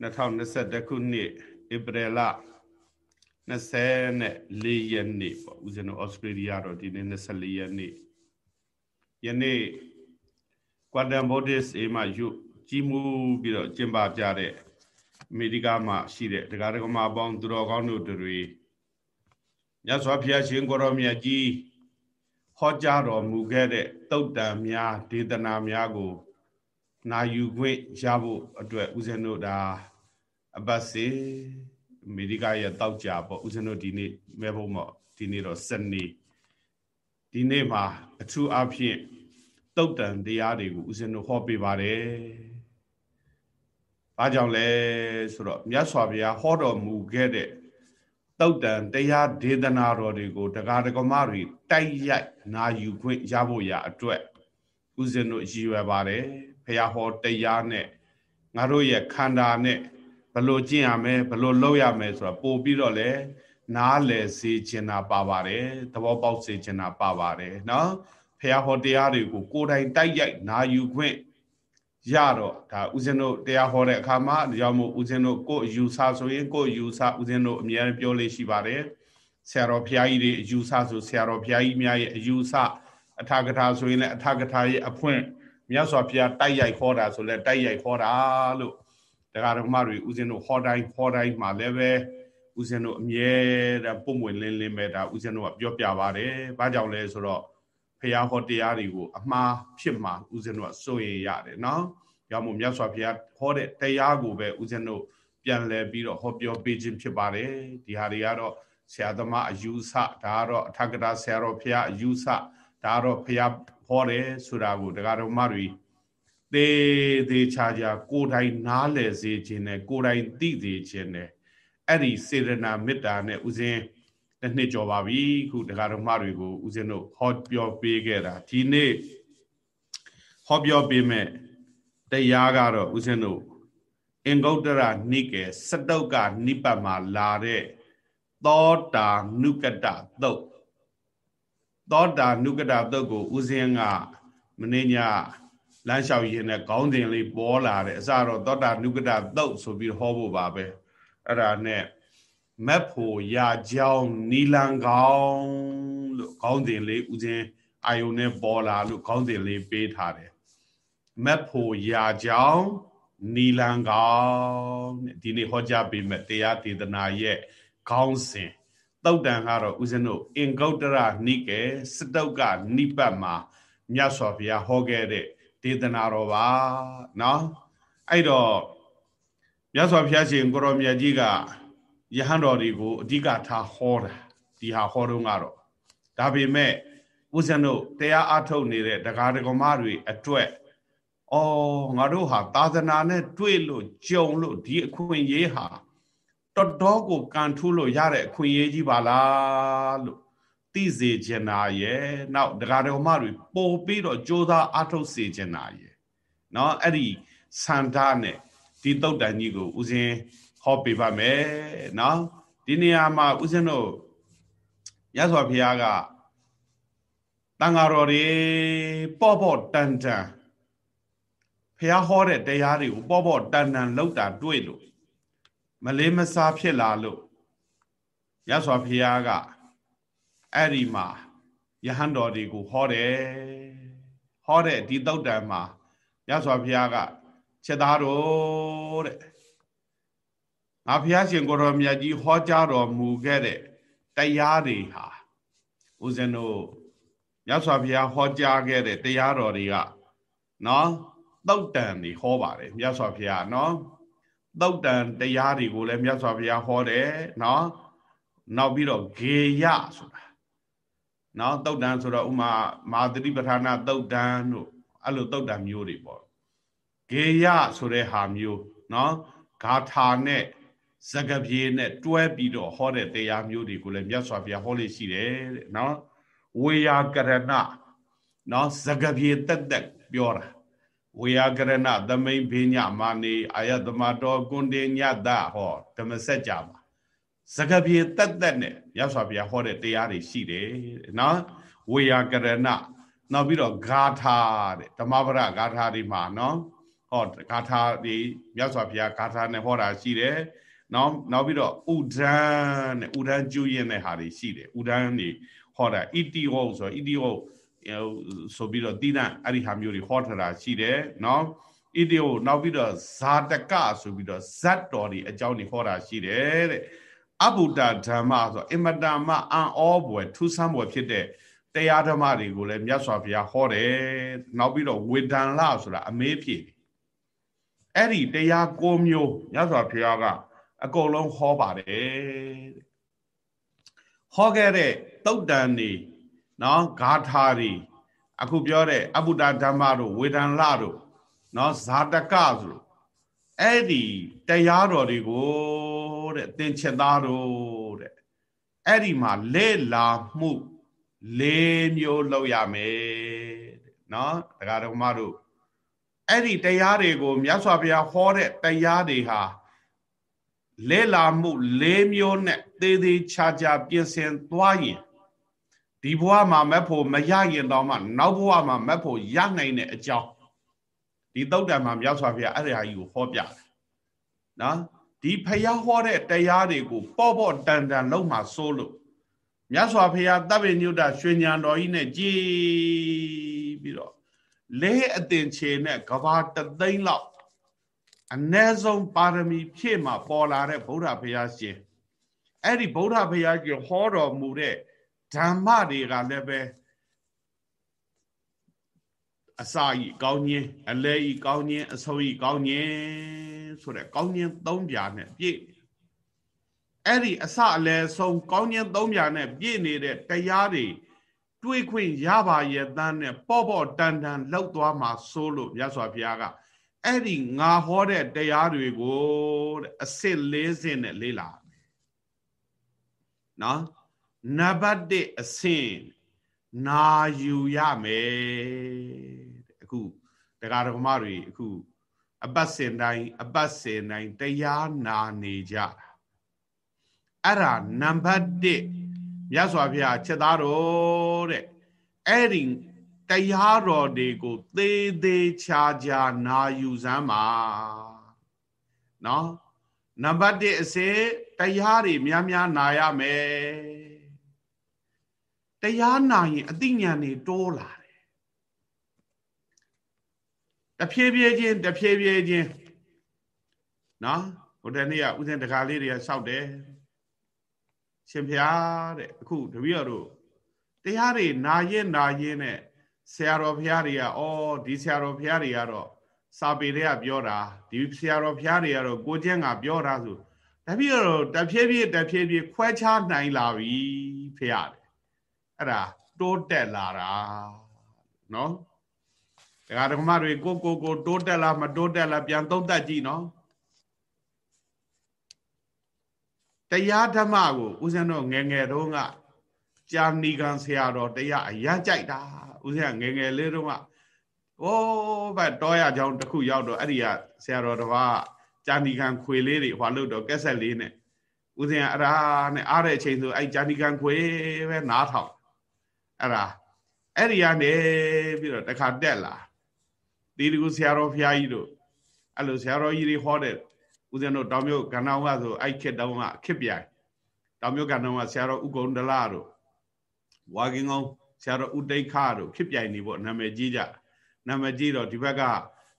2021ခုနှစ်ဧပြီလ24ရက်နေ့ပေါ့ဦးဇင်းတို့ဩစတြေးလျတော့ဒီနေ့24ရက်နေ့ယနေ့ကွာတန်ဘောဒစ်အေမှာယူကြီးမှုပြီးတော့ကျင်းပကြတဲ့အမေရိကမှာရှိတဲ့တရားဓမ္မပေါင်းသူတော်ကောင်းတို့တွေမြတ်စွာဘုရားရှင်ကိုရောမြတ်ကြီးဟောကြားတော်မူခဲ့တဲ့တုတ်တံများဒေသနာများကို နာယူခွင့်ရဖို့အတွက်ဦးဇင်းတို့ဒါအပတ်စီအမေရိကရဲ့တောက်ကြပေါ့ဦးဇင်းတို့ဒီနေ့မဲဖို့မော့ဒီနေ့တော့စနေဒီနေ့မှာအထူးအဖြင့်တုတ်တန်တရားတွေကိုဦးဇင်းတို့ဟောပေးပါတယ်။ဘာကြောင့်လဲဆိုတော့မြတ်စွာဘုရားဟောတော်မူခဲ့တဲ့တုတ်တန်တရားဒေသနာတော်တွေကိုတရားဓမ္မတွေတိုက်ရိုက်နာယူခွင့်ရဖို့ရအတွက်ဦးဇင်းတို့ရည်ရွယ်ပါတယ်။ ဘုရားဟောတရားနဲ့ငါတို့ရဲ့ခန္ဓာနဲ့ဘလို့ကျင့်ရမယ်ဘလို့လုပ်ရမယ်ဆိုတာပို့ပြီးတော့လေနားလည်စေချင်တာပါပါတယ်သဘောပေါက်စေချင်တာပါပါတယ်နော်ဖះဟောတရားတွေကိုကိုယ်တိုင်တိုက်ရိုက်နာယူခွင့်ရတော့ဒါဦးဇင်းတို့တရားဟောတဲ့အခါမှာဒါကြောင့်မို့ဦးဇင်းတို့ကိုယ်ယူဆဆိုရင်ကိုယ်ယူဆဦးဇင်းတို့အများပြောလေးရှိပါတယ်ဆရာတော်ဘုရားကြီးတွေအယူဆဆိုဆရာတော်ဘုရားကြီးများရဲ့အယူဆအထာကထာဆိုရင်လည်းအထာကထာရဲ့အဖွင့် မြတ်စွာဘုရားတိုက်ရိုက်ခေါ်တာဆိုလဲတိုက်ရိုက်ခေါ်တာလို့တရားဓမ္မတွေဦးဇင်းတို့ဟောတိုင်းဟောတိုင်းမှာလည်းပဲဦးဇင်းတို့အမြဲတမ်းပုံဝင်လင်းလင်းပဲဒါဦးဇင်းတို့ကပြောပြပါတယ်။ဘာကြောင့်လဲဆိုတော့ဖះဟောတရားတွေကိုအမှားဖြစ်မှာဦးဇင်းတို့ကစိုးရင်ရတယ်နော်။ကြောင့်မို့မြတ်စွာဘုရားဟောတဲ့တရားကိုပဲဦးဇင်းတို့ပြန်လည်ပြီးတော့ဟောပြောပေးခြင်းဖြစ်ပါတယ်။ဒီဟာတွေကတော့ဆရာသမားအယူဆဒါကတော့အထက်ကတာဆရာတော်ဘုရားအယူဆဒါကတော့ဘုရား ဟောတယ်ဆိုတာကိုတရားတော်မတွေသေးသေးချာချာကိုယ်တိုင်နားလည်စေခြင်းနဲ့ကိုယ်တိုင်သိစေခြင်းနဲ့အဲ့ဒီစေရနာမေတ္တာနဲ့ဥစဉ်တစ်နှစ်ကျော်ပါပြီခုတရားတော်မတွေကိုဥစဉ်တို့ဟောပြောပေးခဲ့တာဒီနေ့ဟောပြောပေးမဲ့တရားကတော့ဥစဉ်တို့အင်္ဂုတ္တရနိကေစတုတ်ကနိပတ်မှာလာတဲ့သောတာနုကတသုတ် သောတာနုကတသုတ်ကိုဥစဉ်ကမင်းညာလမ်းလျှောက်ရင်းနဲ့ခေါင်းစဉ်လေးပေါ်လာတယ်အစတော့သောတာနုကတသုတ်ဆိုပြီးဟောဖို့ပါပဲအဲ့ဒါနဲ့မက်ဖို့ရာကြောင်းနီလန်ကောင်းလို့ခေါင်းစဉ်လေးဦးချင်းအာယုန်နဲ့ပေါ်လာလို့ခေါင်းစဉ်လေးပေးထားတယ်မက်ဖို့ရာကြောင်းနီလန်ကောင်းဒီနေ့ဟောကြားပေးမဲ့တရားဒေသနာရဲ့ခေါင်းစဉ် တုတ်တန်ကတော့ဦးဇင်းတို့အင်္ဂုတ္တရနိကေစတုတ်ကနိပတ်မှာမြတ်စွာဘုရားဟောခဲ့တဲ့ဒေသနာတော်ပါเนาะအဲ့တော့မြတ်စွာဘုရားရှင်ကိုရောမြတ်ကြီးကယဟန်တော်တွေကိုအဓိကထားဟောတာဒီဟာဟောတော့ကတော့ဒါပေမဲ့ဦးဇင်းတို့တရားအထုတ်နေတဲ့တရားဒဂမတွေအတွက်အော်ငါတို့ဟာသာသနာနဲ့တွေ့လို့ကြုံလို့ဒီအခွင့်အရေးဟာ တော်တော်ကိုကန်ထူးလို့ရတဲ့အခွင့်အရေးကြီးပါလားလို့သိစေချင်တာရဲ့နောက်ဒကာတော်မတွေပို့ပြီးတော့ကြိုးစားအားထုတ်စေချင်တာရဲ့เนาะအဲ့ဒီစန္ဒနဲ့ဒီတုတ်တန်ကြီးကိုဦးဇင်းဟောပြပါမယ်เนาะဒီနေရာမှာဦးဇင်းတို့ရသော်ဘုရားကတန်ဃာတော်တွေပေါ့ပေါ့တန်တန်ဘုရားဟောတဲ့တရားတွေကိုပေါ့ပေါ့တန်တန်လောက်တာတွေ့လို့ မလေးမစားဖြစ်လာလို့ရသော်ဘုရားကအဲ့ဒီမှာယဟန်တော်တွေကိုဟောတယ်ဟောတဲ့ဒီတုတ်တံမှာရသော်ဘုရားကချက်သားတော်တဲ့ငါဘုရားရှင်ကိုရောမြတ်ကြီးဟောကြားတော်မူခဲ့တဲ့တရားတွေဟာဦးဇင်းတို့ရသော်ဘုရားဟောကြားခဲ့တဲ့တရားတော်တွေကနော်တုတ်တံတွေဟောပါတယ်မြတ်စွာဘု ရားနော်တုတ်တံတရားတွေကိုလည်းမြတ်စွာဘုရားဟောတယ်နော်နောက်ပြီးတော့ဂေယဆိုတာနော်တုတ်တန်ဆိုတော့ဥမာမာသတိပဋ္ဌာနာတုတ်တန်တို့အဲ့လိုတုတ်တန်မျိုးတွေပေါ့ဂေယဆိုတဲ့ဟာမျိုးနော်ဂါထာနဲ့စကပြေနဲ့တွဲပြီးတော့ဟောတဲ့တရားမျိုးတွေကိုလည်းမြတ်စွာဘုရားဟောလို့ရှိတယ်တဲ့နော်ဝေယာကရဏနော်စကပြေတက်တက်ပြောတာ ဝေယာကရဏသမိန်ဘေညမာနေအာယတမတော်ကွန်တေညတဟောဓမ္မစကြာမှာစကပြေတက်တက်နဲ့ရသော်ဘုရားဟောတဲ့တရားတွေရှိတယ်နော်ဝေယကရဏနောက်ပြီးတော့ဂါထာတဲ့ဓမ္မပဒဂါထာတွေမှာနော်ဟောဂါထာဒီမြတ်စွာဘုရားဂါထာနဲ့ဟောတာရှိတယ်နောက်နောက်ပြီးတော့ဥဒန်းနဲ့ဥဒန်းကျွရင်တဲ့ဟာတွေရှိတယ်ဥဒန်းနေဟောတာဣတိဟုတ်ဆိုဣတိဟုတ် ဆိုပြီးတော့တိဒံအဲ့ဒီဟာမျိုးတွေဟောထတာရှိတယ်နော်ဣတိဟုတ်နောက်ပြီးတော့ဇာတကဆိုပြီးတော့ဇတ်တော်တွေအကြောင်းတွေဟောတာရှိတယ်တဲ့အဘုဒ္ဓဓမ္မဆိုအင်မတန်မှအံ့ဩဘွယ်ထူးဆန်းဘွယ်ဖြစ်တဲ့တရားဓမ္မတွေကိုလည်းမြတ်စွာဘုရားဟောတယ်နောက်ပြီးတော့ဝေဒန်လဆိုတာအမေးဖြစ်အဲ့ဒီတရား၉မျိုးမြတ်စွာဘုရားကအကုန်လုံးဟောပါတယ်ဟောခဲ့တဲ့တုတ်တန်နေ နော်ဂါထာတွေအခုပြောတဲ့အဘုဒ္ဓဓမ္မတို့ဝေဒန်လတို့နော်ဇာတကဆိုအဲ့ဒီတရားတော်တွေကိုတဲ့သင်္ချသားတို့တဲ့အဲ့ဒီမှာလေ့လာမှု၄မျိုးလောက်ရမယ်တဲ့နော်တရားတော်မတို့အဲ့ဒီတရားတွေကိုမြတ်စွာဘုရားဟောတဲ့တရားတွေဟာလဲလာမှု၄မျိုးနဲ့သေးသေးချာချာပြင်ဆင်သွားရင် ဒီဘဝမှာမက်ဖို့မရရင်တော့မှနောက်ဘဝမှာမက်ဖို့ရနိုင်တဲ့အကြောင်းဒီတုတ်တံမှာမြတ်စွာဘုရားအဲ့ဒီဟာကြီးကိုဟောပြတယ်နော်ဒီဖျားဟောတဲ့တရားတွေကိုပေါ့ပေါ့တန်တန်လုံးမှစိုးလို့မြတ်စွာဘုရားတပ်ပိညုတရွှေညာတော်ကြီးနဲ့ကြည်ပြီးတော့လဲအတင်ချေနဲ့ကဘာတသိန်းလောက်အ ਨੇ ဆုံးပါရမီဖြည့်မှာပေါ်လာတဲ့ဗုဒ္ဓဘုရားရှင်အဲ့ဒီဗုဒ္ဓဘုရားရှင်ဟောတော်မူတဲ့ ဓမ္မတွေကလည်းပဲအစာဤကောင်းခြင်းအလဲဤကောင်းခြင်းအဆုံးဤကောင်းခြင်းဆိုတဲ့ကောင်းခြင်း၃ပြားနဲ့ပြည့်အဲ့ဒီအစအလဲဆုံးကောင်းခြင်း၃ပြားနဲ့ပြည့်နေတဲ့တရားတွေတွေးခွင့်ရပါရဲ့တန်းနဲ့ပေါ့ပေါ့တန်တန်လောက်သွားမှာစိုးလို့မြတ်စွာဘုရားကအဲ့ဒီငါဟောတဲ့တရားတွေကိုတဲ့အစစ်၄ဆင့်နဲ့လေ့လာမယ်နော် နံပါတ်1အဆင့်နာယူရမယ်အခုတရားတော်မတွေအခု အပတ်စင်တိုင်းအပတ်စင်တိုင်းတရားနာနေကြတာအဲ့ဒါနံပါတ်1မြတ်စွာဘုရားချက်သားတော်တဲ့အဲ့ဒီတရားတော်တွေကိုသေးသေးချာချာနာယူစမ်းပါနော်နံပါတ်1အစေတရားတွေများများနာရမယ် တရားနာရင်အသိဉာဏ်တွေတိုးလာတယ်တဖြည်းဖြည်းချင်းတဖြည်းဖြည်းချင်းနော်ဟိုတနေ့ကဥစဉ်တခါလေးတွေကစောက်တယ်ရှင်ဖျားတဲ့အခုတပည့်တော်တို့တရားတွေနာရင်နာရင်နဲ့ဆရာတော်ဘုရားတွေကဩဒီဆရာတော်ဘုရားတွေကတော့စာပေတွေကပြောတာဒီဆရာတော်ဘုရားတွေကတော့ကိုကျင်းကပြောတာဆိုတပြည့်တော့တဖြည်းဖြည်းတဖြည်းဖြည်းခွဲခြားနိုင်လာပြီဖះတယ် အဲ့ဒါတိုးတက်လာတာနော်တရားဓမ္မတွေကိုကိုကိုတိုးတက်လာမတိုးတက်လာပြန်သုံးသပ်ကြည့်နော်တရားဓမ္မကိုဦးဇင်းတို့ငယ်ငယ်တုန်းကကြာနီကံဆရာတော်တရားအရန်ကြိုက်တာဦးဇင်းကငယ်ငယ်လေးတုန်းကဟိုးဘတောရချောင်းတစ်ခုရောက်တော့အဲ့ဒီကဆရာတော်တစ်ပါးဂျာနီကန်ခွေလေးတွေဟွာလို့တော့ကက်ဆက်လေးနဲ့ဦးဇင်းကအဲ့ဒါနဲ့အားတဲ့အချိန်ဆိုအဲ့ဂျာနီကန်ခွေပဲနားထောင် အဲ့ဒါအဲ့ဒီကနေပြီးတော့တခါတက်လာဒီတကူဆရာတော်ဖျားကြီးတို့အဲ့လိုဆရာတော်ကြီးတွေဟောတဲ့ဦးဇင်းတို့တောင်မြို့ကဏ္ဍဝကဆိုအဲ့ခက်တောင်းကခစ်ပြိုင်တောင်မြို့ကဏ္ဍဝကဆရာတော်ဥကုံဒလာတို့ဝါကင်းကောင်းဆရာတော်ဥတိတ်ခတို့ဖြစ်ပြိုင်နေပေါ့နာမည်ကြီးကြနာမည်ကြီးတော့ဒီဘက်က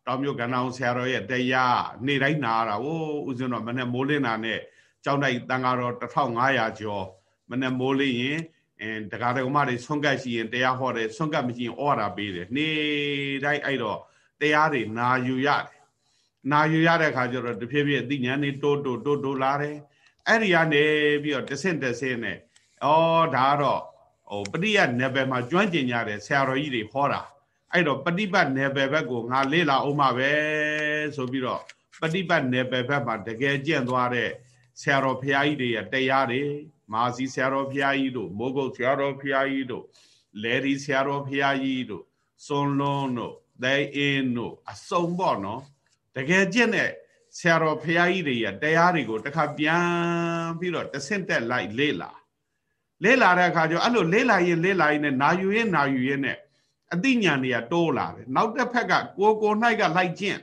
တောင်မြို့ကဏ္ဍအောင်ဆရာတော်ရဲ့တရားနေ့တိုင်းနာတာဟိုဦးဇင်းတော်မနေ့မိုးလင်းတာနဲ့ကျောင်းတိုက်တန်ဃာတော်1500ကျော်မနေ့မိုးလင်းရင် အဲတက္ကရာဓမ္မတွေဆွန့်ကပ်ရှိရင်တရားဟောတယ်ဆွန့်ကပ်မရှိရင်ဩဝါဒပေးတယ်နေ့တိုင်းအဲ့တော့တရားတွေနာယူရတယ်နာယူရတဲ့အခါကျတော့တဖြည်းဖြည်းအသိဉာဏ်တွေတိုးတိုးတိုးတိုးလာတယ်အဲ့ဒီကနေပြီးတော့တဆင့်တဆင့်နဲ့ဩဒါကတော့ဟိုပရိယနယ်ပယ်မှာကျွမ်းကျင်ကြတဲ့ဆရာတော်ကြီးတွေဟောတာအဲ့တော့ပฏิပတ်နယ်ပယ်ဘက်ကိုငါလေ့လာအောင်ပါပဲဆိုပြီးတော့ပฏิပတ်နယ်ပယ်ဘက်မှာတကယ်ကျင့်သွားတဲ့ ဆရာတော်ဘုရားကြီးတွေရဲ့တရားတွေမာစီဆရာတော်ဘုရားကြီးတို့မိုးကုတ်ဆရာတော်ဘုရားကြီးတို့လဲဒီဆရာတော်ဘုရားကြီးတို့စွန်လုံးတို့ဒိုင်အင်းတို့အစုံပေါ့နော်တကယ်ကျင့်တဲ့ဆရာတော်ဘုရားကြီးတွေရဲ့တရားတွေကိုတစ်ခါပြန်ပြီးတော့တဆင့်တက်လိုက်လေ့လာလေ့လာတဲ့အခါကျတော့အဲ့လိုလေ့လာရင်လေ့လာရင်နဲ့နာယူရင်နာယူရင်နဲ့အသိဉာဏ်တွေကတိုးလာတယ်နောက်တစ်ဖက်ကကိုကို၌ကလိုက်ကျင့်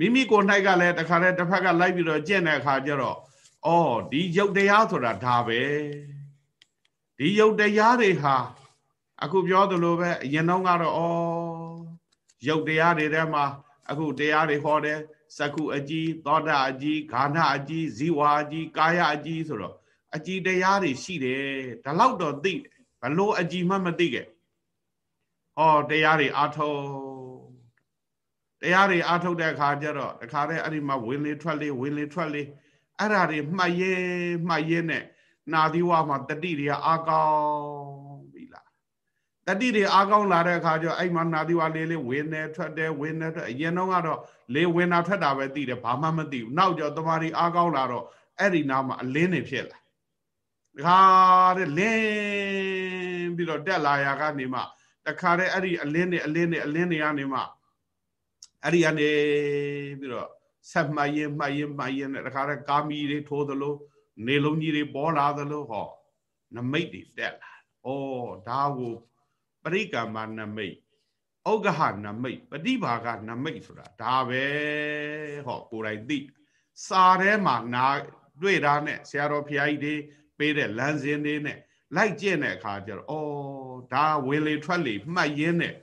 မိမိကိုယ်၌ကလည်းတခါတည်းတစ်ဖက်ကလိုက်ပြီးတော့ကျင့်တဲ့အခါကျတော့အော်ဒီယုတ်တရားဆိုတာဒါပဲဒီယုတ်တရားတွေဟာအခုပြောသလိုပဲအရင်တော့ကတော့ဩယုတ်တရားတွေထဲမှာအခုတရားတွေဟောတယ်စကုအကြီးသောတာအကြီးဂါဏအကြီးဇီဝအကြီးကာယအကြီးဆိုတော့အကြီးတရားတွေရှိတယ်ဒါလောက်တော့သိတယ်ဘလို့အကြီးမှမသိခဲ့ဟောတရားတွေအာထု တ်တရားတွေအာထုတ်တဲ့အခါကျတော့တခါတည်းအဲ့ဒီမှာဝင်လေထွက်လေဝင်လေထွက်လေအဲ့ဓာတွေမှတ်ရဲမှတ်ရဲနဲ့နာသီဝမှာတတိတွေကအာကောင်းပြီလားတတိတွေအာကောင်းလာတဲ့အခါကျတော့အဲ့မှာနာသီဝလေးလေးဝင်နေထွက်တယ်ဝင်နေထွက်အရင်တော့ကတော့လေဝင်တာထွက်တာပဲသိတယ်ဘာမှမသိဘူးနောက်ကျတော့တမာရီအာကောင်းလာတော့အဲ့ဒီနားမှာအလင်းနေဖြစ်လာတခါတဲ့လင်းပြီးတော့တက်လာရာကနေမှတခါတဲ့အဲ့ဒီအလင်းနေအလင်းနေအလင်းနေကနေမှ အဲ့ဒီကနေပြီးတော့ဆက်မှတ်ရင်မှတ်ရင်မှတ်ရင်တခါတဲ့ကာမီတွေထိုးသလိုနေလုံးကြီးတွေပေါ်လာသလိုဟောနမိတ်တွေတက်လာဩဒါကိုပရိကမ္မနမိတ်ဩဃဟနမိတ်ပฏิဘာကနမိတ်ဆိုတာဒါပဲဟောကိုယ်တိုင်သိစာထဲမှာနာတွေ့တာနဲ့ဆရာတော်ဖျားကြီးတွေပေးတဲ့လမ်းစဉ်တွေနဲ့လိုက်ကျင့်တဲ့အခါကျတော့ဩဒါဝင်လေထွက်လေမှတ်ရင်းနဲ့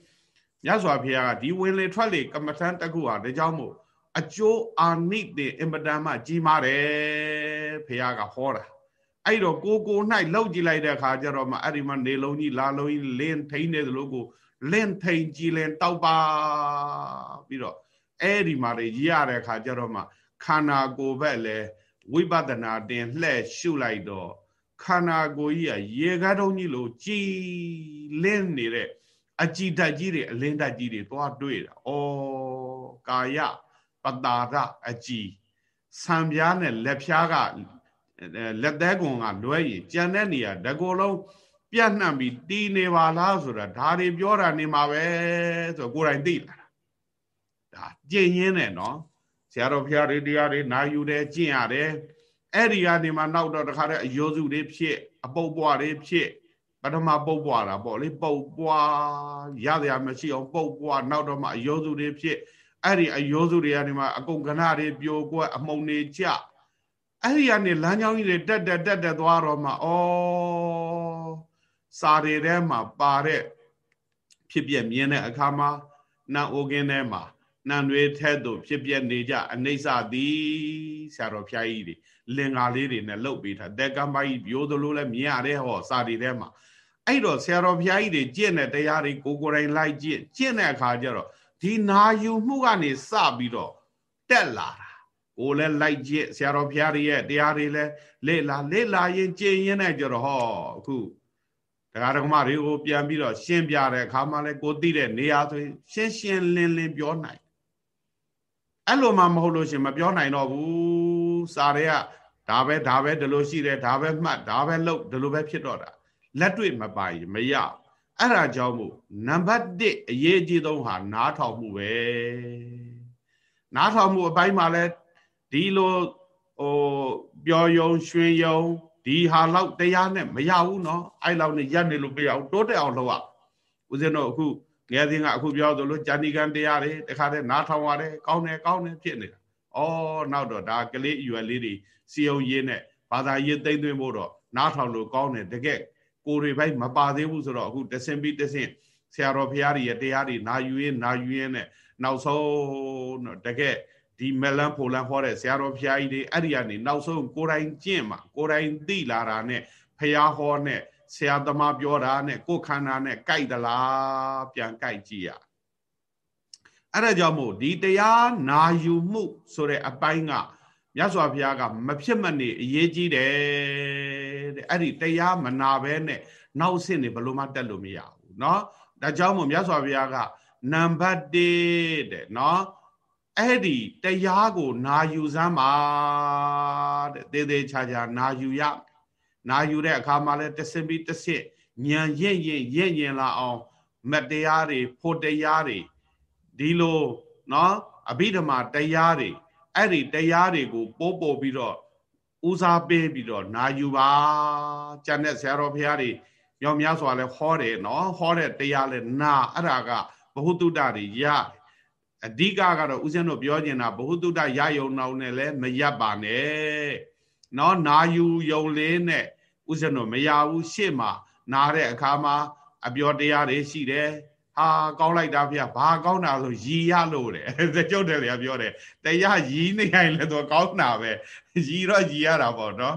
မြတ်စွာဘုရားကဒီဝင်လေထွက်လေကမ္မထန်တခုဟာဒါကြောင့်မို့အကျိုးအာနိသင်အင်ပဒံမှကြီးမားတယ်ဘုရားကဟောတာအဲ့တော့ကိုကို၌လောက်ကြည့်လိုက်တဲ့အခါကျတော့မှအဲ့ဒီမှာနေလုံးကြီးလာလုံးကြီးလင်းထိန်နေသလိုကိုလင်းထိန်ကြည်လင်တောက်ပါပြီးတော့အဲ့ဒီမှာတွေရတဲ့အခါကျတော့မှခန္ဓာကိုယ်ဘက်လည်းဝိပဿနာတင်လှဲ့ရှုလိုက်တော့ခန္ဓာကိုယ်ကြီးကရေကားတုံးကြီးလိုကြည်လင်းနေတဲ့ အကြည်ဓာတ်ကြီးတွေအလင်းဓာတ်ကြီးတွေသွားတွေ့တာ။ဩကာယပတာရအကြည်ဆံပြားနဲ့လက်ဖြားကလက်သေးကွန်ကလွဲရင်ကြံတဲ့နေရာတကောလုံးပြန့်နှံ့ပြီးတီးနေပါလားဆိုတာဒါတွေပြောတာနေမှာပဲဆိုကိုယ်တိုင်သိလာတာဒါကြင်ရင်းနဲ့နော်ဆရာတော်ဖျားတွေတရားတွေနာယူတယ်ကျင့်ရတယ်အဲ့ဒီကနေမှနောက်တော့တခါတည်းအယောစုတွေဖြစ်အပုပ်ပွားတွေဖြစ် ပထမပုပ်ပွားတာပေါ့လေပုပ်ပွားရရမရှိအောင်ပုပ်ပွားနောက်တော့မှအယောစုတွေဖြစ်အဲ့ဒီအယောစုတွေကနေမှအကုန်ကဏတွေပြိုကွက်အမုံတွေကြအဲ့ဒီကနေလမ်းကြောင်းကြီးတွေတက်တက်တက်တက်သွားတော့မှဩစာတွေထဲမှာပါတဲ့ဖြစ်ပြမြင်တဲ့အခါမှာနံအိုကင်းထဲမှာနံတွေထဲသို့ဖြစ်ပြနေကြအနိစ္စသည်ဆရာတော်ဖျားကြီးတွေလင်္ကာလေးတွေနဲ့လှုပ်ပေးထားတက်ကမ်းပါကြီးပြိုးသလိုလဲမြင်ရတယ်ဟောစာတွေထဲမှာ အဲ့တော့ဆရာတော်ဖျားကြီးတွေကျင့်တဲ့တရားတွေကိုကိုယ်တိုင်လိုက်ကျင့်ကျင့်တဲ့အခါကျတော့ဒီနာယူမှုကနေစပြီးတော့တက်လာတာကိုလည်းလိုက်ကျင့်ဆရာတော်ဖျားရဲ့တရားတွေလည်းလေ့လာလေ့လာရင်ကျင့်ရင်းနဲ့ကြတော့ဟောအခုတရားဓမ္မတွေကိုပြန်ပြီးတော့ရှင်းပြတဲ့အခါမှလည်းကိုသိတဲ့နေရာဆိုရင်ရှင်းရှင်းလင်းလင်းပြောနိုင်အဲ့လိုမှမဟုတ်လို့ရှင်မပြောနိုင်တော့ဘူးစာတွေကဒါပဲဒါပဲဒီလိုရှိတယ်ဒါပဲမှတ်ဒါပဲလုပ်ဒီလိုပဲဖြစ်တော့တာ လက်တွေ့မပါရင်မရအဲ့ဒါကြောင့်မို့နံပါတ်1အရေးကြီးဆုံးဟာနားထောင်မှုပဲနားထောင်မှုအပိုင်းမှာလဲဒီလိုဟိုပျော်ယုံရွှင်ယုံဒီဟာလောက်တရားနဲ့မရဘူးเนาะအဲ့လောက်နဲ့ရက်နေလို့ပြရအောင်တိုးတက်အောင်လုပ်ရဦးဇင်းတို့အခုငယ်စဉ်ကအခုပြောသလိုဇာတိကံတရားတွေတခါတည်းနားထောင်ရတယ်ကောင်းတယ်ကောင်းတယ်ဖြစ်နေတာဩနောက်တော့ဒါကလေးအရွယ်လေးတွေစီယုံရေးနဲ့ဘာသာရေးသိမ့်သွင်းဖို့တော့နားထောင်လို့ကောင်းတယ်တကယ် ကိုတွေဘိုက်မပါသေးဘူးဆိုတော့အခုတဆင်ပြီးတဆင်ဆရာတော်ဘုရားတွေရဲ့တရားတွေနာယူရင်နာယူရင်နဲ့နောက်ဆုံးတော့တကယ်ဒီမလန်ဖိုလန်ဟောတဲ့ဆရာတော်ဘုရားကြီးတွေအဲ့ဒီကနေနောက်ဆုံးကိုယ်တိုင်ကျင့်မှာကိုယ်တိုင်သိလာတာနဲ့ဘုရားဟောနဲ့ဆရာသမားပြောတာနဲ့ကိုယ်ခန္ဓာနဲ့ကြိုက်သလားပြန်ကြိုက်ကြည့်ရအဲ့ဒါကြောင့်မို့ဒီတရားနာယူမှုဆိုတဲ့အပိုင်းက မြတ်စွာဘုရားကမဖြစ်မနေအရေးကြီးတယ်တဲ့အဲ့ဒီတရားမနာဘဲနဲ့နောက်ဆင့်နေဘလို့မှတက်လို့မရဘူးเนาะဒါကြောင့်မို့မြတ်စွာဘုရားကနံပါတ်1တဲ့เนาะအဲ့ဒီတရားကိုနာယူစမ်းပါတဲ့သေးသေးချာချာနာယူရနာယူတဲ့အခါမှာလဲတဆင်ပြီးတဆင့်ညံရင့်ရင့်ရင့်ရင်လာအောင်မတရားတွေဖို့တရားတွေဒီလိုเนาะအဘိဓမ္မာတရားတွေ အဲ့ဒီတရားတွေကိုပိုးပို့ပြီးတော့ဦးစားပေးပြီးတော့နာယူပါကျန်တဲ့ဆရာတော်ဘုရားတွေမြောင်များစွာလဲဟောတယ်နော်ဟောတဲ့တရားလဲနာအဲ့ဒါကဘ ഹു တုတ္တတွေရအဓိကကတော့ဦးဇင်းတို့ပြောနေတာဘ ഹു တုတရယုံနောင်နဲ့လည်းမရပ်ပါနဲ့နော်နာယူယုံလေးနဲ့ဦးဇင်းတို့မရဘူးရှေ့မှာနားတဲ့အခါမှာအပြောတရားတွေရှိတယ် ဟာကောင်းလိုက်တာဖေဘာကောင်းတာဆိုရီရလို့တဲ့သကျုပ်တယ်လေပြောတယ်တရားရီနေရင်လည်းသူကောင်းတာပဲရီတော့ရီရတာပေါ့နော်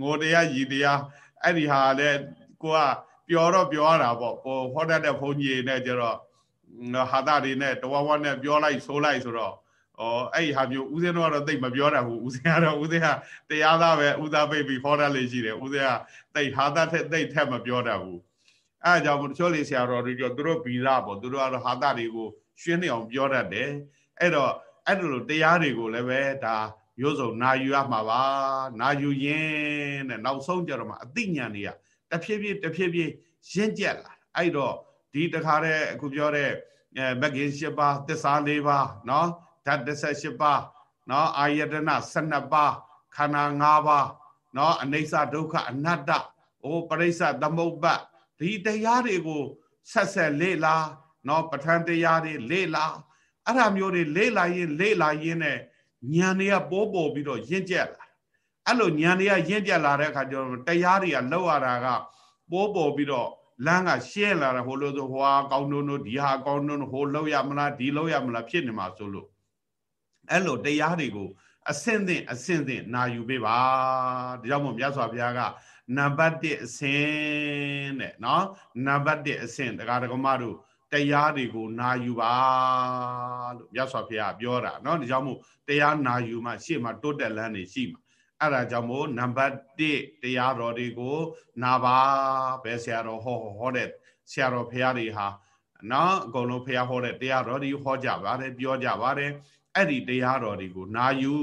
ငိုတရားရီတရားအဲ့ဒီဟာလည်းကိုကပြောတော့ပြောရတာပေါ့ဟိုဟောတတ်တဲ့ဘုန်းကြီးနဲ့ကျတော့ဟာတာတွေနဲ့တဝဝနဲ့ပြောလိုက်ဆိုလိုက်ဆိုတော့ဩအဲ့ဒီဟာမျိုးဦးဇင်းတို့ကတော့တိတ်မပြောတတ်ဘူးဦးဇင်းကတော့ဦးဇင်းကတရားသားပဲဦးသားပိတ်ပြီးဟောတတ်လေးရှိတယ်ဦးဇင်းကတိတ်ဟာတာထက်တိတ်ထက်မပြောတတ်ဘူး အဲအကြောင်းတချို့လေဆရာတော်တွေပြောသူတို့ဗီဇပေါ့သူတို့ကတော့ဟာတာတွေကိုရှင်းနေအောင်ပြောတတ်တယ်အဲ့တော့အဲ့လိုတရားတွေကိုလည်းပဲဒါရိုးစုံနာယူရမှာပါနာယူရင်တဲ့နောက်ဆုံးကြတော့မှအသိဉာဏ်တွေကတဖြည်းဖြည်းတဖြည်းဖြည်းရင့်ကျက်လာအဲ့တော့ဒီတခါတဲ့အခုပြောတဲ့အဲမဂ္ဂင်၈ပါးသစ္စာ၄ပါးเนาะဓာတ်18ပါးเนาะအာယတနာ12ပါးခန္ဓာ5ပါးเนาะအနိစ္စဒုက္ခအနတ္တအိုပရိစ္ဆသမုပ္ပါ ဒီတရားတွေကိုဆက်ဆက်လေ့လာနော်ပဋ္ဌာန်းတရားတွေလေ့လာအဲ့ဒါမျိုးတွေလေ့လာရင်လေ့လာရင်းနဲ့ဉာဏ်တွေကပေါ်ပေါ်ပြီးတော့ရင့်ကျက်လာအဲ့လိုဉာဏ်တွေကရင့်ကျက်လာတဲ့အခါကျတော့တရားတွေကလောက်ရတာကပေါ်ပေါ်ပြီးတော့လမ်းကရှင်းလာတာဟိုလိုဆိုဟွာကောင်းတို့တို့ဒီဟာကောင်းတို့ဟိုလောက်ရမလားဒီလောက်ရမလားဖြစ်နေမှာဆိုလို့အဲ့လိုတရားတွေကိုအစင့်သင့်အစင့်သင့်နာယူပေးပါဒါကြောင့်မို့မြတ်စွာဘုရားက နံပါတ်1အဆင့်တဲ့နော်နံပါတ်1အဆင့်ဒကာဒကမတို့တရားတွေကိုနာယူပါလို့မြတ်စွာဘုရားပြောတာနော်ဒါကြောင့်မို့တရားနာယူမှရှေ့မှာတိုးတက်လန်းနေရှိမှာအဲ့ဒါကြောင့်မို့နံပါတ်1တရားတော်တွေကိုနာပါပဲဆရာတော်ဟောဟောတဲ့ဆရာတော်ဘုရားတွေဟာနော်အကုန်လုံးဘုရားဟောတဲ့တရားတော်တွေဟောကြပါတယ်ပြောကြပါတယ်အဲ့ဒီတရားတော်တွေကိုနာယူ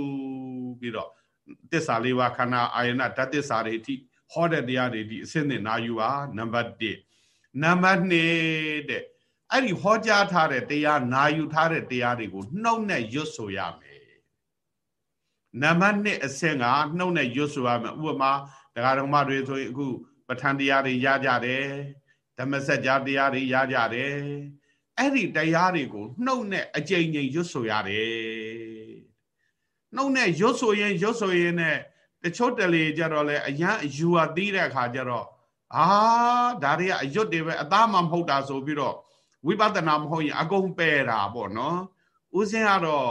ပြီးတော့တစ္ဆာလေးပါးခန္ဓာအာယနာဓာတ်တစ္ဆာတွေအထိ ဟောတဲ့တရားတွေဒီအစစ်နဲ့နာယူပါနံပါတ်1နံပါတ်2တဲ့အဲ့ဒီဟောကြားထားတဲ့တရားနာယူထားတဲ့တရားတွေကိုနှုတ်နဲ့ရွတ်ဆိုရမယ်နံပါတ်1အဆင့်ကနှုတ်နဲ့ရွတ်ဆိုရမယ်ဥပမာတရားတော်မတွေဆိုရင်အခုပဋ္ဌာန်းတရားတွေရကြတယ်ဓမ္မစကြာတရားတွေရကြတယ်အဲ့ဒီတရားတွေကိုနှုတ်နဲ့အကြိမ်ကြိမ်ရွတ်ဆိုရတယ်နှုတ်နဲ့ရွတ်ဆိုရင်ရွတ်ဆိုရင်နဲ့ တချို့တလေကြတော့လေအရန်အယူအသီးတဲ့အခါကျတော့အာဒါတွေကအရွတ်တွေပဲအသားမှမဟုတ်တာဆိုပြီးတော့ဝိပဿနာမဟုတ်ရင်အကုန်ပယ်တာပေါ့နော်ဦးစင်းကတော့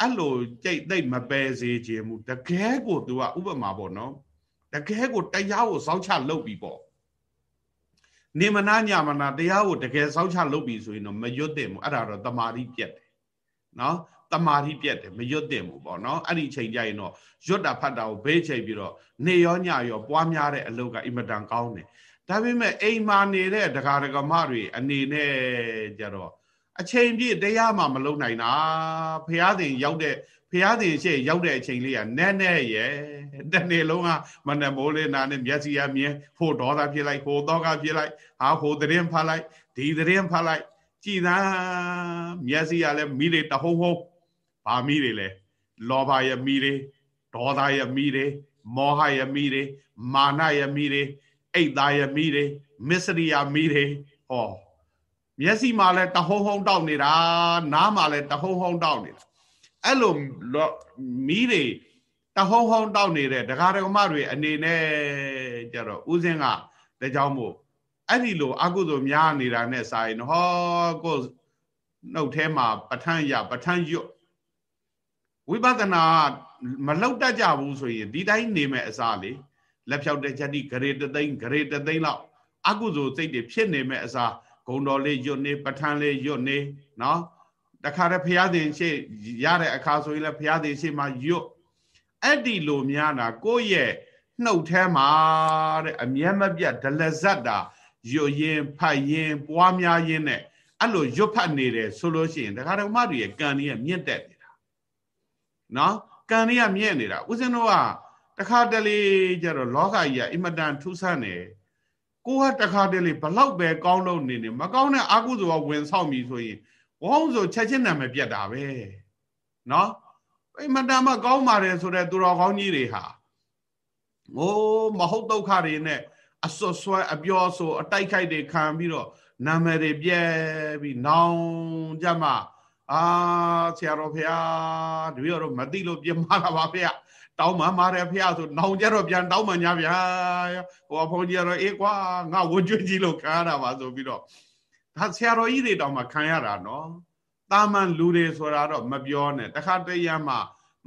အဲ့လိုကြိတ်သိမ့်မပယ်စေခြင်းမူတကယ်ကိုသူကဥပမာပေါ့နော်တကယ်ကိုတရားကိုစောင့်ချလုပ်ပြီးပေါ့နေမနာညမနာတရားကိုတကယ်စောင့်ချလုပ်ပြီးဆိုရင်တော့မရွတ်တဲ့ဘူးအဲ့ဒါတော့တမာတိပြက်တယ်နော် တမာတိပြက်တယ်မရွတ်တဲ့ဘူးပေါ့နော်အဲ့ဒီချိန်ကျရင်တော့ရွတ်တာဖတ်တာကိုဘေးချိန်ပြီးတော့နေရောညရောပွားများတဲ့အလုပ်ကအင်မတန်ကောင်းတယ်ဒါပေမဲ့အိမ်မာနေတဲ့ဒကာဒကမတွေအနေနဲ့ကြတော့အချိန်ပြည့်တရားမှမလုံနိုင်တာဖះသင်ရောက်တဲ့ဖះသင်ရှေ့ရောက်တဲ့အချိန်လေးကနဲနဲရဲ့တနေ့လုံးကမနမိုးလေးနာနဲ့မျက်စိရမြင်ဟိုဒေါသဖြစ်လိုက်ဟိုတော့ကဖြစ်လိုက်ဟာဟိုသတင်းဖတ်လိုက်ဒီသတင်းဖတ်လိုက်ကြည်သာမျက်စိရလည်းမိတွေတဟုံးဟုံး ဘာမိတွေလဲလောဘရဲ့မိတွေဒေါသရဲ့မိတွေမောဟရဲ့မိတွေမာနရဲ့မိတွေအိတ်သားရဲ့မိတွေမစ္စရိယမိတွေဟောမျက်စိမှာလည်းတဟုံးဟုံးတောက်နေတာနားမှာလည်းတဟုံးဟုံးတောက်နေတာအဲ့လိုမီးတွေတဟုံးဟုံးတောက်နေတဲ့ဒကာဒကမတွေအနေနဲ့ကြတော့ဥစဉ်ကဒါကြောင့်မို့အဲ့ဒီလိုအကုသိုလ်များနေတာနဲ့စာရင်ဟောကိုနှုတ်ထဲမှာပဋ္ဌာန်းရပဋ္ဌာန်းရွတ် ဝိပဿနာမလောက်တတ်ကြဘူးဆိုရင်ဒီတိုင်းနေမဲ့အစားလေလက်ဖြောက်တဲ့ချက်တိဂရေတသိန်းဂရေတသိန်းလောက်အကုသိုလ်စိတ်တွေဖြစ်နေမဲ့အစားဂုံတော်လေးရွတ်နေပဋ္ဌာန်းလေးရွတ်နေနော်တခါတည်းဘုရားသင်ရှေ့ရတဲ့အခါဆိုရင်လည်းဘုရားသင်ရှေ့မှာရွတ်အဲ့ဒီလိုများတာကိုယ့်ရဲ့နှုတ်ထဲမှာတဲ့အမျက်မပြတ်ဒလဇတ်တာရွတ်ရင်ဖတ်ရင်ပွားများရင်နဲ့အဲ့လိုရွတ်ဖတ်နေတယ်ဆိုလို့ရှိရင်တခါတည်းမတွေရဲ့ကံကြီးမြင့်တက်နေတာ နော်ကံကြီးမြင့်နေတာဦးဇင်းတို့ကတခါတလေကျတော့လောကကြီးကအင်မတန်ထူးဆန်းတယ်ကိုကတခါတလေဘလောက်ပဲကောင်းလို့နေနေမကောင်းတဲ့အကုသိုလ်ကဝင်ဆောင်ပြီဆိုရင်ဝေါင်းဆိုချက်ချင်းနာမည်ပြတ်တာပဲနော်အိမ်မတန်မှကောင်းပါတယ်ဆိုတဲ့သူတော်ကောင်းကြီးတွေဟာဟိုမဟုတ်ဒုက္ခတွေနဲ့အစွတ်ဆွဲအပြောဆိုအတိုက်ခိုက်တွေခံပြီးတော့နာမည်တွေပြဲပြီးနောင်ကြမှာ အာဆရာတော်ဖះတပည့်တော်မသိလို့ပြမလာပါဖះတောင်းမှမာတယ်ဖះဆိုနောင်ကြတော့ပြန်တောင်းမှညာဗျာဟိုဘုန်းကြီးကတော့အေးကွာငါဝန်ကျွတ်ကြီးလို့ခံရတာပါဆိုပြီးတော့ဒါဆရာတော်ကြီးတွေတောင်မှခံရတာနော်တာမန်လူတွေဆိုတာတော့မပြောနဲ့တခါတည်းရမှ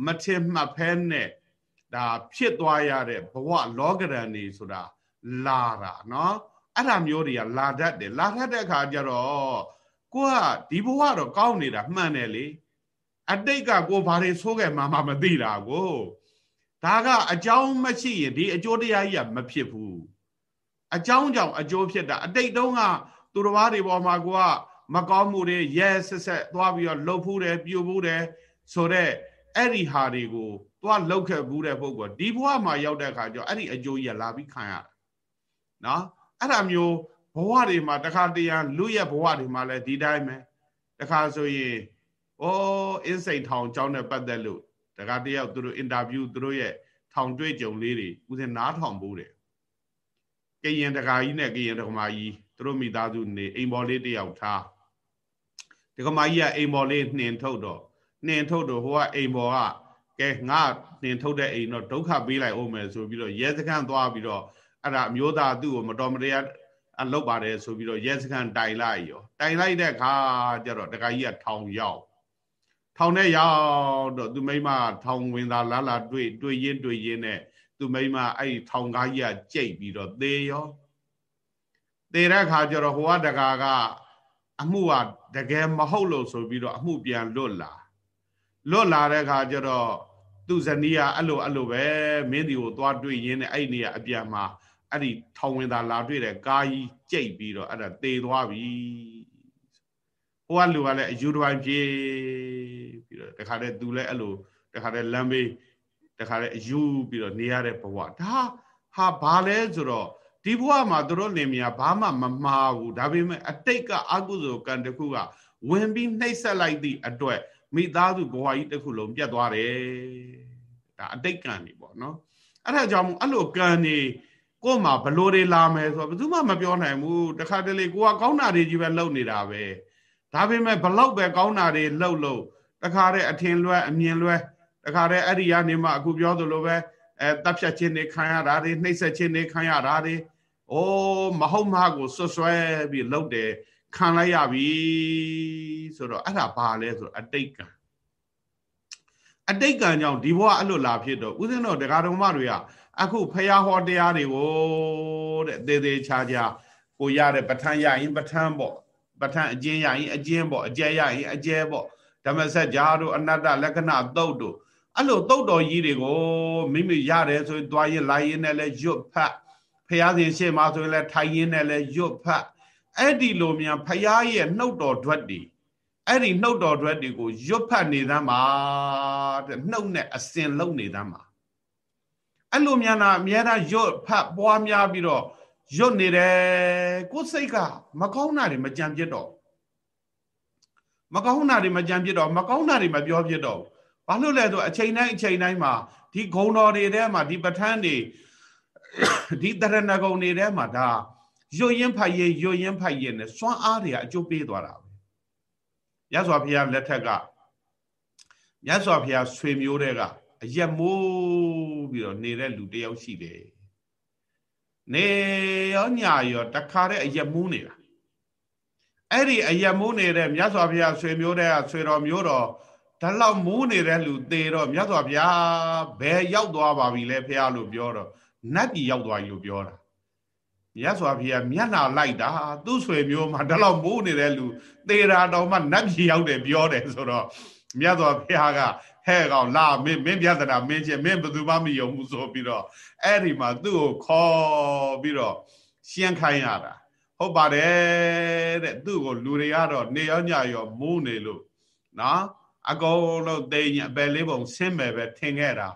မထင်မှတ်ဖဲနဲ့ဒါဖြစ်သွားရတဲ့ဘဝလောကရန်နေဆိုတာလာတာနော်အဲ့ဒါမျိုးတွေကလာတတ်တယ်လာတတ်တဲ့အခါကျတော့ ကိုကဒီဘဝတော့ကောင်းနေတာမှန်တယ်လေအတိတ်ကကိုဘာတွေဆိုးခဲ့မှမှမသိတာကိုဒါကအကြောင်းမရှိရင်ဒီအကျိုးတရားကြီးကမဖြစ်ဘူးအကြောင်းကြောင့်အကျိုးဖြစ်တာအတိတ်တုန်းကသူတော်ဘာတွေပေါ်မှာကိုကမကောင်းမှုတွေရဲဆက်ဆက်သွားပြီးတော့လှုပ်ဖူးတယ်ပြိုဖူးတယ်ဆိုတော့အဲ့ဒီဟာတွေကိုသွားလှုပ်ခဲ့ဘူးတဲ့ပုဂ္ဂိုလ်ဒီဘဝမှာရောက်တဲ့အခါကျတော့အဲ့ဒီအကျိုးကြီးလာပြီးခံရတာနော်အဲ့ဒါမျိုး ဘဝတွေမှာတခါတရံလူရဲ့ဘဝတွေမှာလည်းဒီတိုင်းပဲတခါဆိုရင်ဩအင်းစိန်ထောင်ကျောင်းနဲ့ပတ်သက်လို့တခါတယောက်သူတို့အင်တာဗျူးသူတို့ရဲ့ထောင်တွေ့ကြုံလေးတွေဥစဉ်နားထောင်ဖို့တယ်ကရင်တကာကြီးနဲ့ကရင်တကမာကြီးသူတို့မိသားစုနေအိမ်ပေါ်လေးတယောက်ထားတကမာကြီးကအိမ်ပေါ်လေးနှင်ထုတ်တော့နှင်ထုတ်တော့ဟိုကအိမ်ပေါ်ကကဲငါနှင်ထုတ်တဲ့အိမ်တော့ဒုက္ခပေးလိုက်အောင်မယ်ဆိုပြီးတော့ရဲစခန်းသွားပြီးတော့အဲ့ဒါအမျိုးသားသူ့ကိုမတော်မတရား အလုပ်ပါတယ်ဆိုပြီးတော့ရဲစခန်းတိုင်လိုက်ရောတိုင်လိုက်တဲ့အခါကျတော့တခါကြီးကထောင်ရောက်ထောင်ထဲရောက်တော့သူမိမထောင်ဝင်သာလာလာတွေ့တွေ့ရင်းတွေ့ရင်းနဲ့သူမိမအဲ့ထောင်ကားကြီးကကြိတ်ပြီးတော့သေရောသေတဲ့အခါကျတော့ဟိုကတကာကအမှုကတကယ်မဟုတ်လို့ဆိုပြီးတော့အမှုပြန်လွတ်လာလွတ်လာတဲ့အခါကျတော့သူ့ဇနီးကအဲ့လိုအဲ့လိုပဲမင်းဒီကိုသွားတွေ့ရင်းနဲ့အဲ့နေရအပြန်မှာ အဲ့ဒီထောင်ဝင်သာလာတွေ့တဲ့ကားကြီးကြိတ်ပြီးတော့အဲ့ဒါသေသွားပြီဟိုကလူကလည်းအယူတစ်ပိုင်းပြေးပြီးတော့တခါတည်းသူလည်းအဲ့လိုတခါတည်းလမ်းဘေးတခါတည်းအယူပြီးတော့နေရတဲ့ဘဝဒါဟာဘာလဲဆိုတော့ဒီဘဝမှာသူတို့လင်မယားဘာမှမမှားဘူးဒါပေမဲ့အတိတ်ကအကုသိုလ်ကံတစ်ခုကဝင်ပြီးနှိပ်စက်လိုက်သည့်အတွက်မိသားစုဘဝကြီးတစ်ခုလုံးပြတ်သွားတယ်ဒါအတိတ်ကံနေပေါ့နော်အဲ့ဒါကြောင့်အဲ့လိုကံနေ ကို့မှာဘလို့တွေလာမယ်ဆိုတော့ဘယ်သူမှမပြောနိုင်ဘူးတခါတလေကိုကကောင်းတာတွေကြီးပဲလုပ်နေတာပဲဒါပေမဲ့ဘလောက်ပဲကောင်းတာတွေလှုပ်လို့တခါတဲ့အထင်လွဲအမြင်လွဲတခါတဲ့အဲ့ဒီကနေမှအခုပြောသလိုပဲအဲတပ်ဖြတ်ခြင်းတွေခံရတာတွေနှိပ်စက်ခြင်းတွေခံရတာတွေအိုးမဟုတ်မဟာကိုဆွဆွဲပြီးလှုပ်တယ်ခံလိုက်ရပြီဆိုတော့အဲ့ဒါဘာလဲဆိုတော့အတိတ်ကံအတိတ်ကံကြောင့်ဒီဘဝအဲ့လိုလာဖြစ်တော့ဥစဉ်တော့တရားတော်မတွေက အခုဖះဟောတရားတွေကိုတဲ့သေးသေးချာချာကိုရတဲ့ပဋ္ဌာန်းရရင်ပဋ္ဌာန်းပေါ့ပဋ္ဌာန်းအကျဉ်းရရင်အကျဉ်းပေါ့အကျဲရရင်အကျဲပေါ့ဓမ္မစကြာတို့အနတ္တလက္ခဏာသုတ်တို့အဲ့လိုသုတ်တော်ကြီးတွေကိုမိမိရတယ်ဆိုရင်တွားရင်လာရင်လည်းလဲရွတ်ဖတ်ဖះရှင်ရှေ့မှာဆိုရင်လည်းထိုင်ရင်လည်းလဲရွတ်ဖတ်အဲ့ဒီလိုမြန်ဖះရဲ့နှုတ်တော်ဓွတ်တွေအဲ့ဒီနှုတ်တော်ဓွတ်တွေကိုရွတ်ဖတ်နေသမ်းပါတဲ့နှုတ်နဲ့အစင်လုံနေသမ်းပါ အဲ့လိုမြန်တာအများအားရွတ်ဖတ်ပွားများပြီးတော့ရွတ်နေတယ်ကိုယ်စိတ်ကမကောင်းတာတွေမကြံပြစ်တော့မကောင်းတာတွေမကြံပြစ်တော့မကောင်းတာတွေမပြောပြစ်တော့ဘာလို့လဲဆိုအချိန်တိုင်းအချိန်တိုင်းမှာဒီဂုံတော်တွေထဲမှာဒီပဋ္ဌာန်းတွေဒီတရဏဂုံတွေထဲမှာဒါရွတ်ရင်ဖတ်ရင်ရွတ်ရင်ဖတ်ရင်နဲ့စွမ်းအားတွေကအကျိုးပေးသွားတာပဲရသော်ဘုရားလက်ထက်ကရသော်ဘုရားဆွေမျိုးတွေက အရက်မိုးပြီးတော့နေတဲ့လူတယောက်ရှိတယ်နေရောညရောတခါတည်းအရက်မိုးနေတာအဲ့ဒီအရက်မိုးနေတဲ့မြတ်စွာဘုရားဆွေမျိုးတွေကဆွေတော်မျိုးတော်ဒါလောက်မိုးနေတဲ့လူသေတော့မြတ်စွာဘုရားဘယ်ရောက်သွားပါပြီလဲဖះလို့ပြောတော့နတ်ပြည်ရောက်သွားပြီလို့ပြောတာမြတ်စွာဘုရားမျက်နှာလိုက်တာသူ့ဆွေမျိုးမှာဒါလောက်မိုးနေတဲ့လူသေတာတော့မှနတ်ပြည်ရောက်တယ်ပြောတယ်ဆိုတော့မြတ်စွာဘုရားက ဟဲ့ကောင်လာမင်းမင်းပြဿနာမင်းချင်းမင်းဘယ်သူမှမယုံဘူးဆိုပြီးတော့အဲ့ဒီမှာသူ့ကိုခေါ်ပြီးတော့ရှင်းခိုင်းရတာဟုတ်ပါတယ်တဲ့သူ့ကိုလူတွေကတော့နေရောညရောမိုးနေလို့နော်အကုန်လုံးတိမ်အပယ်လေးပုံဆင်းမယ်ပဲထင်ခဲ့တာ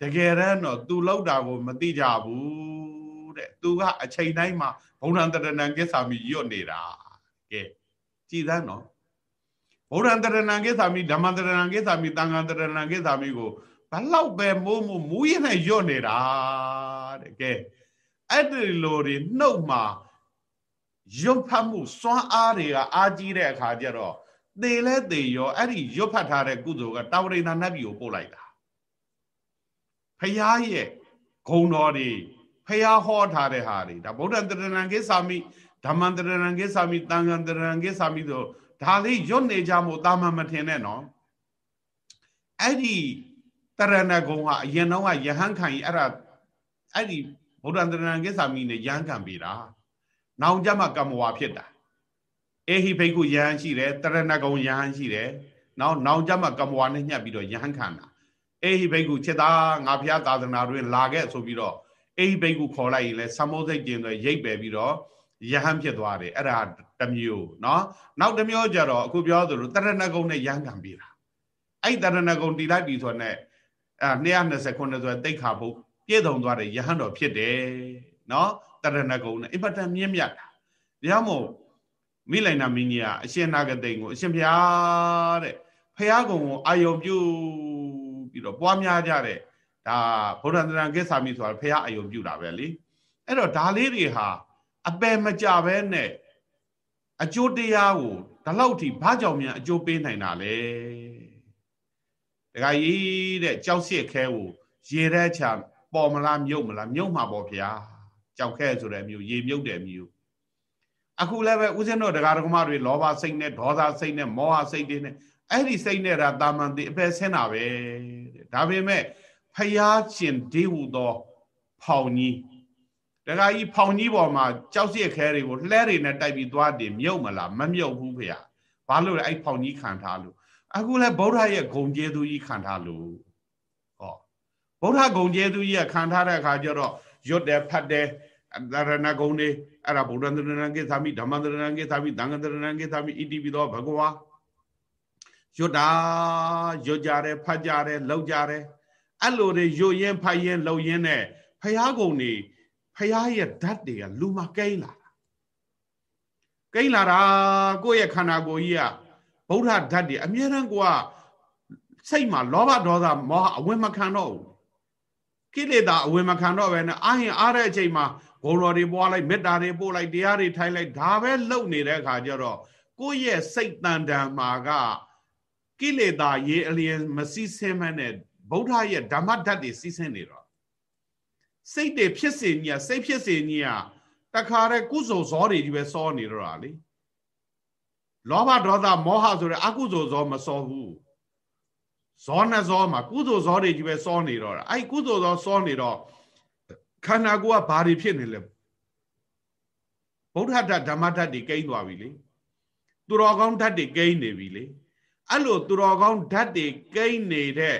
တကယ်တမ်းတော့သူလောက်တာကိုမသိကြဘူးတဲ့သူကအချိန်တိုင်းမှာဘုံရံတရဏံကိစ္ဆာမိရွတ်နေတာကဲကြည်သမ်းနော် ဗုဒ္ဓံတရဏံကိသာမိဓမ္မတရဏံကိသာမိသံဃံတရဏံကိသာမိကိုဘလောက်ပဲမိုးမိုးမူးရင်နဲ့ညွတ်နေတာတဲ့ကဲအဲ့ဒီလိုတွေနှုတ်မှာရွတ်ဖတ်မှုစွမ်းအားတွေကအာကြီးတဲ့အခါကျတော့သေလဲသေရောအဲ့ဒီရွတ်ဖတ်ထားတဲ့ကုသိုလ်ကတာဝရိဏနတ်ပြည်ကိုပို့လိုက်တာဖရာရဲ့ဂုံတော်တွေဖရာဟောထားတဲ့ဟာတွေဒါဗုဒ္ဓတရဏံကိသာမိဓမ္မတရဏံကိသာမိတန်ခံတရဏံကိသာမိဆို ဒါလေးရွတ်နေကြမို့တာမန်မထင်နဲ့နော်အဲ့ဒီတရဏဂုံကအရင်တော့ကယဟန်ခံကြီးအဲ့ဒါအဲ့ဒီဗုဒ္ဓတရဏံကိသာမိနဲ့ယဟန်ခံပေးတာနောင်ကြမှာကမ္မဝါဖြစ်တာအေဟိဘိက္ခုယဟန်ရှိတယ်တရဏဂုံယဟန်ရှိတယ်နောက်နောင်ကြမှာကမ္မဝါနဲ့ညှပ်ပြီးတော့ယဟန်ခံတာအေဟိဘိက္ခုချက်သားငါဖျားသာသနာတွင်လာခဲ့ဆိုပြီးတော့အေဟိဘိက္ခုခေါ်လိုက်ရင်လဲသမောစိတ်ကျင်တွေရိပ်ပယ်ပြီးတော့ယဟန်ဖြစ်သွားတယ်အဲ့ဒါ တမျိုးเนาะနောက်တမျိုးကြတော့အခုပြောသလိုတရဏဂုံနဲ့ယဟန်ခံပြီးတာအဲ့တရဏဂုံတည်လိုက်ပြီဆိုတော့အဲ229ဆိုတိတ်ခါဖို့ပြည့်စုံသွားတဲ့ယဟန်တော်ဖြစ်တယ်เนาะတရဏဂုံနဲ့အင်ပတန်မြင့်မြတ်တာဒါမှမဟုတ်မိလိုက်နာမင်းကြီးကအရှင်နာဂတိန်ကိုအရှင်ဘုရားတဲ့ဖះကုံကိုအာယုံပြုပြီးတော့ပွားများကြတဲ့ဒါဗုဒ္ဓန္တရံကိစ္ဆာမိဆိုတာဖះအာယုံပြုတာပဲလေအဲ့တော့ဒါလေးတွေဟာအပယ်မကြပဲနဲ့ အကျိုးတရားကိုဒီလောက်ထိဘာကြောင့်များအကျိုးပေးနိုင်တာလဲတခါကြီးတဲ့ကြောက်စစ်ခဲကိုရေတဲ့ချာပေါ်မလားမြုပ်မလားမြုပ်မှာပေါ့ဗျာကြောက်ခဲဆိုတဲ့မျိုးရေမြုပ်တဲ့မျိုးအခုလည်းပဲဦးဇင်းတို့တရားဓမ္မတွေလောဘစိတ်နဲ့ဒေါသစိတ်နဲ့မောဟစိတ်တွေနဲ့အဲ့ဒီစိတ်နဲ့ဒါတာမန်တိအပယ်ဆင်းတာပဲတဲ့ဒါပေမဲ့ဖယားရှင်ဒေဝသော ဖောင်ကြီး တခါကြီးဖောင်ကြီးပေါ်မှာကြောက်စစ်ခဲတွေကိုလှဲတွေနဲ့တိုက်ပြီးသွားတယ်မြုပ်မလားမမြုပ်ဘူးဖေ။ဘာလို့လဲအဲ့ဖောင်ကြီးခံထားလို့အခုလဲဗုဒ္ဓရဲ့ဂုံကျေးဇူးကြီးခံထားလို့ဟောဗုဒ္ဓဂုံကျေးဇူးကြီးကခံထားတဲ့အခါကျတော့ရွတ်တယ်ဖတ်တယ်သရဏဂုံတွေအဲ့ဒါဗုဒ္ဓန္တရဏံကိသာမိဓမ္မန္တရဏံကိသာမိသံဃန္တရဏံကိသာမိဣတိပိသောဘဂဝါရွတ်တာရွတ်ကြတယ်ဖတ်ကြတယ်လှုပ်ကြတယ်အဲ့လိုတွေရွတ်ရင်ဖတ်ရင်လှုပ်ရင်နဲ့ဖះကုံတွေ ဖះရဲ့ဓာတ်တွေကလူမကိန်းလာတာကိန်းလာတာကိုယ့်ရဲ့ခန္ဓာကိုယ်ကြီးကဗုဒ္ဓဓာတ်တွေအမြဲတမ်းကိုကစိတ်မှာလောဘဒေါသမောဟအဝင်မခံတော့ဘူးကိလေသာအဝင်မခံတော့ပဲနဲ့အာရင်အားတဲ့အချိန်မှာဂုဏ်တော်တွေပွားလိုက်မေတ္တာတွေပို့လိုက်တရားတွေထိုင်လိုက်ဒါပဲလုပ်နေတဲ့အခါကျတော့ကိုယ့်ရဲ့စိတ်တန်တန်မှာကကိလေသာရေအလျင်မစီးဆင်းမနဲ့ဗုဒ္ဓရဲ့ဓမ္မဓာတ်တွေစီးဆင်းနေတော့ စိတ်တွေဖြစ်စေညီစိတ်ဖြစ်စေညီကတခါတည်းကုစုဇောတွေကြီးပဲစောနေတော့တာလေလောဘဒေါသမောဟဆိုတဲ့အကုသိုလ်ဇောမစောဘူးဇောနဲ့ဇောမှာကုသိုလ်ဇောတွေကြီးပဲစောနေတော့တာအဲ့ကုသိုလ်ဇောစောနေတော့ခန္ဓာကိုယ်ကဘာတွေဖြစ်နေလဲဗုဒ္ဓဓာတ်ဓမ္မဓာတ်တွေကိန်းသွားပြီလေသူတော်ကောင်းဓာတ်တွေကိန်းနေပြီလေအဲ့လိုသူတော်ကောင်းဓာတ်တွေကိန်းနေတဲ့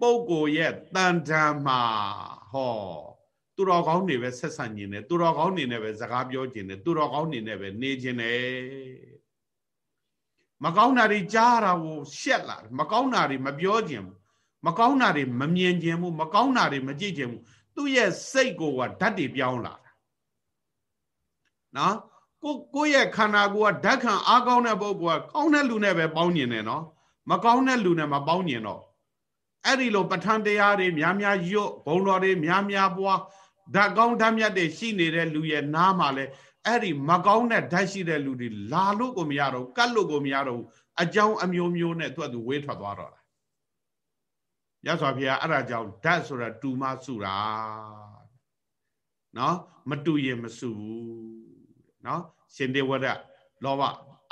ပုဂ္ဂိုလ်ရဲ့တန်တံမှာဟော သူတော်ကောင်းတွေပဲဆက်ဆံနေတယ်သူတော်ကောင်းတွေနဲ့ပဲစကားပြောခြင်းတယ်သူတော်ကောင်းတွေနဲ့ပဲနေခြင်းတယ်မကောင်းတာတွေကြားတာကိုရှက်လာမကောင်းတာတွေမပြောခြင်းဘူးမကောင်းတာတွေမမြင်ခြင်းဘူးမကောင်းတာတွေမကြည့်ခြင်းဘူးသူ့ရဲ့စိတ်ကိုကဓာတ်တွေပြောင်းလာတာနော်ကိုကိုရဲ့ခန္ဓာကိုယ်ကဓာတ်ခံအားကောင်းတဲ့ပုဂ္ဂိုလ်ကကောင်းတဲ့လူနဲ့ပဲပေါင်းညင်တယ်နော်မကောင်းတဲ့လူနဲ့မပေါင်းညင်တော့အဲ့ဒီလိုပဋ္ဌာန်းတရားတွေများများရွတ်ဘုံတော်တွေများများပွား ဓာတ်ကောင်းဓာတ်မြတ်တွေရှိနေတဲ့လူရဲ့နားမှာလဲအဲ့ဒီမကောင်းတဲ့ဓာတ်ရှိတဲ့လူတွေလာလို့ကိုမရတော့ကတ်လို့ကိုမရတော့အကြောင်းအမျိုးမျိုးနဲ့သူ့အတူဝေးထွက်သွားတော့တာရသော်ဖေအဲ့ဒါကြောင့်ဓာတ်ဆိုတာတူမစုတာနော်မတူရင်မစုဘူးနော်ရှင်တေဝရလောဘ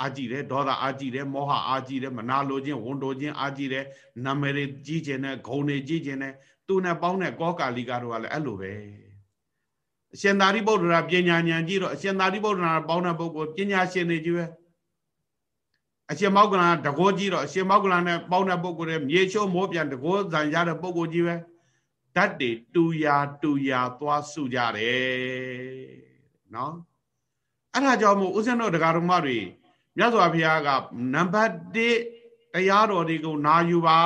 အာကြည့်တယ်ဒေါသအာကြည့်တယ်မောဟအာကြည့်တယ်မနာလိုခြင်းဝန်တိုခြင်းအာကြည့်တယ်နာမည်ကြီးခြင်းနဲ့ဂုဏ်တွေကြီးခြင်းနဲ့သူနဲ့ပေါင်းတဲ့ကောကာလီကတော့လည်းအဲ့လိုပဲ အရှင်သာရိပုတ္တရာပညာဉာဏ်ကြီးတော့အရှင်သာရိပုတ္တရာပေါင်းတဲ့ပုဂ္ဂိုလ်ပညာရှင်တွေကြီးပဲအရှင်မောက္ကလန်တကောကြီးတော့အရှင်မောက္ကလန်နဲ့ပေါင်းတဲ့ပုဂ္ဂိုလ်တွေမြေချိုးမိုးပြန်တကောဇံရတဲ့ပုဂ္ဂိုလ်ကြီးပဲဓာတ်တွေတူရာတူရာသွားစုကြတယ်နော်အဲ့ဒါကြောင့်မို့ဦးဇင်းတို့တရားတော်မတွေမြတ်စွာဘုရားကနံပါတ်1တရားတော်တွေကိုနာယူပါ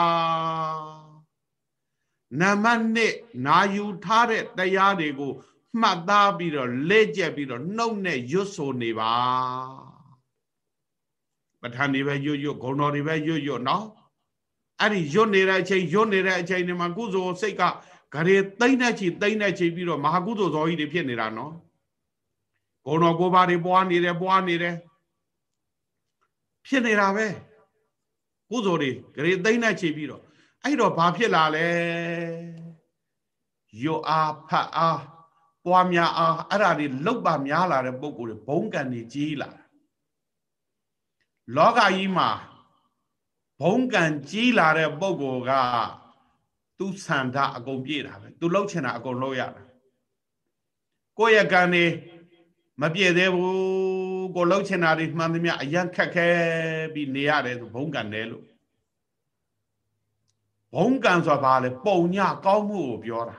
နံပါတ်2နာယူထားတဲ့တရားတွေကို မှတ်သားပြီးတော့လက်ကျက်ပြီးတော့နှုတ်နဲ့ရွတ်ဆိုနေပါပဋ္ဌာန်းတွေပဲရွတ်ရွတ်ဂုဏ်တော်တွေပဲရွတ်ရွတ်နော်အဲ့ဒီရွတ်နေတဲ့အချိန်ရွတ်နေတဲ့အချိန်တွေမှာကုသိုလ်စိတ်ကဂရေသိမ့်တဲ့ချီသိမ့်တဲ့ချီပြီးတော့မဟာကုသိုလ်ဇောကြီးတွေဖြစ်နေတာနော်ဂုဏ်တော်ကိုးပါးတွေပွားနေတယ်ပွားနေတယ်ဖြစ်နေတာပဲကုသိုလ်တွေဂရေသိမ့်နဲ့ခြေပြီးတော့အဲ့တော့ဘာဖြစ်လာလဲယောအားဖတ်အား ပွားများအားအဲ့ဒါတွေလောက်ပါများလာတဲ့ပုံကိုယ်တွေဘုံကံတွေကြီးလာလောကကြီးမှာဘုံကံကြီးလာတဲ့ပုံကိုယ်ကသူဆန္ဒအကုန်ပြည့်တာပဲသူလှုပ်ချင်တာအကုန်လှုပ်ရတာကိုယ့်ရဲ့ကံနေမပြည့်သေးဘူးကိုလှုပ်ချင်တာတွေမှန်သမျှအရန်ခက်ခဲပြီးနေရတယ်ဆိုဘုံကံတယ်လို့ဘုံကံဆိုတာဘာလဲပုံညကောင်းမှုကိုပြောတာ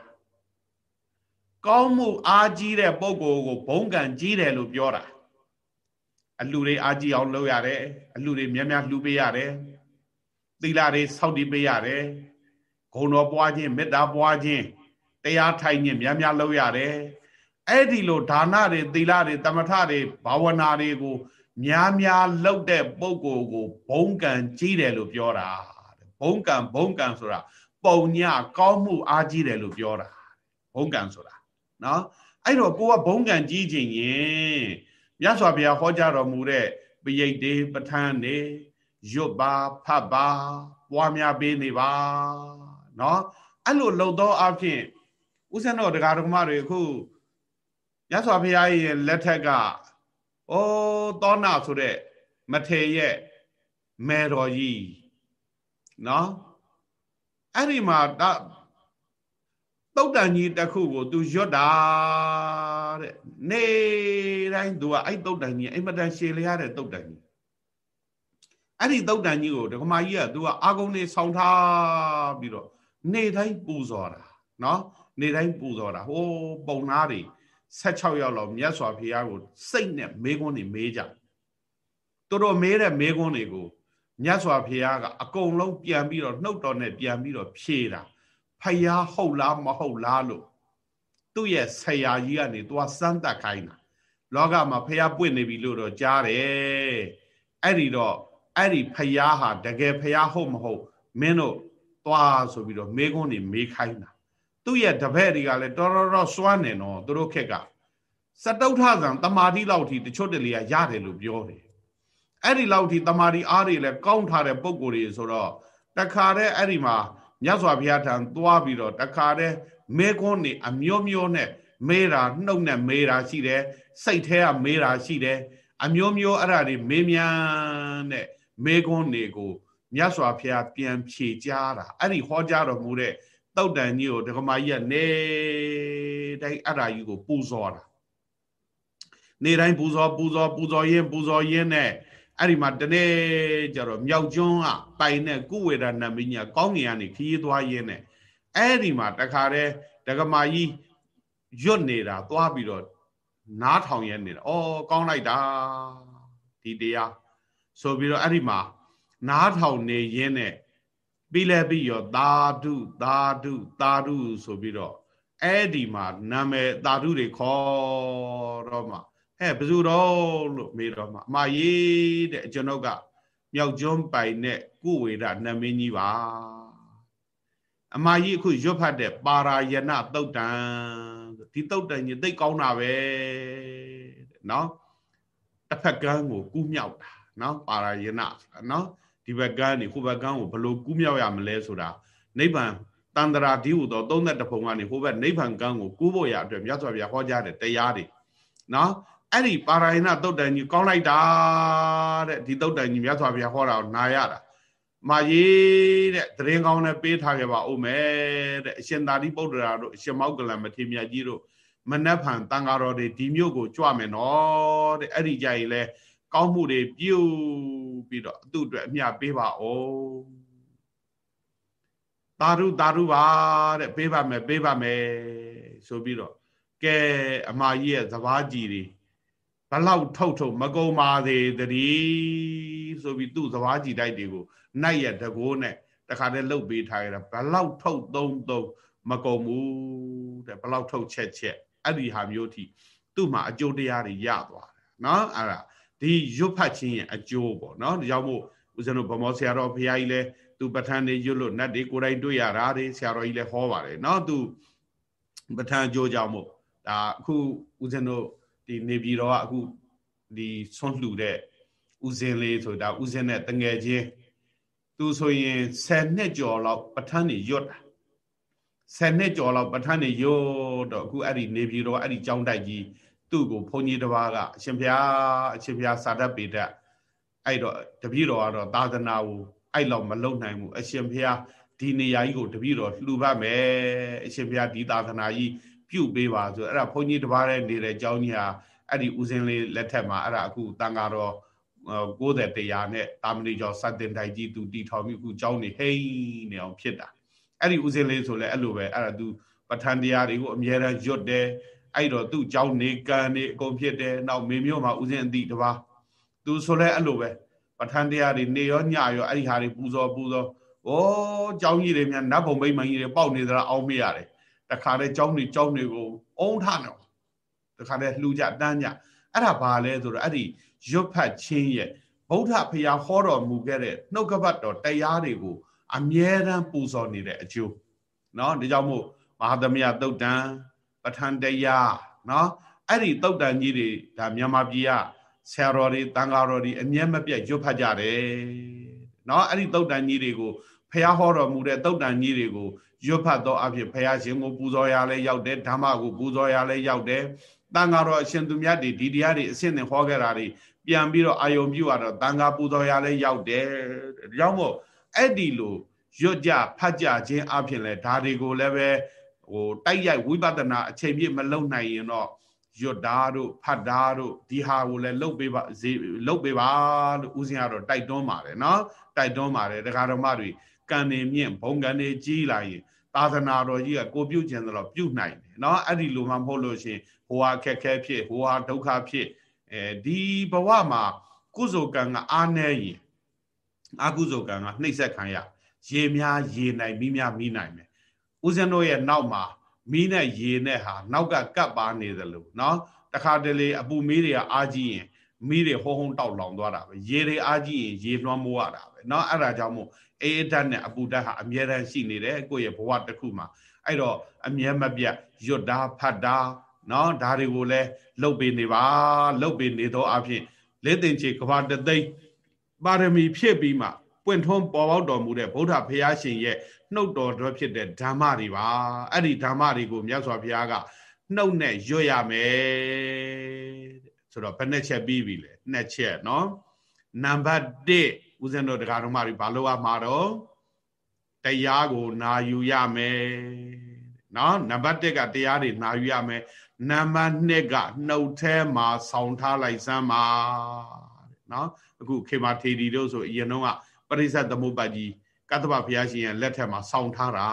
ကောင်းမှုအားကြီးတဲ့ပုဂ္ဂိုလ်ကိုဘုံကံကြီးတယ်လို့ပြောတာအလှတွေအားကြီးအောင်လုပ်ရတယ်အလှတွေများများလှူပေးရတယ်သီလတွေစောင့်တည်ပေးရတယ်ဂုဏ်တော်ပွားခြင်းမေတ္တာပွားခြင်းတရားထိုင်ခြင်းများများလုပ်ရတယ်အဲ့ဒီလိုဒါနတွေသီလတွေတမထတွေဘာဝနာတွေကိုများများလုပ်တဲ့ပုဂ္ဂိုလ်ကိုဘုံကံကြီးတယ်လို့ပြောတာဘုံကံဘုံကံဆိုတာပုံညကောင်းမှုအားကြီးတယ်လို့ပြောတာဘုံကံဆိုတာ နော်အဲ့တော့ကိုကဘုံကံကြီးခြင်းရင်မြတ်စွာဘုရားဟောကြားတော်မူတဲ့ပရိတ်တေပဋ္ဌာန်းနေရွတ်ပါဖတ်ပါ ပွားများပေးနေပါနော်အဲ့လိုလှုပ်သောအဖြစ်ဥစ္စာတော်တရားဓမ္မတွေအခုမြတ်စွာဘုရားရဲ့လက်ထက်ကဩသောနာဆိုတဲ့မထေရဲ့မေတော်ကြီးနော်အဲ့ဒီမှာ တုတ်တန်ကြီးတစ်ခုကို तू ရွတ်တာတဲ့နေတိုင်း तू ကအဲ့တုတ်တန်ကြီးအိမ်မတန်ရှည်လျားတဲ့တုတ်တန်ကြီးအဲ့ဒီတုတ်တန်ကြီးကိုဒကမာကြီးက तू ကအာကုံနေဆောင်းထားပြီးတော့နေတိုင်းပူဇော်တာနော်နေတိုင်းပူဇော်တာဟိုးပုံနာတွေ16ရောက်လောက်မြတ်စွာဘုရားကိုစိတ်နဲ့မေးခွန်းတွေမေးကြသူတို့မေးတဲ့မေးခွန်းတွေကိုမြတ်စွာဘုရားကအကုန်လုံးပြန်ပြီးတော့နှုတ်တော်နဲ့ပြန်ပြီးတော့ဖြေတာ ဖယားဟုတ်လားမဟုတ်လားလို့သူ့ရဲ့ဆရာကြီးကနေသွားစမ်းသပ်ခိုင်းတာလောကမှာဖယားပွင့်နေပြီလို့တော့ကြားတယ်အဲ့ဒီတော့အဲ့ဒီဖယားဟာတကယ်ဖယားဟုတ်မဟုတ်မင်းတို့သွားဆိုပြီးတော့မေးခွန်းနေမေးခိုင်းတာသူ့ရဲ့တပည့်တွေကလည်းတော်တော်တော်စွမ်းနေတော့သူတို့ခက်ကစတုထဇံတမာတိလောက်ထိတချို့တလေကရတယ်လို့ပြောတယ်အဲ့ဒီလောက်ထိတမာတိအားတွေလည်းကောင်းထားတဲ့ပုံကိုယ်တွေဆိုတော့တခါတည်းအဲ့ဒီမှာ မြတ်စွာဘုရားထံသွားပြီးတော့တခါတည်းမဲခွန်းနေအမျိုးမျိုးနဲ့မေးတာနှုတ်နဲ့မေးတာရှိတယ်စိတ်แท้ကမေးတာရှိတယ်အမျိုးမျိုးအဲ့ဒါတွေမေးမြန်းတဲ့မေခွန်းတွေကိုမြတ်စွာဘုရားပြန်ဖြေကြားတာအဲ့ဒီဟောကြားတော်မူတဲ့တုတ်တန်ကြီးကိုဒကမာကြီးကနေတိုင်းအဲ့ဒါကြီးကိုပူဇော်တာနေတိုင်းပူဇော်ပူဇော်ပူဇော်ရင်းပူဇော်ရင်းနဲ့ အဲ့ဒီမှာတနေ့ကျတော့မြောက်ကျွန်းကပိုင်တဲ့ကုဝေဒနာမင်းကြီးကောင်းငင်ကနေခီးသွားရင်းနဲ့အဲ့ဒီမှာတခါတည်းဒကမာကြီးရွတ်နေတာသွားပြီးတော့နားထောင်ရနေတာဩကောင်းလိုက်တာဒီတရားဆိုပြီးတော့အဲ့ဒီမှာနားထောင်နေရင်းနဲ့ပြီးလဲပြီးရောသာဓုသာဓုသာဓုဆိုပြီးတော့အဲ့ဒီမှာနာမည်သာဓုတွေခေါ်တော့မှ ဟဲ့ဘယ်သူတော့လို့မေးတော့မှအမရေးတဲ့ကျွန်ုပ်ကမြောက်ကျွန်းပိုင်နဲ့ကုဝေရနမင်းကြီးပါအမကြီးအခုရွတ်ဖတ်တဲ့ပါရာယနတုတ်တံဒီတုတ်တံကြီးသိကောင်းတာပဲတဲ့နော်တစ်ဖက်ကန်းကိုကူးမြောက်တာနော်ပါရာယနနော်ဒီဘက်ကန်းနေဟိုဘက်ကန်းကိုဘလို့ကူးမြောက်ရမလဲဆိုတာနိဗ္ဗာန်တန္တရာဒီဟုသော32ဘုံကနေဟိုဘက်နိဗ္ဗာန်ကန်းကိုကူးဖို့ရအတွက်မြတ်စွာဘုရားဟောကြားတဲ့တရားတွေနော် အဲ့ဒီပါရာယနာတုတ်တန်ကြီးကောင်းလိုက်တာတဲ့ဒီတုတ်တန်ကြီးမြတ်စွာဘုရားဟောတာကိုနာရတာမာရေးတဲ့တရင်ကောင်းနဲ့ပေးထားခဲ့ပါဦးမယ်တဲ့အရှင်သာရိပုတ္တရာတို့အရှင်မောက္ကလံမထေမြတ်ကြီးတို့မနက်ဖြန်တန်ဃာတော်တွေဒီမြို့ကိုကြွမယ်နော်တဲ့အဲ့ဒီကြရင်လဲကောင်းမှုတွေပြုပြီးတော့သူ့အတွက်အမျှပေးပါဦးသာဓုသာဓုပါတဲ့ပေးပါမယ်ပေးပါမယ်ဆိုပြီးတော့ကဲအမကြီးရဲ့သဘာကြီးတွေ ဘလောက်ထုတ်ထုတ်မကုံပါသေးတည်းဆိုပြီးသူ့စဘာကြည်တိုက်တွေကိုနိုင်ရတကိုးနဲ့တခါတည်းလှုပ်ပေးထားကြတာဘလောက်ထုတ်သုံးသုံးမကုံဘူးတဲ့ဘလောက်ထုတ်ချက်ချက်အဲ့ဒီဟာမျိုးထိသူ့မှာအကျိုးတရားတွေရသွားတယ်နော်အဲ့ဒါဒီရွတ်ဖတ်ခြင်းရဲ့အကျိုးပေါ့နော်ဒါကြောင့်မို့ဦးဇင်းတို့ဗမောဆရာတော်ဘုရားကြီးလဲသူပဋ္ဌာန်းတွေရွတ်လို့နတ်တွေကိုယ်တိုင်တွေ့ရတာတွေဆရာတော်ကြီးလဲဟောပါတယ်နော်သူပဋ္ဌာန်းအကျိုးကြောင့်မို့ဒါအခုဦးဇင်းတို့ ဒီနေပြည်တော်ကအခုဒီဆွန့်လှူတဲ့ဥစဉ်လေးဆိုတာဥစဉ်နဲ့တငယ်ချင်းသူသူဆိုရင်10နှစ်ကျော်လောက်ပဋ္ဌာန်းနေရွတ်တာ10နှစ်ကျော်လောက်ပဋ္ဌာန်းနေရွတ်တော့အခုအဲ့ဒီနေပြည်တော်အဲ့ဒီကျောင်းတိုက်ကြီးသူ့ကိုဘုန်းကြီးတစ်ပါးကအရှင်ဘုရားအရှင်ဘုရားစာတတ်ပေတတ်အဲ့တော့တပည့်တော်ကတော့သာသနာကိုအဲ့လောက်မလုံနိုင်ဘူးအရှင်ဘုရားဒီနေရာကြီးကိုတပည့်တော်လှူပါမယ်အရှင်ဘုရားဒီသာသနာကြီး ပြုတ်ပေးပါဆိုအဲ့ဒါဘုန်းကြီးတစ်ပါးနဲ့နေတဲ့ကျောင်းကြီးဟာအဲ့ဒီဦးစင်းလေးလက်ထက်မှာအဲ့ဒါအခုတန်ဃာတော်90တရားနဲ့တာမဏေကျော်စတင်တိုင်ကြီးသူတီထောင်ပြီးအခုကျောင်းနေဟိန်းနေအောင်ဖြစ်တာအဲ့ဒီဦးစင်းလေးဆိုလဲအဲ့လိုပဲအဲ့ဒါသူပဋ္ဌာန်းတရားတွေကိုအမြဲတမ်းရွတ်တယ်အဲ့တော့သူ့ကျောင်းနေကံနေအကုန်ဖြစ်တယ်နောက်မေမျိုးမှာဦးစင်းအတိတပါသူဆိုလဲအဲ့လိုပဲပဋ္ဌာန်းတရားတွေနေရောညရောအဲ့ဒီဟာတွေပူဇော်ပူဇော်ဩကျောင်းကြီးတွေများနတ်ဘုံမိတ်မကြီးတွေပေါက်နေသလားအောင်းမေးရတယ် တခါတည်းကျောင်းတွေကျောင်းတွေကိုအုံထနေတခါတည်းလှူကြတန်းကြအဲ့ဒါဘာလဲဆိုတော့အဲ့ဒီရွတ်ဖတ်ခြင်းရဲ့ဗုဒ္ဓဖရာဟောတော်မူခဲ့တဲ့နှုတ်ကပတ်တော်တရားတွေကို အမြဲတမ်းပူဇော်နေတဲ့အကျိုးเนาะဒါကြောင့်မို့မဟာသမယသုတ်တံပဋ္ဌာန်းတရားเนาะအဲ့ဒီသုတ်တန်ကြီးတွေဒါမြန်မာပြည်ကဆရာတော်တွေတန်ဃာတော်တွေအမြဲမပြတ်ရွတ်ဖတ်ကြတယ်เนาะအဲ့ဒီသုတ်တန်ကြီးတွေကိုဖះဟောတော်မူတဲ့သုတ်တန်ကြီးတွေကို ရွတ်ဖတ်သောအဖြစ်ဖះရှင်ကိုပူဇော်ရလဲရောက်တယ်ဓမ္မကိုပူဇော်ရလဲရောက်တယ်တန်ဃာတော်အရှင်သူမြတ်တွေဒီတရားတွေအစစ်နဲ့ဟောခဲ့တာတွေပြန်ပြီးတော့အာယုံပြုရတော့တန်ဃာပူဇော်ရလဲရောက်တယ်ဒါကြောင့်မို့အဲ့ဒီလိုရွတ်ကြဖတ်ကြခြင်းအဖြစ်လဲဒါတွေကိုလည်းပဲဟိုတိုက်ရိုက်ဝိပဿနာအချိန်ပြည့်မလုံနိုင်ရင်တော့ရွတ်တာတို့ဖတ်တာတို့ဒီဟာကိုလည်းလုတ်ပေးပါလုတ်ပေးပါလို့ဦးဇင်းကတော့တိုက်တွန်းပါတယ်နော်တိုက်တွန်းပါတယ်ဒကာတော်မတွေကံနေမြင့်ဘုံကံနေကြီးလာရင် သာသနာတော်ကြီးကကိုပြုတ်ကျင်တော့ပြုတ်နိုင်တယ်နော်အဲ့ဒီလိုမှမဟုတ်လို့ရှင်ဟိုဟာခက်ခဲဖြစ်ဟိုဟာဒုက္ခဖြစ်အဲဒီဘဝမှာကုသိုလ်ကံကအားနည်းရင်အကုသိုလ်ကံကနှိပ်စက်ခံရရေများရေနိုင်မိများမိနိုင်မယ်ဦးဇင်းတို့ရဲ့နောက်မှာမီးနဲ့ရေနဲ့ဟာနောက်ကကပ်ပါနေသလိုเนาะတခါတလေအပူမီးတွေကအားကြီးရင်မီးတွေဟိုးဟုံးတောက်လောင်သွားတာပဲရေတွေအားကြီးရင်ရေလွှမ်းမိုးရတာပဲเนาะအဲ့ဒါကြောင့်မို့ အေးဓာတ်နဲ့အပူဓာတ်ဟာအမြဲတမ်းရှိနေတယ်ကိုယ့်ရဲ့ဘဝတစ်ခုမှာအဲ့တော့အမြဲမပြတ်ရွတ်တာဖတ်တာနော်ဒါတွေကိုလည်းလှုပ်ပေးနေပါလှုပ်ပေးနေသောအဖြစ်လက်တင်ချေကဘာတသိန်းပါရမီဖြည့်ပြီးမှပွင့်ထွန်းပေါ်ပေါက်တော်မူတဲ့ဗုဒ္ဓဘုရားရှင်ရဲ့နှုတ်တော်တော်ဖြစ်တဲ့ဓမ္မတွေပါအဲ့ဒီဓမ္မတွေကိုမြတ်စွာဘုရားကနှုတ်နဲ့ရွတ်ရမယ်ဆိုတော့ဘယ်နှချက်ပြီးပြီလဲနှစ်ချက်နော်နံပါတ်1 ဦးဇင်းတို့တရားတော်မတွေဘာလို့ရမှာတော့တရားကိုနာယူရမယ်နော်နံပါတ်1ကတရားတွေနာယူရမယ်နံပါတ်2ကနှုတ်ထဲမှာဆောင်းထားလိုက်စမ်းပါနော်အခုခေမာထေဒီတို့ဆိုအရင်တော့ကပရိသတ်သမုပ္ပါကြီးကတ္တဗဘုရားရှင်ရဲ့လက်ထက်မှာဆောင်းထားတာ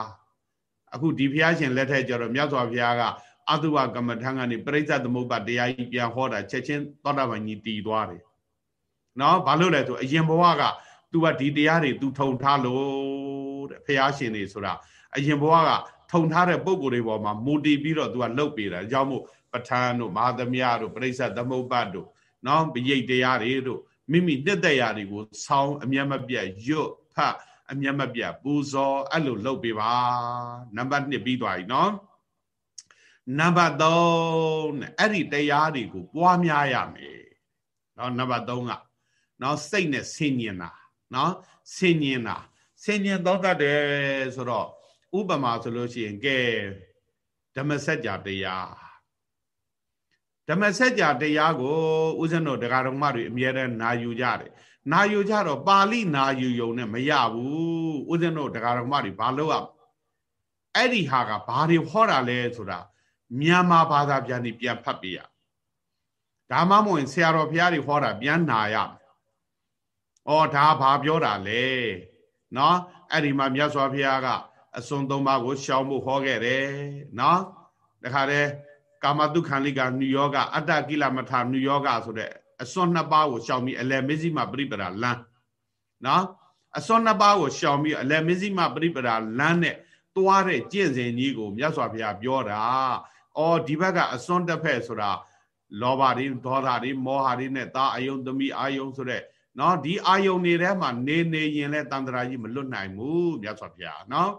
အခုဒီဘုရားရှင်လက်ထက်ကျတော့မြတ်စွာဘုရားကအတုဝကမ္မထံကနေပရိသတ်သမုပ္ပါတရားကြီးပြန်ဟောတာချက်ချင်းသောတာပန်ကြီးတည်သွားတယ် နော်ဘာလို့လဲဆိုအရင်ဘဝက तू ကဒီတရားတွေ तू ထုံထားလို့တဲ့ဘုရားရှင်တွေဆိုတာအရင်ဘဝကထုံထားတဲ့ပုံကိုယ်တွေပေါ်မှာမူတည်ပြီးတော့ तू ကလှုပ်ပေးတာအကြောင်းမို့ပဋ္ဌာန်းတို့မဟာသမယတို့ပြိဿသမုပ္ပတ်တို့နော်ပရိတ်တရားတွေတို့မိမိနှစ်သက်ရာတွေကိုဆောင်းအမျက်မပြတ်ရွတ်ဖတ်အမျက်မပြတ်ပူဇော်အဲ့လိုလှုပ်ပေးပါနံပါတ်1ပြီးသွားပြီနော်နံပါတ်3နဲ့အဲ့ဒီတရားတွေကိုပွားများရမယ်နော်နံပါတ်3က နော်စိတ်နဲ့ဆင်ញင်တာနော်ဆင်ញင်တာဆင်ញင်သောတတ်တယ်ဆိုတော့ဥပမာဆိုလို့ရှိရင်ကဲဓမ္မစကြာတရားဓမ္မစကြာတရားကိုဥဇင်းတို့တရားတော်မတွေအမြဲတမ်းနာယူကြတယ်နာယူကြတော့ပါဠိနာယူယုံနဲ့မရဘူးဥဇင်းတို့တရားတော်မတွေဘာလို့ရအဲ့ဒီဟာကဘာတွေဟောတာလဲဆိုတာမြန်မာဘာသာပြန်ပြီးပြန်ဖတ်ပြရဒါမှမဟုတ်ဆရာတော်ဘုရားတွေဟောတာပြန်နာရ ဩဒါဘာပြောတာလဲနော်အဲ့ဒီမှာမြတ်စွာဘုရားကအစွန်သုံးပါးကိုရှောင်ဖို့ဟောခဲ့တယ်နော်တခါတည်းကာမတုခံလိကနုယောဂအတ္တကိလမထနုယောဂဆိုတဲ့အစွန်နှစ်ပါးကိုရှောင်ပြီးအလယ်မဇ္ဈိမပရိပဒလမ်းနော်အစွန်နှစ်ပါးကိုရှောင်ပြီးအလယ်မဇ္ဈိမပရိပဒလမ်းနဲ့သွားတဲ့ကျင့်စဉ်ကြီးကိုမြတ်စွာဘုရားပြောတာအော်ဒီဘက်ကအစွန်တစ်ဖက်ဆိုတာလောဘတွေဒေါသတွေမောဟတွေနဲ့သာအယုံသမီးအာယုံဆိုတဲ့ နော်ဒီအာယုံတွေထဲမှာနေနေရင်လဲတန်တရာကြီးမလွတ်နိုင်ဘူးမြတ်စွာဘုရားနော်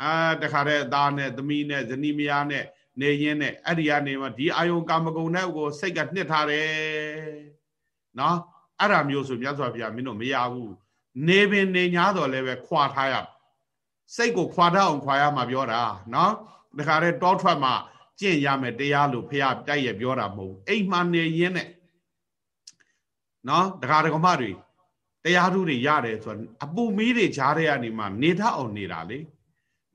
အာတခါတည်းအသားနဲ့သမီးနဲ့ဇနီးမယားနဲ့နေရင်းနဲ့အဲ့ဒီကနေမှဒီအာယုံကာမဂုဏ်နဲ့ကိုစိတ်ကနှစ်ထားတယ်နော်အဲ့ဒါမျိုးဆိုမြတ်စွာဘုရားမင်းတို့မရဘူးနေပင်နေ냐တော့လည်းပဲခွာထားရစိတ်ကိုခွာထားအောင်ခွာရမှာပြောတာနော်ဒါခါတဲ့တောထွက်မှာကျင့်ရမယ်တရားလို့ဖះတိုက်ရပြောတာမဟုတ်ဘူးအိမ်မှနေရင်းနဲ့ နော်ဒကာဒကမတွေတရားထုတွေရတယ်ဆိုတော့အပူမီးတွေဂျားတဲ့ကနေမှနေထအောင်နေတာလေ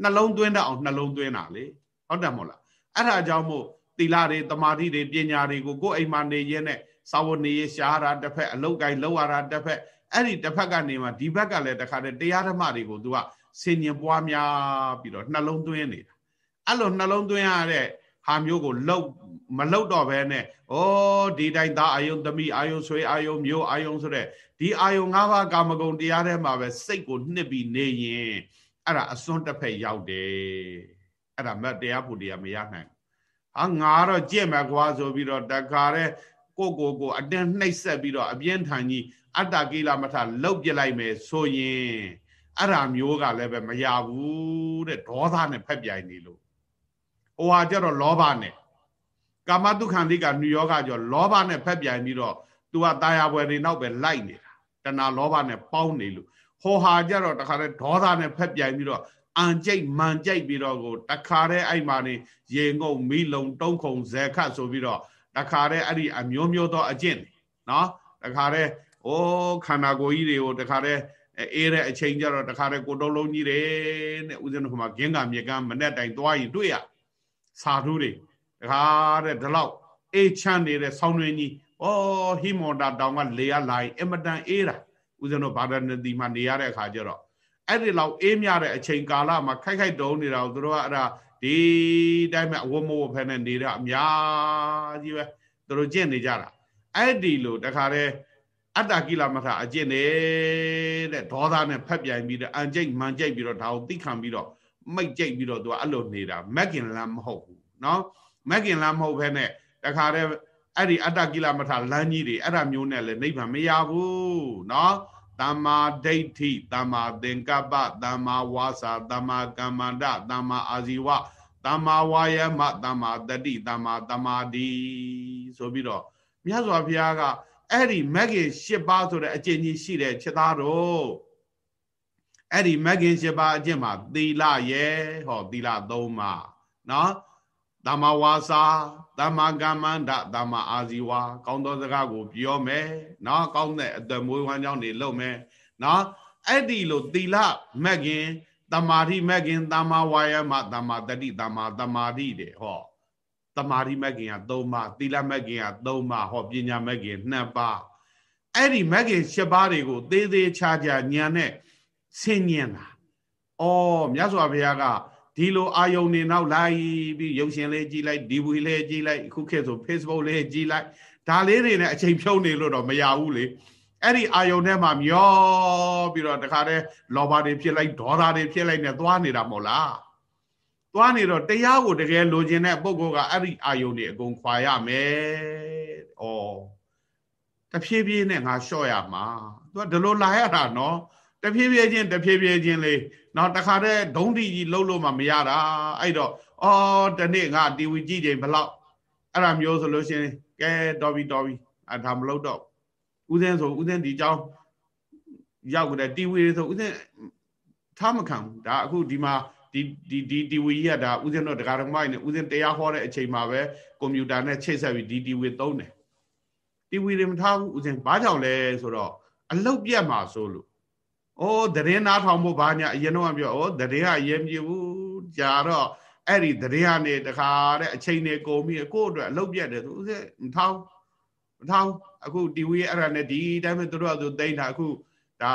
နှလုံးသွင်းတတ်အောင်နှလုံးသွင်းတာလေဟုတ်တယ်မဟုတ်လားအဲ့ဒါကြောင့်မို့သီလတွေတမာတိတွေပညာတွေကိုကိုယ်အိမ်မှာနေရင်းနဲ့စာဝနေရရှားတာတစ်ဖက်အလုတ်ကိုင်းလောက်ရတာတစ်ဖက်အဲ့ဒီတစ်ဖက်ကနေမှဒီဘက်ကလည်းတခါတည်းတရားဓမ္မတွေကို तू ကဆင်ញင်ပွားများပြီးတော့နှလုံးသွင်းနေတာအဲ့လိုနှလုံးသွင်းရတဲ့ဟာမျိုးကိုလှုပ် မလှုပ်တော့ဘဲနဲ့ဩဒီတိုင်းသားအာယုံသမီးအာယုံဆွေအာယုံမျိုးအာယုံဆိုတဲ့ဒီအာယုံ၅ပါးကာမဂုဏ်တရားထဲမှာပဲစိတ်ကိုနှစ်ပြီးနေရင်အဲ့ဒါအစွန်းတစ်ဖက်ရောက်တယ်အဲ့ဒါမတ်တရားဖို့တရားမရနိုင်ဟာငါတော့ကြင့်မယ်ကွာဆိုပြီးတော့တခါတဲ့ကိုကိုကိုအတင်းနှိပ်ဆက်ပြီးတော့အပြင်းထန်ကြီးအတ္တကိလမထလှုပ်ပြလိုက်မယ်ဆိုရင်အဲ့ဒါမျိုးကလည်းပဲမရဘူးတဲ့ဒေါသနဲ့ဖက်ပြိုင်နေလို့ဟိုဟာကျတော့လောဘနဲ့ ကာမတုခံတိကညယောဂကြောလောဘနဲ့ဖက်ပြိုင်ပြီးတော့ तू ကတာယာပွဲတွေနောက်ပဲလိုက်နေတာတဏှာလောဘနဲ့ပေါင်းနေလို့ဟောဟာကြတော့တခါတည်းဒေါသနဲ့ဖက်ပြိုင်ပြီးတော့အန်ကြိတ်မန်ကြိတ်ပြီးတော့ကိုတခါတည်းအဲ့မှာနေရေငုံမီလုံတုံးခုံဇေခတ်ဆိုပြီးတော့တခါတည်းအဲ့ဒီအမျိုးမျိုးသောအကျင့်နော်တခါတည်းအိုးခန္ဓာကိုယ်ကြီးတွေကိုတခါတည်းအေးတဲ့အချိန်ကျတော့တခါတည်းကိုတုံးလုံးကြီးတယ်တဲ့ဦးဇင်းတို့ကမှဂင်းကမြေကမ်းမနဲ့တိုင်သွားရင်တွေ့ရစာထူးတွေ တခါတဲ့ဒီလောက်အေးချမ်းနေတဲ့ဆောင်းတွင်ကြီးဩဟိမောတာတောင်ကလေရလာရင်အမတန်အေးတာဦးဇင်းတို့ဗာဒနတိမှာနေရတဲ့အခါကျတော့အဲ့ဒီလောက်အေးမြတဲ့အချိန်ကာလမှာခိုက်ခိုက်တုံးနေတာကိုတို့ကအဲ့ဒါဒီတိုင်းမဲ့အဝမဝဖဲနဲ့နေတဲ့အများကြီးပဲတို့ကျင့်နေကြတာအဲ့ဒီလိုတခါတည်းအတ္တကိလမထအကျင့်နေတဲ့ဒေါသနဲ့ဖက်ပြိုင်ပြီးတော့အန်ကြိတ်မန်ကြိတ်ပြီးတော့ဒါကိုသိခံပြီးတော့မိတ်ကြိတ်ပြီးတော့သူကအဲ့လိုနေတာမက်ကင်လမ်းမဟုတ်ဘူးเนาะ မက်ကင်လမ်းမဟုတ်ဘဲနဲ့တခါတည်းအဲ့ဒီအတ္တကိလမထလမ်းကြီးတွေအဲ့ဒါမျိုးနဲ့လည်းနိဗ္ဗာန်မရဘူးเนาะတမ္မာဒိဋ္ဌိတမ္မာသင်္ကပ္ပတမ္မာဝါစာတမ္မာကမ္မန္တတမ္မာအာဇီဝတမ္မာဝါယမတမ္မာတတိတမ္မာတမာတိဆိုပြီးတော့မြတ်စွာဘုရားကအဲ့ဒီမဂ်ကင်၈ပါးဆိုတဲ့အကျင့်ကြီးရှိတဲ့ချက်သားတို့အဲ့ဒီမဂ်ကင်၈ပါးအကျင့်မှာသီလရဲ့ဟောသီလ၃ပါးနော် တမ္မာဝါစာတမ္မာကမ္မန္တတမ္မာအာဇီဝကောင်းသောစကားကိုပြောမယ်နော်ကောင်းတဲ့အတမွေးဝမ်းကြောင်းတွေလုပ်မယ်နော်အဲ့ဒီလိုသီလမဂ်ကင်တမာတိမဂ်ကင်တမ္မာဝါယမတမ္မာတတိတမ္မာတမာတိတဲ့ဟောတမာတိမဂ်ကင်က3ပါးသီလမဂ်ကင်က3ပါးဟောပညာမဂ်ကင်2ပါးအဲ့ဒီမဂ်ကင်7ပါးတွေကိုသေးသေးချာချာညာနဲ့ဆင်ញင်တာဩမြတ်စွာဘုရားက ဒီလိုအာယုံနေနောက်လိုက်ပြီးရုပ်ရှင်လေးကြည့်လိုက်ဒီဝီလေးကြည့်လိုက်အခုခေတ်ဆို Facebook လေးကြည့်လိုက်ဒါလေးတွေနဲ့အချိန်ဖြုံးနေလို့တော့မရဘူးလေအဲ့ဒီအာယုံထဲမှာမျောပြီးတော့တခါတည်းလောဘတွေဖြစ်လိုက်ဒေါသတွေဖြစ်လိုက်နဲ့သွားနေတာမဟုတ်လားသွားနေတော့တရားကိုတကယ်လိုချင်တဲ့ပုဂ္ဂိုလ်ကအဲ့ဒီအာယုန်တွေအကုန်ခွာရမယ်။ဩတဖြည်းဖြည်းနဲ့ငါလျှော့ရမှာ။ तू ကဒီလိုလာရတာနော်။တဖြည်းဖြည်းချင်းတဖြည်းဖြည်းချင်းလေး နောက်တခါတည်းဒုံးတီကြီးလှုပ်လို့မှမရတာအဲ့တော့အော်ဒီနေ့ငါတီဗီကြည့်ချိန်ဘလောက်အဲ့ဒါမျိုးဆိုလို့ရှင်ကဲတော်ပြီတော်ပြီအဒါမလုပ်တော့ဥစဉ်ဆိုဥစဉ်ဒီကြောင်းရောက်ကြတယ်တီဗီဆိုဥစဉ်ထားမခံဘူးဒါအခုဒီမှာဒီဒီဒီတီဗီကြီးကဒါဥစဉ်တော့ဒကာဒကမကြီးနဲ့ဥစဉ်တရားဟောတဲ့အချိန်မှာပဲကွန်ပျူတာနဲ့ချိတ်ဆက်ပြီးဒီတီဗီသုံးတယ်တီဗီတွေမထားဘူးဥစဉ်ဘာကြောင့်လဲဆိုတော့အလုတ်ပြတ်မှာဆိုလို့ ဩသတင်းနားထောင်ဖို့ဘာညာအရင်တော့ပြောဩသတင်းကအရင်ပြဘူးကြာတော့အဲ့ဒီသတင်းကနေတခါတဲ့အချိန်နေကုန်ပြီးကို့အတွက်အလုတ်ပြတ်တယ်ဆိုဥစဉ်မထောင်မထောင်အခုတီဝီရဲ့အဲ့ဒါနဲ့ဒီတိုင်းပဲတို့ကသူတိမ့်တာအခုဒါ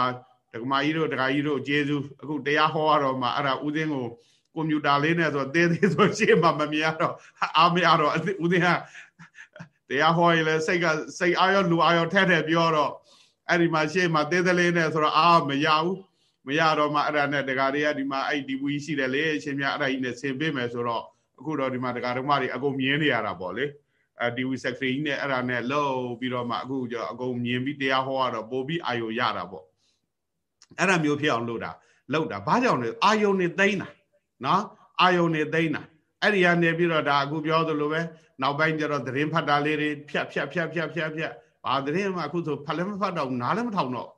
ဒကမာကြီးတို့ဒကာကြီးတို့ကျေးဇူးအခုတရားဟောရတော့မှအဲ့ဒါဦးသိန်းကိုကွန်ပျူတာလေးနဲ့ဆိုသေးသေးဆိုရှေ့မှာမမြင်တော့အားမရတော့ဦးသိန်းကတရားဟောရင်လည်းစိတ်ကစိတ်အာရောလူအာရောထဲထဲပြောတော့ အဲ့ဒီမှာရှေ့မှာသေးသေးလေးနဲ့ဆိုတော့အာမရဘူးမရတော့မှအဲ့ဒါနဲ့ဒကာတွေကဒီမှာအဲ့ဒီဝီရှိတယ်လေအရှင်မြတ်အဲ့ဒါကြီးနဲ့ဆင်ပေးမယ်ဆိုတော့အခုတော့ဒီမှာဒကာဓမ္မတွေအကုန်မြင်နေရတာပေါ့လေအဲဒီဝီဆက်ခရီးနဲ့အဲ့ဒါနဲ့လှုပ်ပြီးတော့မှအခုကျအကုန်မြင်ပြီးတရားဟောရတော့ပို့ပြီးအာယုရတာပေါ့အဲ့ဒါမျိုးဖြစ်အောင်လုပ်တာလုပ်တာဘာကြောင့်လဲအာယုန်နေသိမ့်တာနော်အာယုန်နေသိမ့်တာအဲ့ဒီကနေပြီးတော့ဒါအခုပြောသလိုပဲနောက်ပိုင်းကျတော့သတင်းဖတ်တာလေးတွေဖြတ်ဖြတ်ဖြတ်ဖြတ်ဖြတ်ဖြတ် ဘာသတင်းမှအခုဆိုဖတ်လည်းမဖတ်တော့နားလည်းမထောင်တော့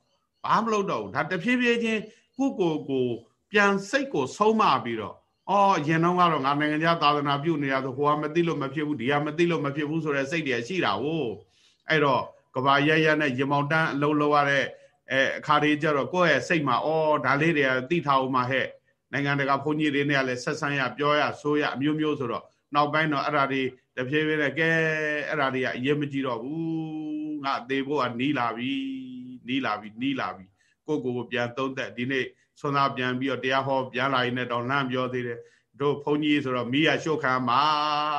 ဘာမလုပ်တော့ဘူးဒါတဖြည်းဖြည်းချင်းကိုကိုကိုပြန်စိတ်ကိုဆုံးမပြီးတော့အော်အရင်တော့ကတော့ငါနိုင်ငံခြားသာသနာပြုနေရဆိုဟိုကမသိလို့မဖြစ်ဘူးဒီကမသိလို့မဖြစ်ဘူးဆိုတဲ့စိတ်တွေရှိတာ ਉਹ အဲ့တော့ကဘာရရနဲ့ရေမောင်တန်းအလုံးလုံးရတဲ့အဲအခါလေးကြတော့ကိုယ့်ရဲ့စိတ်မှာအော်ဒါလေးတွေကသိထားအောင်မှာဟဲ့နိုင်ငံတကာဘုန်းကြီးတွေနဲ့လည်းဆက်ဆံရပြောရဆိုရအမျိုးမျိုးဆိုတော့နောက်ပိုင်းတော့အဲ့ဒါတွေတဖြည်းဖြည်းနဲ့ကဲအဲ့ဒါတွေကအရေးမကြီးတော့ဘူး ငါသေဖို့ကနီးလာပြီနီးလာပြီနီးလာပြီကိုကိုကိုပြန်သုံးသက်ဒီနေ့ဆွမ်းသာပြန်ပြီးတော့တရားဟောပြန်လာရင်လည်းတော့လမ်းပြောသေးတယ်တို့ဘုန်းကြီးဆိုတော့မိရရှုခံမှာ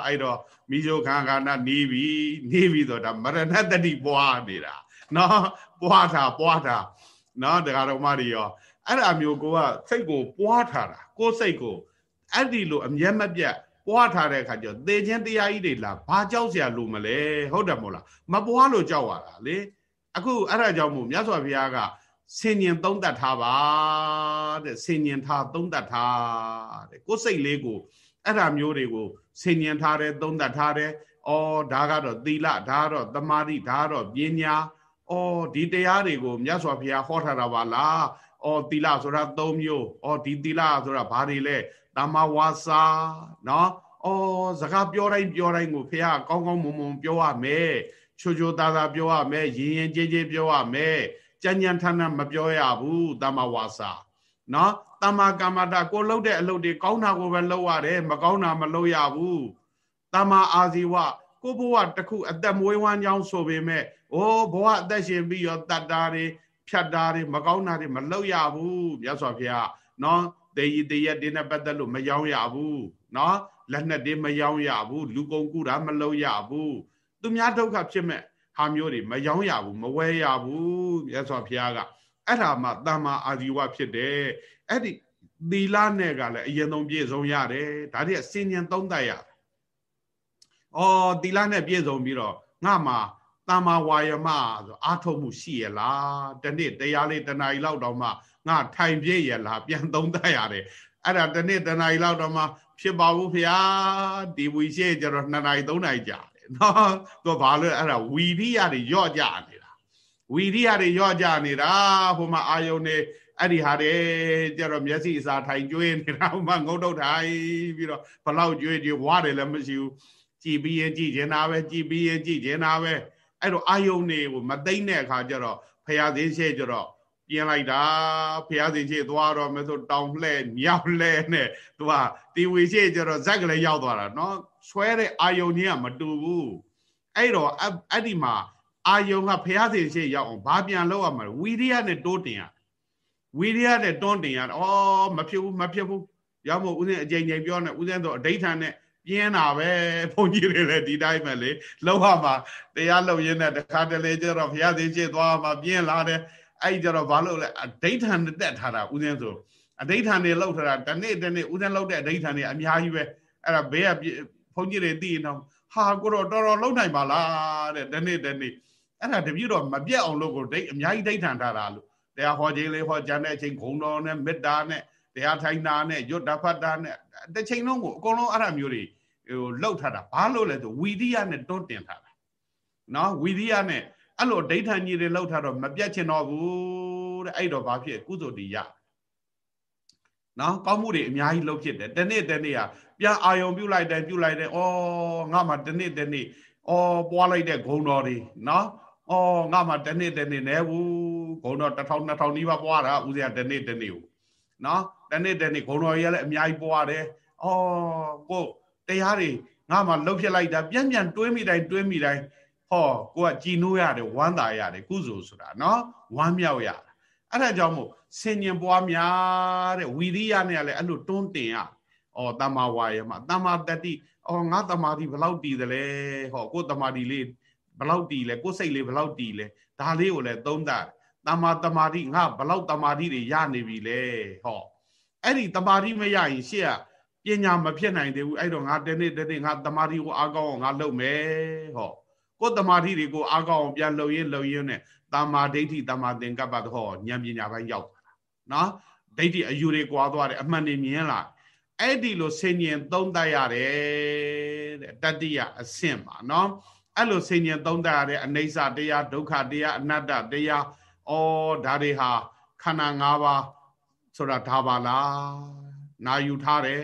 အဲ့တော့မိရှုခံကနာနီးပြီနီးပြီဆိုတော့မရဏတတိပွားနေတာနော်ပွားတာပွားတာနော်တရားတော်မတွေရောအဲ့ဒါမျိုးကိုကစိတ်ကိုပွားထားတာကိုယ်စိတ်ကိုအဲ့ဒီလိုအမျက်မပြတ် ပွားထားတဲ့အခါကျတော့သေခြင်းတရားကြီးတွေလာဘာကြောက်เสียလို့မလဲဟုတ်တယ်မို့လားမပွားလို့ကြောက်ရတာလေအခုအဲ့ဒါကြောင့်မို့မြတ်စွာဘုရားကဆင်ញင်သုံးတတ်ထားပါတဲ့ဆင်ញင်ထားသုံးတတ်ထားတဲ့ကိုယ်စိတ်လေးကိုအဲ့ဒါမျိုးတွေကိုဆင်ញင်ထားတယ်သုံးတတ်ထားတယ်အော်ဒါကတော့သီလဒါကတော့သမာဓိဒါကတော့ပညာအော်ဒီတရားတွေကိုမြတ်စွာဘုရားဟောထားတာပါလားအော်သီလဆိုတာ၃မျိုးအော်ဒီသီလဆိုတာဘာတွေလဲ တမဝါစာနော်အော်စကားပြောတိုင်းပြောတိုင်းကိုဖះကောင်းကောင်းမွန်မွန်ပြောရမယ်ချိုချိုသားသားပြောရမယ်ရင်ရင်ကြေးကြေးပြောရမယ်ကြံ့ကြံ့ထန်းထန်းမပြောရဘူးတမဝါစာနော်တမကာမတာကိုလှုပ်တဲ့အလုပ်တွေကောင်းတာကိုပဲလုပ်ရတယ်မကောင်းတာမလုပ်ရဘူးတမအာဇီဝကိုဘဝတစ်ခုအသက်မွေးဝမ်းကြောင်းဆိုပေမဲ့အိုးဘဝအသက်ရှင်ပြီးရောတတ်တာတွေဖြတ်တာတွေမကောင်းတာတွေမလုပ်ရဘူးမြတ်စွာဘုရားနော် တေရီတရက်တင်းနဲ့ပတ်သက်လို့မယောင်းရဘူးနော်လက်နဲ့တင်းမယောင်းရဘူးလူကုန်ကူတာမလုပ်ရဘူးသူများဒုက္ခဖြစ်မဲ့ဟာမျိုးတွေမယောင်းရဘူးမဝဲရဘူးမြတ်စွာဘုရားကအဲ့ဒါမှတမ္မာအာဇီဝဖြစ်တယ်အဲ့ဒီသီလနဲ့ကလည်းအရင်ဆုံးပြည့်စုံရတယ်ဒါတည်းစင်ញံသုံးတတ်ရအော်သီလနဲ့ပြည့်စုံပြီးတော့ငါမှာတမ္မာဝါယမဆိုအာထုတ်မှုရှိရလားတနေ့တရားလေးတနားရီလောက်တော့မှ ငါထိုင်ပြည့်ရလားပြန်သုံးတတ်ရတယ်အဲ့ဒါတနေ့တနားရီလောက်တော့မှဖြစ်ပါဘူးဖေဟာဒီဝီရှေ့ကျတော့2နာရီ3နာရီကြာတယ်နော်သူဘာလို့အဲ့ဒါဝီရိယတွေယော့ကြနေတာဝီရိယတွေယော့ကြနေတာဟိုမှာအာယုန်နေအဲ့ဒီဟာတွေကျတော့မျက်စိအစာထိုင်ကျွေးနေတာဟိုမှာငုတ်တုတ်ထိုင်ပြီးတော့ဘလောက်ကျွေးကျွေးဝါတယ်လည်းမရှိဘူးကြည်ပြီးရင်ကြည်ကျင်တာပဲကြည်ပြီးရင်ကြည်ကျင်တာပဲအဲ့တော့အာယုန်တွေကိုမသိမ့်တဲ့အခါကျတော့ဖရာသေးရှေ့ကျတော့ ပြင်းလိုက်တာဖះစီချေသွားတော့မယ်ဆိုတောင်လှဲ့မြောက်လှဲ့နဲ့သူကတီဝီချေကျတော့ဇက်ကလေးရောက်သွားတာเนาะဆွဲတဲ့အာယုံကြီးကမတူဘူးအဲ့တော့အဲ့ဒီမှာအာယုံကဖះစီချေရောက်အောင်ဘာပြန်လုပ်ရမှာဝီရိယနဲ့တိုးတင်ရဝီရိယနဲ့တွန်းတင်ရဩမဖြစ်ဘူးမဖြစ်ဘူးရောက်မို့ဦးစင်းအကြိမ်ကြိမ်ပြောနေဦးစင်းဆိုအဋိဌာန်နဲ့ပြင်းတာပဲဘုန်းကြီးတွေလည်းဒီတိုင်းပဲလေလောက်ရမှာတရားလောက်ရင်းနဲ့တခါတလေကျတော့ဘုရားသေးချေသွားမှာပြင်းလာတယ် အဲ့ဒီကျတော့ဘာလို့လဲအဋိဌာန်တက်ထားတာဦးဇင်းဆိုအဋိဌာန်တွေလောက်ထားတာတနေ့တနေ့ဦးဇင်းလောက်တဲ့အဋိဌာန်တွေအများကြီးပဲအဲ့ဒါဘေးကဘုန်းကြီးတွေသိရင်တော့ဟာကိုတော့တော်တော်လုံးနိုင်ပါလားတဲ့တနေ့တနေ့အဲ့ဒါတပြည့်တော့မပြတ်အောင်လို့ကိုဒိတ်အများကြီးဒိတ်ထန်ထားတာလို့တရားဟောခြင်းလေးဟောကြတဲ့အချိန်ဂုံတော်နဲ့မေတ္တာနဲ့တရားထိုင်တာနဲ့ရွတ်တဖတ်တာနဲ့တစ်ချိန်လုံးကိုအကုန်လုံးအဲ့ဒါမျိုးတွေဟိုလောက်ထားတာဘာလို့လဲဆိုဝီရိယနဲ့တွန်းတင်ထားတာနော်ဝီရိယနဲ့ အဲ့လိုဒိဋ္ဌာန်ကြီးတွေလောက်ထားတော့မပြတ်ချင်တော့ဘူးတဲ့အဲ့တော့ဘာဖြစ်ကုသိုလ်တရားနော်ကောင်းမှုတွေအများကြီးလုပ်ဖြစ်တယ်တနေ့တနေ့ကပြန်အာယုံပြုတ်လိုက်တယ်ပြုတ်လိုက်တယ်ဩငါမှတနေ့တနေ့ဩပွားလိုက်တဲ့ဂုံတော်တွေနော်ဩငါမှတနေ့တနေ့နဲဘူးဂုံတော်1000 2000နီးပါးပွားတာဦးဇေယတနေ့တနေ့ကိုနော်တနေ့တနေ့ဂုံတော်ကြီးလည်းအများကြီးပွားတယ်ဩကိုတရားတွေငါမှလှုပ်ဖြစ်လိုက်တာပြန်ပြန်တွေးမိတိုင်းတွေးမိတိုင်း ဟောကိုကကြည်နိုးရတယ်ဝမ်းသာရတယ်ကုစုဆိုတာနော်ဝမ်းမြောက်ရအဲ့ဒါကြောင့်မို့ဆင်ញင်ပွားများတဲ့ဝီရိယနဲ့လည်းအဲ့လိုတွန်းတင်ရဩတမ္မာဝါယမတမ္မာတတိဩငါတမာတိဘလောက်တည်တယ်လဲဟောကိုတမာတိလေးဘလောက်တည်လဲကိုစိတ်လေးဘလောက်တည်လဲဒါလေးကိုလည်းသုံးတာတမ္မာတမာတိငါဘလောက်တမာတိတွေရနေပြီလဲဟောအဲ့ဒီတမာတိမရရင်ရှေ့ကပညာမဖြစ်နိုင်သေးဘူးအဲ့တော့ငါတနေ့တနေ့ငါတမာတိကိုအားကောင်းအောင်ငါလုပ်မယ်ဟော ကိုယ်တမာတိတွေကိုအားကောင်းအောင်ပြန်လှုပ်ရင်းလှုပ်ရင်းနဲ့တမာဒိဋဉ္ဌိတမာသင်္ကပ္ပသောဉာဏ်ပညာပိုင်းရောက်သွားတာနော်ဒိဋ္ဌိအယူတွေကွာသွားတယ်အမှန်တွေမြင်လာအဲ့ဒီလိုဆင်ញင်သုံးတတ်ရတယ်တဲ့တတိယအဆင့်ပါနော်အဲ့လိုဆင်ញင်သုံးတတ်ရတဲ့အနိစ္စတရားဒုက္ခတရားအနတ္တတရားဩဩဒါတွေဟာခန္ဓာ၅ပါးဆိုတာဒါပါလားနာယူထားတယ်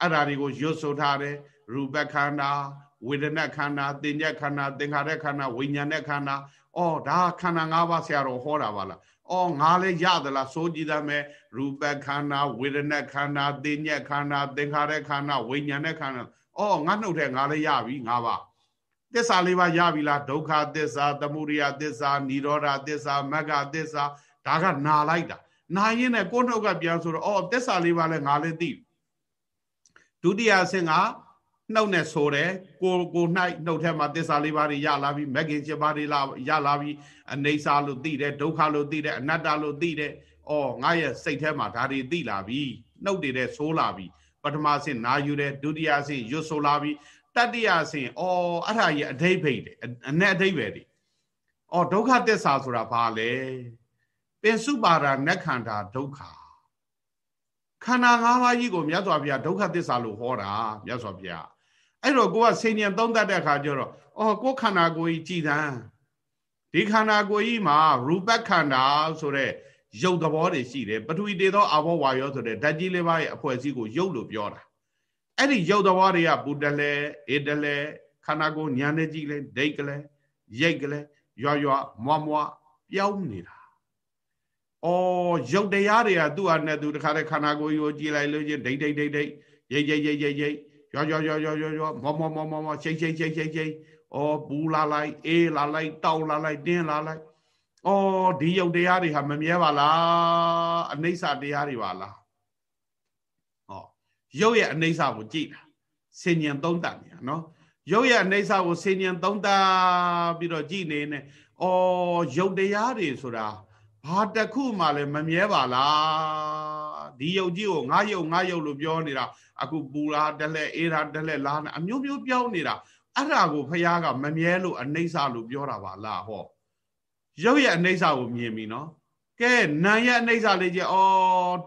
အဲ့ဒါတွေကိုရွတ်ဆိုထားတယ်ရူပခန္ဓာ ဝေဒနာခန္ဓာသင်္ညက်ခန္ဓာသင်္ခါရခန္ဓာဝိညာဉ်နဲ့ခန္ဓာဩဒါခန္ဓာ၅ပါးဆရာတော်ဟောတာပါလားဩငါလည်းရသလားစိုးကြည့်သမယ်ရူပခန္ဓာဝေဒနာခန္ဓာသင်္ညက်ခန္ဓာသင်္ခါရခန္ဓာဝိညာဉ်နဲ့ခန္ဓာဩငါနှုတ်ထဲငါလည်းရပြီ၅ပါးသစ္စာလေးပါးရပြီလားဒုက္ခသစ္စာသမုဒယသစ္စာនិရောဓသစ္စာမဂ္ဂသစ္စာဒါကနာလိုက်တာနာရင်နဲ့ကိုယ်နှုတ်ကပြန်ဆိုတော့ဩသစ္စာလေးပါးလည်းငါလည်းသိဒုတိယအဆင့်က နှုတ်နဲ့ဆိုတယ်ကိုကို၌နှုတ်ထဲမှာသစ္စာလေးပါးတွေရလာပြီမဂ္ဂင်7ပါးတွေလာရလာပြီအနေစာလို့သိတယ်ဒုက္ခလို့သိတယ်အနတ္တလို့သိတယ်ဩငါရဲ့စိတ်ထဲမှာဒါတွေသိလာပြီနှုတ်တွေတဲ့ဆိုးလာပြီပထမအဆင့်နာယူတယ်ဒုတိယအဆင့်ရွတ်ဆိုလာပြီတတိယအဆင့်ဩအဲ့ဒါကြီးအဓိပ္ပာယ်တယ်အ내အဓိပ္ပာယ်တွေဩဒုက္ခသစ္စာဆိုတာဘာလဲပင်စုပါဒာနက်ခန္ဓာဒုက္ခခန္ဓာ၅ပါးကြီးကိုမြတ်စွာဘုရားဒုက္ခသစ္စာလို့ဟောတာမြတ်စွာဘုရား အဲ့တော့ကိုကဆင်ញံသုံးတတ်တဲ့အခါကျတော့အော်ကိုခန္ဓာကိုယ်ကြီးကြည်သံဒီခန္ဓာကိုယ်ကြီးမှာရူပခန္ဓာဆိုတဲ့ရုပ်သဘောတွေရှိတယ်ပထဝီတေသောအဘောဝါယောဆိုတဲ့ဓာတ်ကြီးလေးပါးရဲ့အဖွဲ့အစည်းကိုရုပ်လို့ပြောတာအဲ့ဒီရုပ်သဘောတွေကဘူတလဲအေတလဲခန္ဓာကိုယ်ညာနေကြည့်လဲဒိတ်ကလဲရိတ်ကလဲရွာရွာမွားမွားပြောင်းနေတာအော်ရုပ်တရားတွေကသူ့အနဲ့သူတခါတည်းခန္ဓာကိုယ်ကိုကြည်လိုက်လို့ချင်းဒိတ်ဒိတ်ဒိတ်ဒိတ်ရိတ်ရိတ်ရိတ်ရိတ် ရိတ်ရွာရွာရွာရွာရွာရွာမောမောမောမောမောရှိတ်ရှိတ်ရှိတ်ရှိတ်ရှိတ်အော်ပူလာလိုက်အေးလာလိုက်တောက်လာလိုက်တင်းလာလိုက်အော်ဒီယုတ်တရားတွေဟာမမြဲပါလားအနိစ္စတရားတွေပါလားဟောရုပ်ရဲ့အနိစ္စကိုကြည့်တာဆင်ញံသုံးတတ်နေတာနော်ရုပ်ရဲ့အနိစ္စကိုဆင်ញံသုံးတတ်ပြီးတော့ကြည့်နေနေအော်ရုပ်တရားတွေဆိုတာဘာတခုမှလည်းမမြဲပါလားဒီယုတ်ကြီးကိုငါယုတ်ငါယုတ်လို့ပြောနေတာ အခုပူတာတလဲအေးတာတလဲလာနေအမျိုးမျိုးပြောင်းနေတာအဲ့ဒါကိုဖះကမမြဲလို့အနိစ္စလို့ပြောတာပါလားဟောရုပ်ရဲ့အနိစ္စကိုမြင်ပြီနော်ကဲနာရဲ့အနိစ္စလေးကြီးဩ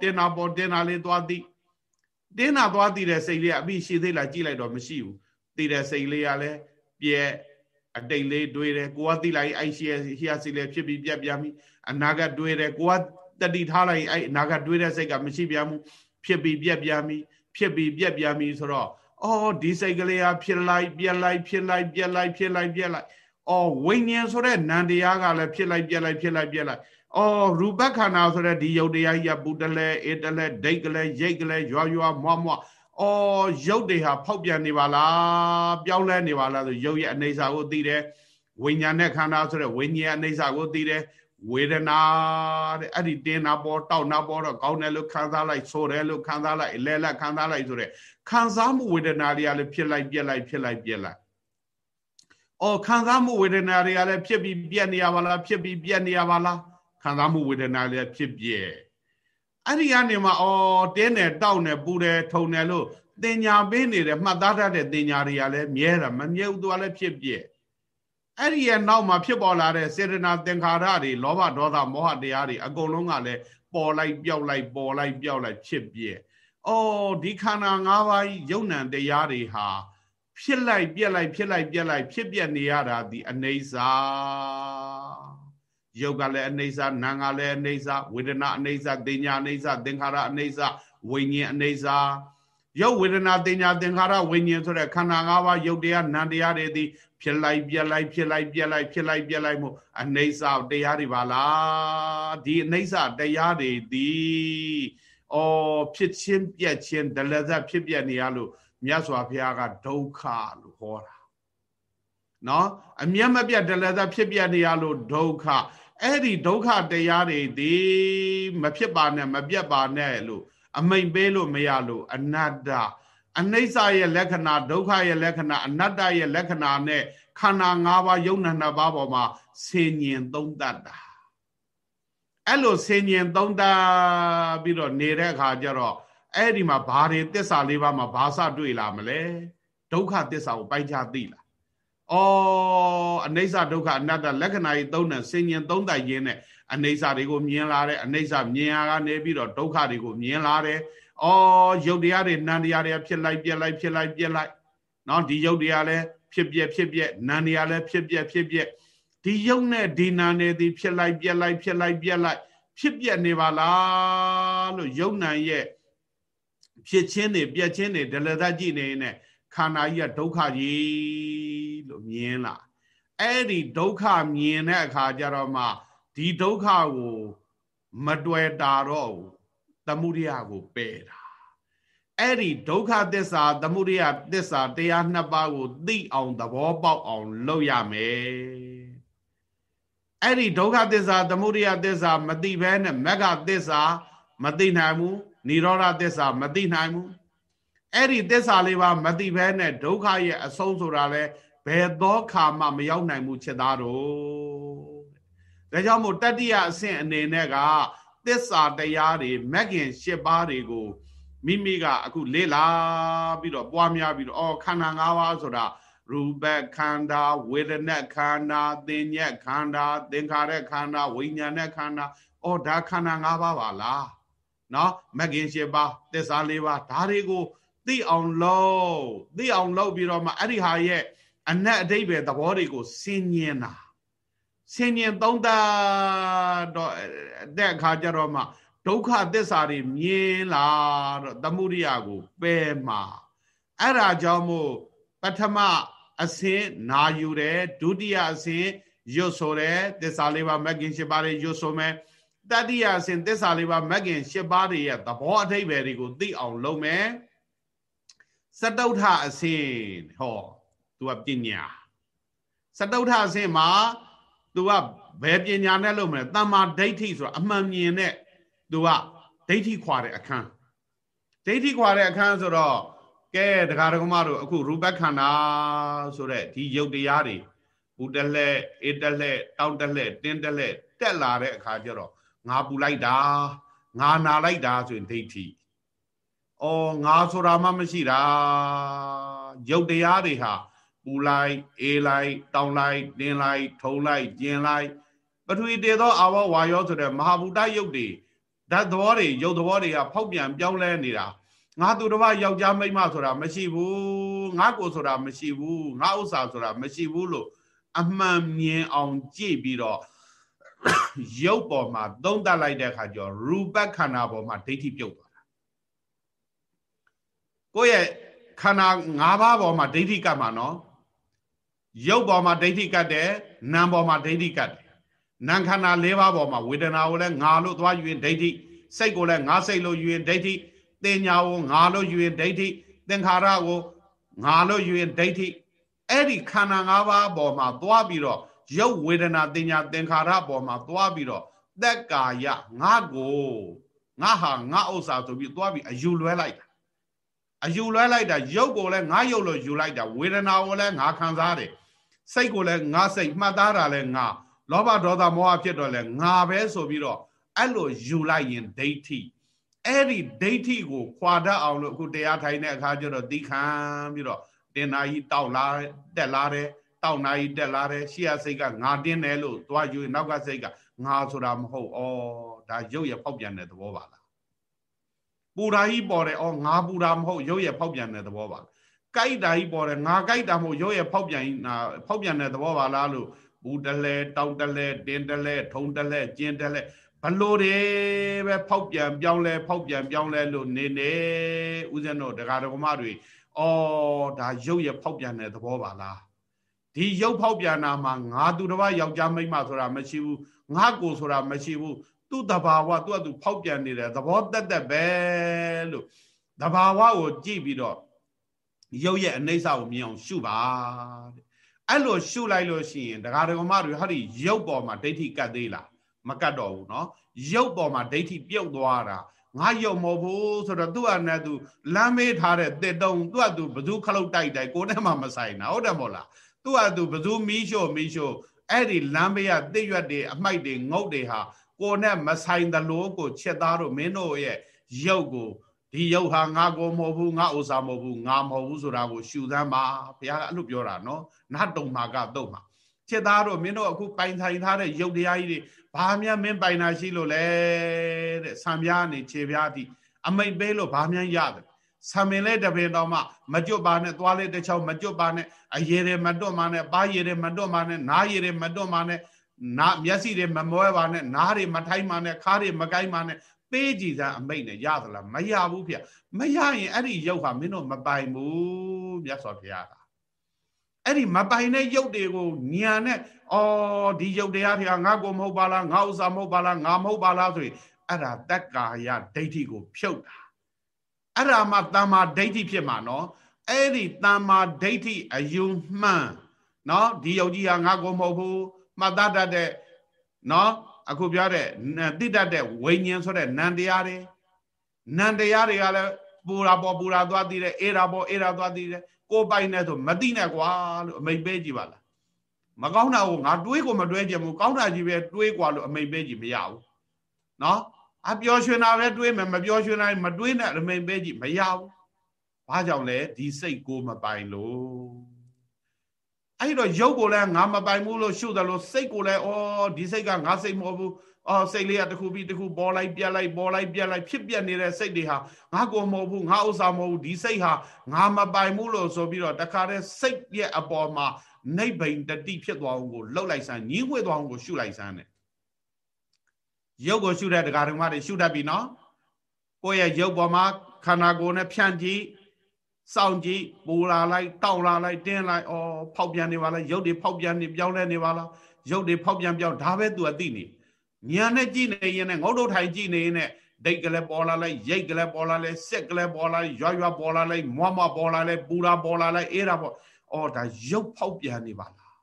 တင်တာပေါ်တင်တာလေးသွားသိတင်းတာသွားသိတဲ့စိတ်လေးကအပြီးရှိသေးလားကြည့်လိုက်တော့မရှိဘူးသိတဲ့စိတ်လေးကလည်းပြဲအတိတ်လေးတွေးတယ်ကိုကသိလိုက်အဲ့ရှိရရှိရစိတ်လေးဖြစ်ပြီးပြက်ပြန်ပြီအနာကတွေးတယ်ကိုကတတိထားလိုက်အဲ့အနာကတွေးတဲ့စိတ်ကမရှိပြန်ဘူးဖြစ်ပြီးပြက်ပြန်ပြီ ဖြစ်ပြီးပြက်ပြန်ပြီဆိုတော့အော်ဒီစိတ်ကလေးဟာဖြစ်လိုက်ပြက်လိုက်ဖြစ်လိုက်ပြက်လိုက်ဖြစ်လိုက်ပြက်လိုက်အော်ဝိညာဉ်ဆိုတဲ့နံတရားကလည်းဖြစ်လိုက်ပြက်လိုက်ဖြစ်လိုက်ပြက်လိုက်အော်ရူပခန္ဓာဆိုတဲ့ဒီယုတ်တရားကြီးကပူတလဲအေတလဲဒိတ်ကလေးရိတ်ကလေးရွာရွာမွားမွားအော်ရုပ်တွေဟာဖောက်ပြန်နေပါလားပြောင်းလဲနေပါလားဆိုရုပ်ရဲ့အနေစာကိုသိတယ်ဝိညာဉ်နဲ့ခန္ဓာဆိုတဲ့ဝိညာဉ်အနေစာကိုသိတယ် ဝေဒနာတဲ့အဲ့ဒီတင်းနာပေါ်တောက်နာပေါ်တော့ကောင်းတယ်လို့ခံစားလိုက်ဆိုတယ်လို့ခံစားလိုက်လဲလက်ခံစားလိုက်ဆိုတဲ့ခံစားမှုဝေဒနာတွေကလည်းဖြစ်လိုက်ပြက်လိုက်ဖြစ်လိုက်ပြက်လိုက်အော်ခံစားမှုဝေဒနာတွေကလည်းဖြစ်ပြီးပြက်နေရပါလားဖြစ်ပြီးပြက်နေရပါလားခံစားမှုဝေဒနာလည်းဖြစ်ပြက်အဲ့ဒီကနေမှအော်တင်းတယ်တောက်တယ်ပူတယ်ထုံတယ်လို့တင်ညာပေးနေတယ်မှတ်သားတတ်တဲ့တင်ညာတွေကလည်းမြဲတာမမြဲဘူးသူကလည်းဖြစ်ပြက် အဲ့ဒီရဲ့နောက်မှာဖြစ်ပေါ်လာတဲ့စေတနာသင်္ခါရတွေလောဘဒေါသမောဟတရားတွေအကုန်လုံးကလည်းပေါ်လိုက်ပြောက်လိုက်ပေါ်လိုက်ပြောက်လိုက်ဖြစ်ပြည့်။အော်ဒီခန္ဓာ၅ပါးယုံ nant တရားတွေဟာဖြစ်လိုက်ပြက်လိုက်ဖြစ်လိုက်ပြက်လိုက်ဖြစ်ပြက်နေရတာဒီအနေစာယုတ်ကလည်းအနေစာနာငါလည်းအနေစာဝေဒနာအနေစာတင်ညာအနေစာသင်္ခါရအနေစာဝိညာဉ်အနေစာ ရုပ်ဝေဒနာတင်ညာသင်္ခါရဝိညာဉ်ဆိုတဲ့ခန္ဓာ၅ပါးယုတ်တရားနံတရားတွေသည်ဖြစ်လိုက်ပြက်လိုက်ဖြစ်လိုက်ပြက်လိုက်ဖြစ်လိုက်ပြက်လိုက်မှုအနိစ္စတရားတွေပါလားဒီအနိစ္စတရားတွေသည်အော်ဖြစ်ချင်းပြက်ချင်းဒလဇတ်ဖြစ်ပြက်နေရလို့မြတ်စွာဘုရားကဒုက္ခလို့ဟောတာနော်အမျက်မပြတ်ဒလဇတ်ဖြစ်ပြက်နေရလို့ဒုက္ခအဲ့ဒီဒုက္ခတရားတွေသည်မဖြစ်ပါနဲ့မပြတ်ပါနဲ့လို့ အမိန်ပေးလို့မရလို့အနတ္တအနိစ္စရဲ့လက္ခဏာဒုက္ခရဲ့လက္ခဏာအနတ္တရဲ့လက္ခဏာနဲ့ခန္ဓာ၅ပါးယုံနာနှစ်ပါးပေါ်မှာဆင်ញင်သုံးတတ်တာအဲ့လိုဆင်ញင်သုံးတတ်ပြီးတော့နေတဲ့အခါကျတော့အဲ့ဒီမှာဘာတွေသစ္စာလေးပါးမှာဘာစတွေ့လာမလဲဒုက္ခသစ္စာကိုပိုက်ချသိလားအော်အနိစ္စဒုက္ခအနတ္တလက္ခဏာကြီးသုံးတယ်ဆင်ញင်သုံးတတ်ရင်းနဲ့ အနိစ္စတွေကိုမြင်လာတယ်အနိစ္စမြင်ရကနေပြီးတော့ဒုက္ခတွေကိုမြင်လာတယ်။အော်ရုပ်တရားတွေနံတရားတွေဖြစ်လိုက်ပြက်လိုက်ဖြစ်လိုက်ပြက်လိုက်။နော်ဒီရုပ်တရားလည်းဖြစ်ပြက်ဖြစ်ပြက်နံတရားလည်းဖြစ်ပြက်ဖြစ်ပြက်ဒီယုတ်နဲ့ဒီနာနဲ့ဒီဖြစ်လိုက်ပြက်လိုက်ဖြစ်လိုက်ပြက်လိုက်ဖြစ်ပြက်နေပါလားလို့ယုတ်နံရဲ့ဖြစ်ချင်းတွေပြက်ချင်းတွေဒလသကြည့်နေနေခန္ဓာကြီးကဒုက္ခကြီးလို့မြင်လာအဲ့ဒီဒုက္ခမြင်တဲ့အခါကျတော့မှ ဒီဒုက္ခကိုမတွေ့တာတော့သမုဒိယကိုပယ်တာအဲ့ဒီဒုက္ခသစ္စာသမုဒိယသစ္စာတရားနှစ်ပါးကိုသိအောင်သဘောပေါက်အောင်လုပ်ရမယ်အဲ့ဒီဒုက္ခသစ္စာသမုဒိယသစ္စာမသိဘဲနဲ့မဂ္ဂသစ္စာမသိနိုင်ဘူးនិရောဓသစ္စာမသိနိုင်ဘူးအဲ့ဒီသစ္စာလေးပါမသိဘဲနဲ့ဒုက္ခရဲ့အဆုံးဆိုတာလဲဘယ်သောခါမှမရောက်နိုင်ဘူးချက်သားတို့ ဒါကြောင့်မို့တတ္တိယအဆင့်အနေနဲ့ကသစ္စာတရားတွေမဂ်ခင်၈ပါးတွေကိုမိမိကအခုလေ့လာပြီးတော့ပွားများပြီးတော့အော်ခန္ဓာ၅ပါးဆိုတာရူပခန္ဓာဝေဒနာခန္ဓာသင်ညက်ခန္ဓာသင်္ခါရခန္ဓာဝိညာဉ်နဲ့ခန္ဓာအော်ဒါခန္ဓာ၅ပါးပါလားနော်မဂ်ခင်၈ပါးသစ္စာ၄ပါးဒါတွေကိုသိအောင်လုပ်သိအောင်လုပ်ပြီးတော့မှအဲ့ဒီဟာရဲ့အနက်အတိတ်ပဲသဘောတွေကိုဆင်ញင်တာ ဆင်ញင်သုံးသပ်တော့တဲ့အခါကျတော့မှဒုက္ခသစ္စာတွေမြင်လာတော့သမုဒိယကိုပယ်မှာအဲ့ဒါကြောင့်မို့ပထမအစင်းနာယူတယ်ဒုတိယအစင်းရွတ်ဆိုတယ်သစ္စာလေးပါမဂ်ကင်၈ပါးတွေရွတ်ဆိုမယ်တတိယအစင်းသစ္စာလေးပါမဂ်ကင်၈ပါးတွေရဲ့သဘောအထိပ္ပယ်တွေကိုသိအောင်လုပ်မယ်စတုထအစင်းဟောသူကပညာစတုထအစင်းမှာ သူကဘယ်ပညာနဲ့လုပ်မလဲတမ္မာဒိဋ္ဌိဆိုတာအမှန်မြင်တဲ့သူကဒိဋ္ဌိခွာတဲ့အခန်းဒိဋ္ဌိခွာတဲ့အခန်းဆိုတော့ကဲဒကာဒကမတို့အခုရူပခန္ဓာဆိုတဲ့ဒီယုတ်တရားတွေဘူတလှဲ့အေးတလှဲ့တောက်တလှဲ့တင်းတလှဲ့တက်လာတဲ့အခါကျတော့ငါပူလိုက်တာငါနာလိုက်တာဆိုရင်ဒိဋ္ဌိ။အော်ငါဆိုတာမှမရှိတာယုတ်တရားတွေဟာ ပူလိုက်အေးလိုက်တောင်းလိုက်တင်းလိုက်ထုံလိုက်ကျင်လိုက်ပထဝီတည်သောအာဝဝါယောဆိုတဲ့မဟာဘူတယုတ်တွေဓာတ်သဘောတွေယုတ်သဘောတွေကဖောက်ပြန်ပြောင်းလဲနေတာငါသူတစ်ပါးယောက်ျားမိန်းမဆိုတာမရှိဘူးငါကိုဆိုတာမရှိဘူးငါဥစ္စာဆိုတာမရှိဘူးလို့အမှန်မြင်အောင်ကြည့်ပြီးတော့ရုပ်ပေါ်မှာသုံးသပ်လိုက်တဲ့အခါကျတော့ရူပခန္ဓာပေါ်မှာဒိဋ္ဌိပြုတ်သွားတာကိုယ့်ရဲ့ခန္ဓာ၅ပါးပေါ်မှာဒိဋ္ဌိကတ်မှာနော် ရုပ်ပေါ်မှာဒိဋ္ဌိကတ်တယ်နာမ်ပေါ်မှာဒိဋ္ဌိကတ်တယ်နာမ်ခန္ဓာ၄ပါးပေါ်မှာဝေဒနာကိုလည်းငါလို့သွားယူရင်ဒိဋ္ဌိစိတ်ကိုလည်းငါစိတ်လို့ယူရင်ဒိဋ္ဌိတင်ညာကိုငါလို့ယူရင်ဒိဋ္ဌိသင်္ခါရကိုငါလို့ယူရင်ဒိဋ္ဌိအဲ့ဒီခန္ဓာ၅ပါးပေါ်မှာသွားပြီးတော့ရုပ်ဝေဒနာတင်ညာသင်္ခါရပေါ်မှာသွားပြီးတော့သက်ကာယငါကိုငါဟာငါဥစ္စာဆိုပြီးသွားပြီးအယူလွဲလိုက်တာအယူလွဲလိုက်တာရုပ်ကိုလည်းငါရုပ်လို့ယူလိုက်တာဝေဒနာကိုလည်းငါခံစားတယ် စိတ်ကိုလည်းငါစိတ်မှတ်သားတာလည်းငါလောဘဒေါသမောဟဖြစ်တော့လည်းငါပဲဆိုပြီးတော့အဲ့လိုယူလိုက်ရင်ဒိဋ္ဌိအဲ့ဒီဒိဋ္ဌိကိုခွာတတ်အောင်လို့အခုတရားထိုင်တဲ့အခါကျတော့သီခံပြီးတော့တင်နာကြီးတောက်လာတက်လာတယ်တောက်နာကြီးတက်လာတယ်ရှေ့ရစိတ်ကငါတင်းတယ်လို့သွားယူနောက်ကစိတ်ကငါဆိုတာမဟုတ်ဩဒါရုပ်ရဖောက်ပြန်တဲ့သဘောပါလားပူဓာကြီးပေါ်တယ်ဩငါပူဓာမဟုတ်ရုပ်ရဖောက်ပြန်တဲ့သဘောပါလား ကြိုက်တာကြီးပေါ်တယ်ငါကြိုက်တာမဟုတ်ရုပ်ရဖောက်ပြန်ဖောက်ပြန်တဲ့သဘောပါလားလို့ဘူးတလဲတောက်တလဲတင်းတလဲထုံတလဲကျင်းတလဲဘလို့တွေပဲဖောက်ပြန်ပြောင်းလဲဖောက်ပြန်ပြောင်းလဲလို့နေနေဦးဇင်းတို့ဒကာဒကမတွေအော်ဒါရုပ်ရဖောက်ပြန်တဲ့သဘောပါလားဒီရုပ်ဖောက်ပြန်တာမှာငါသူတစ်ပါးယောက်ျားမိန်းမဆိုတာမရှိဘူးငါကိုဆိုတာမရှိဘူးသူ့တဘာဝသူ့အတူဖောက်ပြန်နေတဲ့သဘောတက်တက်ပဲလို့တဘာဝကိုကြည့်ပြီးတော့ ရုပ်ရဲ့အနိစ္စကိုမြင်အောင်ရှုပါတဲ့အဲ့လိုရှုလိုက်လို့ရှိရင်ဒကာဒကမတွေဟာဒီရုပ်ပေါ်မှာဒိဋ္ဌိကတ်သေးလားမကတ်တော့ဘူးเนาะရုပ်ပေါ်မှာဒိဋ္ဌိပြုတ်သွားတာငါရုပ်မဟုတ်ဘူးဆိုတော့သူ့အနဲ့သူလမ်းမေးထားတဲ့တစ်တုံသူ့အတူဘသူခလုတ်တိုက်တိုက်ကိုနဲ့မှမဆိုင်တာဟုတ်တယ်မို့လားသူ့အတူဘသူမီးရှို့မီးရှို့အဲ့ဒီလမ်းမေးရတစ်ရွက်တွေအမိုက်တွေငုတ်တွေဟာကိုနဲ့မဆိုင်သလိုကိုချက်သားတို့မင်းတို့ရဲ့ရုပ်ကို ဒီရုပ်ဟာငါကိုမဟုတ်ဘူးငါဥစ္စာမဟုတ်ဘူးငါမဟုတ်ဘူးဆိုတာကိုရှုသမ်းပါဘုရားကအဲ့လိုပြောတာနော်နတ်တုံမာကတော့မှာချက်သားတို့မင်းတို့အခုပိုင်ဆိုင်ထားတဲ့ရုပ်တရားကြီးတွေဘာများမင်းပိုင်တာရှိလို့လဲတဲ့ဆံပြားနေခြေပြားတိအမိတ်ပေးလို့ဘာများရတယ်ဆံမင်လေးတပင်တော်မှမကြွပါနဲ့သွားလေးတစ်ချောင်းမကြွပါနဲ့အရေတွေမတွတ်ပါနဲ့ပါးရည်တွေမတွတ်ပါနဲ့နားရည်တွေမတွတ်ပါနဲ့နာမျက်စိတွေမမွဲပါနဲ့နားတွေမထိုင်းပါနဲ့ခါးတွေမကိုင်းပါနဲ့ ပေးကြည်စမ်းအမိတ်နဲ့ရသလားမရဘူးဖေမရရင်အဲ့ဒီရုပ်ဟာမင်းတို့မပိုင်ဘူးမြတ်စွာဘုရားကအဲ့ဒီမပိုင်တဲ့ရုပ်တွေကိုညာနဲ့အော်ဒီရုပ်တရားတွေကငါကိုမဟုတ်ပါလားငါဥစ္စာမဟုတ်ပါလားငါမဟုတ်ပါလားဆိုရင်အဲ့ဒါတက္ကာယဒိဋ္ဌိကိုဖြုတ်တာအဲ့ဒါမှတမ္မာဒိဋ္ဌိဖြစ်မှာနော်အဲ့ဒီတမ္မာဒိဋ္ဌိအယူမှန်နော်ဒီယုတ်ကြီးဟာငါကိုမဟုတ်ဘူးမှတ်သားတတ်တဲ့နော် အခုပြောတဲ့တိတတ်တဲ့ဝိညာဉ်ဆိုတဲ့နံတရားတွေနံတရားတွေကလည်းပူရာပေါ်ပူရာသွားသိတယ်အေရာပေါ်အေရာသွားသိတယ်ကိုပိုင်နေဆိုမသိနဲ့ကွာလို့အမိန်ပေးကြည့်ပါလားမကောင်းတာကိုငါတွေးကိုမတွေးကြဘူးကောင်းတာကြီးပဲတွေးကွာလို့အမိန်ပေးကြည့်မရဘူးနော်အပျော်ရွှင်တာပဲတွေးမယ်မပျော်ရွှင်တာမတွေးနဲ့အမိန်ပေးကြည့်မရဘူးဘာကြောင့်လဲဒီစိတ်ကိုမပိုင်လို့ အဲ့တော့ရုပ်ကိုလည်းငါမပိုင်ဘူးလို့ရှုတယ်လို့စိတ်ကိုလည်းဩဒီစိတ်ကငါစိတ်မဟုတ်ဘူးအော်စိတ်လေးကတစ်ခုပြီးတစ်ခုပေါ်လိုက်ပြက်လိုက်ပေါ်လိုက်ပြက်လိုက်ဖြစ်ပြက်နေတဲ့စိတ်တွေဟာငါကိုမဟုတ်ဘူးငါဥစ္စာမဟုတ်ဘူးဒီစိတ်ဟာငါမပိုင်ဘူးလို့ဆိုပြီးတော့တခါတည်းစိတ်ရဲ့အပေါ်မှာနိဗ္ဗိန်တတိဖြစ်သွားအောင်ကိုလှုပ်လိုက်စမ်းညှင်းဝှေ့သွားအောင်ကိုရှုလိုက်စမ်းတယ်ရုပ်ကိုရှုတဲ့တရားဓမ္မတွေရှုတတ်ပြီနော်ကိုယ့်ရဲ့ရုပ်ပေါ်မှာခန္ဓာကိုယ်နဲ့ဖြန့်ကြည့် စောင့်ကြည့်ပူလာလိုက်တောက်လာလိုက်တင်းလိုက်အော်ဖောက်ပြန်နေပါလားရုပ်တွေဖောက်ပြန်နေပြောင်းလဲနေပါလားရုပ်တွေဖောက်ပြန်ပြောင်းဒါပဲသူအသိနေညာနဲ့ကြည့်နေရင်နဲ့ငုတ်တုတ်ထိုင်ကြည့်နေရင်နဲ့ဒိတ်ကလေးပေါ်လာလိုက်ရိတ်ကလေးပေါ်လာလိုက်စက်ကလေးပေါ်လာလိုက်ရွရွပေါ်လာလိုက်မွားမွားပေါ်လာလိုက်ပူရာပေါ်လာလိုက်အေးရာပေါ်အော်ဒါရုပ်ဖောက်ပြန်နေပါလား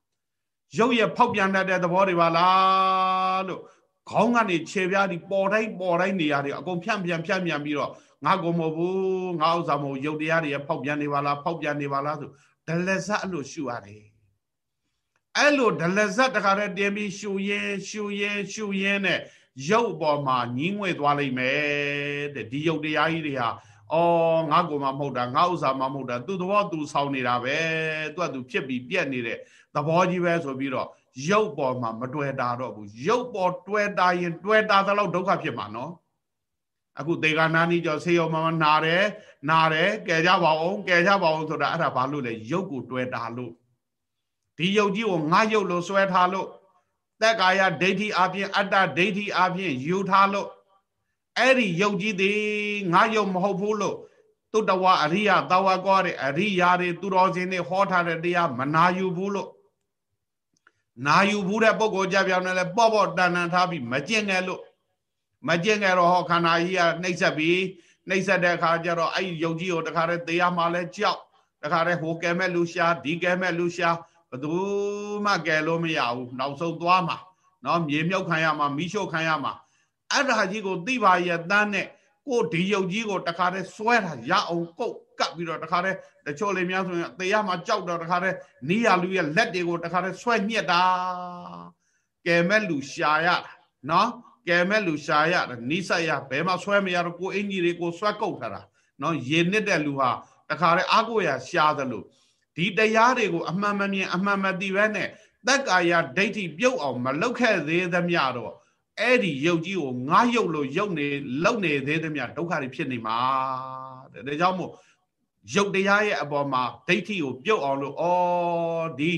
ရုပ်ရဲ့ဖောက်ပြန်တတ်တဲ့သဘောတွေပါလားလို့ခေါင်းကနေခြေပြားဒီပေါ်တိုင်းပေါ်တိုင်းနေရတယ်အကုန်ဖြန့်ပြန်ဖြန့်ပြန်ပြီးတော့ ငါကိုမဟုတ်ဘူးငါဥစ္စာမဟုတ်ရုပ်တရားတွေဖောက်ပြန်နေပါလားဖောက်ပြန်နေပါလားဆိုဒလဇတ်လို့ရှုရတယ်အဲ့လိုဒလဇတ်တခါတည်းတင်ပြီးရှုရင်ရှုရင်ရှုရင်နဲ့ရုပ်ပေါ်မှာညင်းငွေသွားလိမ့်မယ်တဲ့ဒီရုပ်တရားကြီးတွေဟာအော်ငါကိုမှမဟုတ်တာငါဥစ္စာမှမဟုတ်တာသူ့သဘောသူဆောင်းနေတာပဲသူကသူဖြစ်ပြီးပြက်နေတဲ့သဘောကြီးပဲဆိုပြီးတော့ရုပ်ပေါ်မှာမတွေ့တာတော့ဘူးရုပ်ပေါ်တွေ့တာရင်တွေ့တာသလောက်ဒုက္ခဖြစ်မှာနော် အခုဒေဂာနာနီကျော်ဆေးရောမမနာတယ်နာတယ်ကယ်ကြပါအောင်ကယ်ကြပါအောင်ဆိုတာအဲ့ဒါဘာလို့လဲရုပ်ကိုတွေ့တာလို့ဒီရုပ်ကြီးကိုငါရုပ်လို့ဆွဲထားလို့သက်ကာယဒိဋ္ဌိအပြင်အတ္တဒိဋ္ဌိအပြင်ယူထားလို့အဲ့ဒီရုပ်ကြီးသည်ငါရုပ်မဟုတ်ဘူးလို့တုတ္တဝအရိယသာဝကောတဲ့အရိယာတွေသူတော်စင်တွေဟောထားတဲ့တရားမနာယူဘူးလို့နာယူဘူးတဲ့ပုဂ္ဂိုလ်ကြပြောင်းနေလဲပေါ့ပေါ့တန်တန်ထားပြီးမကျင့်ငယ်လို့ မကျင့်ကြတော့ဟောခန္ဓာကြီးကနှိမ့်ဆက်ပြီးနှိမ့်ဆက်တဲ့အခါကျတော့အဲ့ဒီယုံကြည်ကိုတခါတည်းတရားမှလည်းကြောက်တခါတည်းဟိုကဲမဲ့လူရှာဒီကဲမဲ့လူရှာဘသူမှကဲလို့မရဘူးနောက်ဆုံးသွားမှာနော်မြေမြုပ်ခံရမှာမိရှုခံရမှာအဲ့ဒါကြီးကိုသိပါရဲ့တန်းနဲ့ကိုဒီယုံကြီးကိုတခါတည်းစွဲတာရအောင်ကုတ်ကပ်ပြီးတော့တခါတည်းတချို့လေးများဆိုရင်တရားမှကြောက်တော့တခါတည်းနီးရလူရဲ့လက်တွေကိုတခါတည်းဆွဲညက်တာကဲမဲ့လူရှာရနော် ကဲမဲ့လူရှာရတယ်နိစ္စရဘယ်မှာဆွဲမရတော့ကိုအင်ကြီးတွေကိုဆွဲကုတ်ထားတာနော်ရေနစ်တဲ့လူဟာတခါတည်းအာကိုရရှာသလိုဒီတရားတွေကိုအမှန်မမြင်အမှန်မသိဘဲနဲ့သက်ကာယဒိဋ္ဌိပြုတ်အောင်မလောက်ခဲ့သေးသမျှတော့အဲ့ဒီယုတ်ကြီးကိုငါယုတ်လို့ယုတ်နေလုံနေသေးသမျှဒုက္ခတွေဖြစ်နေမှာတဲ့ဒါကြောင့်မို့ယုတ်တရားရဲ့အပေါ်မှာဒိဋ္ဌိကိုပြုတ်အောင်လို့ဩဒီ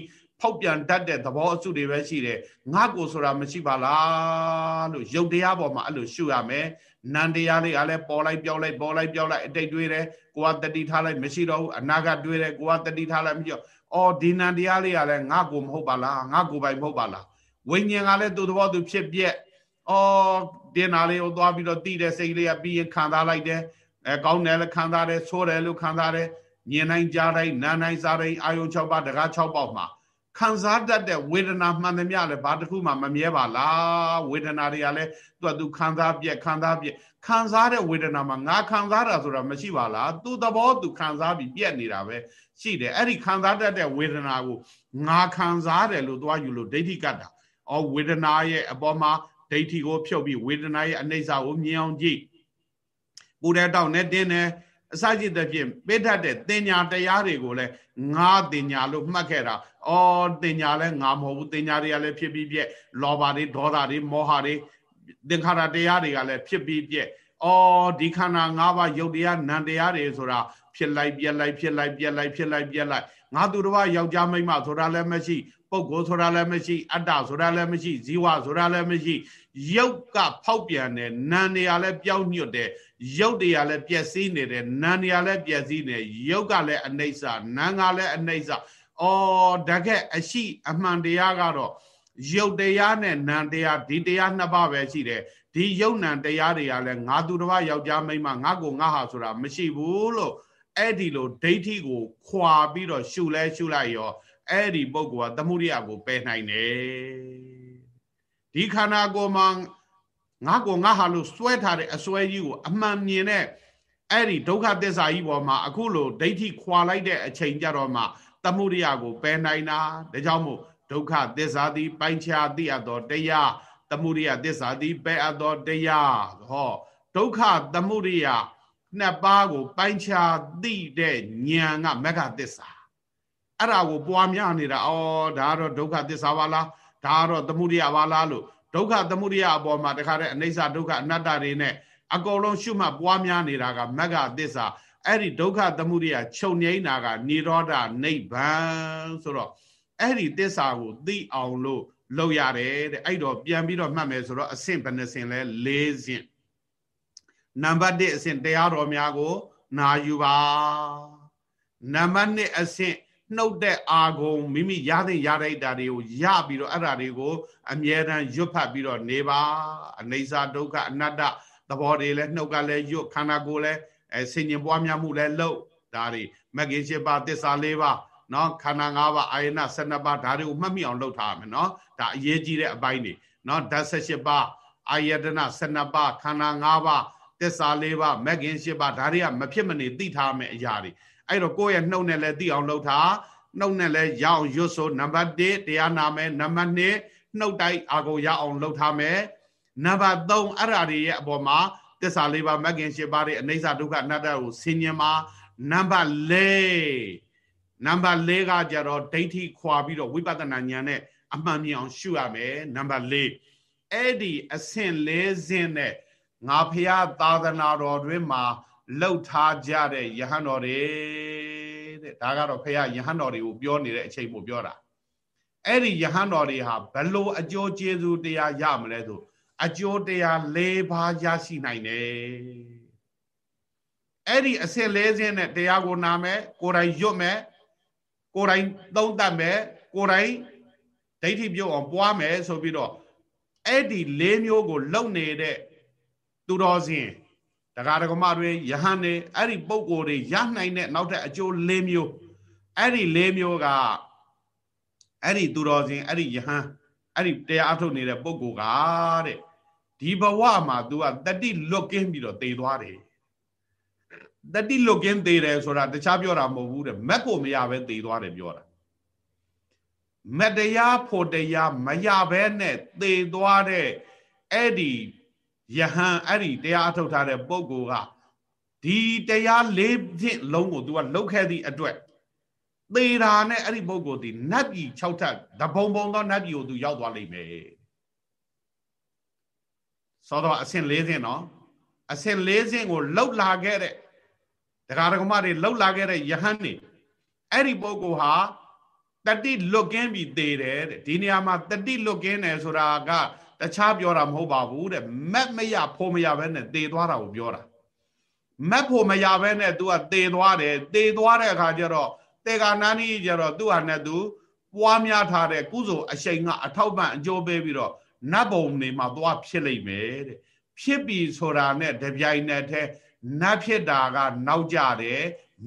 ဖောက်ပြန်တတ်တဲ့သဘောအစုတွေပဲရှိတယ်ငါကိုဆိုတာမရှိပါလားလို့ယုတ်တရားပေါ်မှာအဲ့လိုရှုရမယ်နန္တရားလေးကလည်းပေါ်လိုက်ပြောင်းလိုက်ပေါ်လိုက်ပြောင်းလိုက်အတိတ်တွေးတယ်ကိုကတတိထားလိုက်မရှိတော့ဘူးအနာကတွေးတယ်ကိုကတတိထားလိုက်မရှိတော့အော်ဒီနန္တရားလေးကလည်းငါကိုမဟုတ်ပါလားငါကိုပိုင်မဟုတ်ပါလားဝိညာဉ်ကလည်းသူ့သဘောသူဖြစ်ပြက်အော်တင်နာလေးကိုသွားပြီးတော့တိတဲ့စိတ်လေးကပြီးရင်ခံစားလိုက်တယ်အဲကောင်းတယ်လည်းခံစားတယ်ဆိုးတယ်လို့ခံစားတယ်မြင်နိုင်ကြားတိုင်းနားနိုင်စားတိုင်းအာယုံ6ပါးတကား6ပေါက်မှာ ခံစားတတ်တဲ့ဝေဒနာမှန်သမျှလည်းဘာတစ်ခုမှမမြဲပါလားဝေဒနာတွေကလည်းသူကသူခံစားပြက်ခံစားပြက်ခံစားတဲ့ဝေဒနာမှာငါခံစားတာဆိုတာမရှိပါလားသူသဘောသူခံစားပြီးပြက်နေတာပဲရှိတယ်အဲ့ဒီခံစားတတ်တဲ့ဝေဒနာကိုငါခံစားတယ်လို့သွားယူလို့ဒိဋ္ဌိကတ်တာအော်ဝေဒနာရဲ့အပေါ်မှာဒိဋ္ဌိကိုဖြုတ်ပြီးဝေဒနာရဲ့အနိစ္စကိုမြင်အောင်ကြည့်ပူတဲ့တောက်နဲ့တင်းတယ် အစရှိတဲ့ဖြင့်ပိဋတ်တဲ့တင်ညာတရားတွေကိုလည်းငါတင်ညာလို့မှတ်ခဲ့တာ။အော်တင်ညာလည်းငါမဟုတ်ဘူးတင်ညာတွေကလည်းဖြစ်ပြီးပြက်လောဘတွေဒေါသတွေမောဟတွေသင်္ခါရတရားတွေကလည်းဖြစ်ပြီးပြက်အော်ဒီခန္ဓာ၅ပါးယုတ်တရားနံတရားတွေဆိုတာ ဖြစ်လိုက်ပြက်လိုက်ဖြစ်လိုက်ပြက်လိုက်ဖြစ်လိုက်ပြက်လိုက်ငါသူတစ်ပါးယောက်ျားမိန်းမဆိုတာလည်းမရှိပုဂ္ဂိုလ်ဆိုတာလည်းမရှိ အတ္တဆိုတာလည်းမရှိဇီဝဆိုတာလည်းမရှိရုပ်ကဖောက်ပြန်တယ်နာနေရလည်းပြောင်းညွတ်တယ်ရုပ်တရားလည်းပျက်စီးနေတယ်နာနေရလည်းပျက်စီးနေရုပ်ကလည်းအနိစ္စနာကလည်းအနိစ္စအော်တကက်အရှိအမှန်တရားကတော့ရုပ်တရားနဲ့နာတရားဒီတရားနှစ်ပါးပဲရှိတယ်ဒီယုံ nant တရားတွေကလည်းငါသူတစ်ပါးယောက်ျားမိန်းမငါကိုငါဟာဆိုတာမရှိဘူးလို့ အဲ့ဒီလိုဒိဋ္ဌိကိုခွာပြီးတော့ရှုလဲရှုလိုက်ရောအဲ့ဒီပုဂ္ဂိုလ်ကသမှုရိယကိုပယ်နိုင်တယ်ဒီခန္ဓာကိုယ်မှာငါကိုငါဟာလို့စွဲထားတဲ့အစွဲကြီးကိုအမှန်မြင်တဲ့အဲ့ဒီဒုက္ခသစ္စာကြီးပေါ်မှာအခုလိုဒိဋ္ဌိခွာလိုက်တဲ့အချိန်ကြတော့မှသမှုရိယကိုပယ်နိုင်တာဒါကြောင့်မို့ဒုက္ခသစ္စာသည်ပိုင်းခြားသိအပ်သောတရားသမှုရိယသစ္စာသည်ပယ်အပ်သောတရားဟောဒုက္ခသမှုရိယ နှစ်ပါးကိုပိုင်းခြားသိတဲ့ဉာဏ်ကမဂ္ဂသစ္စာအဲ့ဒါကိုပွားများနေတာအော်ဒါကတော့ဒုက္ခသစ္စာပါလားဒါကတော့သမှုရိယပါလားလို့ဒုက္ခသမှုရိယအပေါ်မှာတခါတည်းအနိစ္စဒုက္ခအနတ္တတွေနဲ့အကုန်လုံးရှုမှတ်ပွားများနေတာကမဂ္ဂသစ္စာအဲ့ဒီဒုက္ခသမှုရိယချုပ်ငိမ့်တာကនិရောဓနိဗ္ဗာန်ဆိုတော့အဲ့ဒီသစ္စာကိုသိအောင်လို့လုပ်ရတယ်တဲ့အဲ့တော့ပြန်ပြီးတော့မှတ်မယ်ဆိုတော့အဆင့်ဘယ်နှဆင့်လဲ၄ဆင့် နံပါတ်1အဆင့်တရားတော်များကို နာယူပါနံပါတ်2အဆင့်နှုတ်တဲ့အာဂုံမိမိရတဲ့ရတဲ့တာတွေကိုရပြီးတော့အဲ့ဒါတွေကိုအမြဲတမ်းရွတ်ဖတ်ပြီးတော့နေပါအနေစာဒုက္ခအနတ္တသဘောတွေလည်းနှုတ်ကလည်းရွတ်ခန္ဓာကိုယ်လည်းအဲဆင်ញင်ပွားများမှုလည်းလုပ်ဒါတွေမဂ္ဂင်၈ပါးသစ္စာ၄ပါးနော်ခန္ဓာ၅ပါးအာယနာ၁၂ပါးဒါတွေကိုမှတ်မိအောင်လုပ်ထားရမယ်နော်ဒါအရေးကြီးတဲ့အပိုင်းတွေနော်ဓာတ်၁၈ပါးအာယတနာ၁၂ပါးခန္ဓာ၅ပါး သစ္စာ၄ပါးမဂ္ဂင်၈ပါးဒါတွေကမဖြစ်မနေသိထားမယ်အရာတွေအဲ့တော့ကိုယ့်ရဲ့နှုတ်နဲ့လည်းသိအောင်လုပ်ထားနှုတ်နဲ့လည်းရအောင်ရွတ်ဆိုနံပါတ်1တရားနာမယ်နံပါတ်2နှုတ်တိုက်အာကိုရအောင်လုပ်ထားမယ်နံပါတ်3အဲ့ဓာတွေရဲ့အပေါ်မှာသစ္စာလေးပါးမဂ္ဂင်၈ပါးတွေအနိစ္စဒုက္ခအနတ္တကိုဆင်ញင်မှာနံပါတ်4နံပါတ်4ကကြတော့ဒိဋ္ဌိခွာပြီးတော့ဝိပဿနာဉာဏ်နဲ့အမှန်မြင်အောင်ရှုရမယ်နံပါတ်4အဲ့ဒီအဆင့်၄ဆင့်နဲ့ ငါဖရာသာသနာတော်တွင်မှာလှုပ်ထားကြတဲ့ယဟန်တော်တွေတဲ့ဒါကတော့ဖရာယဟန်တော်တွေကိုပြောနေတဲ့အချိန်ကိုပြောတာအဲ့ဒီယဟန်တော်တွေဟာဘလို့အကျိုးကျေးဇူးတရားရမလဲဆိုအကျိုးတရား၄ပါးရရှိနိုင်တယ်အဲ့ဒီအစစ်၄စင်းနဲ့တရားကိုနာမယ်ကိုယ်တိုင်ရွတ်မယ်ကိုယ်တိုင်သုံးသပ်မယ်ကိုယ်တိုင်ဒိဋ္ဌိပြုတ်အောင်ပွားမယ်ဆိုပြီးတော့အဲ့ဒီ၄မျိုးကိုလုံနေတဲ့ သူတော်စင်တရားဓမ္မတွေယဟန်နေအဲ့ဒီပုံကိုယ်တွေရနိုင်တဲ့နောက်ထပ်အကျိုး၄မျိုးအဲ့ဒီ၄မျိုးကအဲ့ဒီသူတော်စင်အဲ့ဒီယဟန်အဲ့ဒီတရားအထုတ်နေတဲ့ပုံကိုယ်ကတဲ့ဒီဘဝမှာ तू ကတတိလွတ်ကင်းပြီးတော့တည်သွားတယ်တတိလွတ်ကင်းတည်တယ်ဆိုတာတခြားပြောတာမဟုတ်ဘူးတဲ့မက်ကိုမရပဲတည်သွားတယ်ပြောတာမတရားဖို့တရားမရဘဲနဲ့တည်သွားတဲ့အဲ့ဒီ ယဟန်အဲ့ဒီတရားအထုတ်ထားတဲ့ပုဂ္ဂိုလ်ကဒီတရားလေးဖြင့်လုံးကို तू ကလှုပ်ခဲ့သည့်အတွက်သေတာနဲ့အဲ့ဒီပုဂ္ဂိုလ်ဒီနတ်ပြည်6ထပ်တဘုံဘုံသောနတ်ပြည်ကို तू ရောက်သွားလိမ့်မယ်စောတော့အဆင့်၄ဆင့်နော်အဆင့်၄ဆင့်ကိုလှုပ်လာခဲ့တဲ့တရားဓမ္မတွေလှုပ်လာခဲ့တဲ့ယဟန်နေအဲ့ဒီပုဂ္ဂိုလ်ဟာတတိလွတ်ကင်းပြီးသေတယ်တဲ့ဒီနေရာမှာတတိလွတ်ကင်းတယ်ဆိုတာက တခြားပြောတာမဟုတ်ပါဘူးတဲ့မက်မရဖို့မရဘဲနဲ့သေသွားတာကိုပြောတာမက်ဖို့မရဘဲနဲ့ तू ကသေသွားတယ်သေသွားတဲ့အခါကျတော့တေကာနာနီကျတော့သူ့ဟာနဲ့သူပွားများထားတဲ့ကုသိုလ်အရှိန်ကအထောက်ပံ့အကျိုးပေးပြီးတော့နတ်ဘုံနေမှာသွားဖြစ်လိမ့်မယ်တဲ့ဖြစ်ပြီဆိုတာနဲ့တပြိုင်နက်တည်းနတ်ဖြစ်တာကနောက်ကြတယ်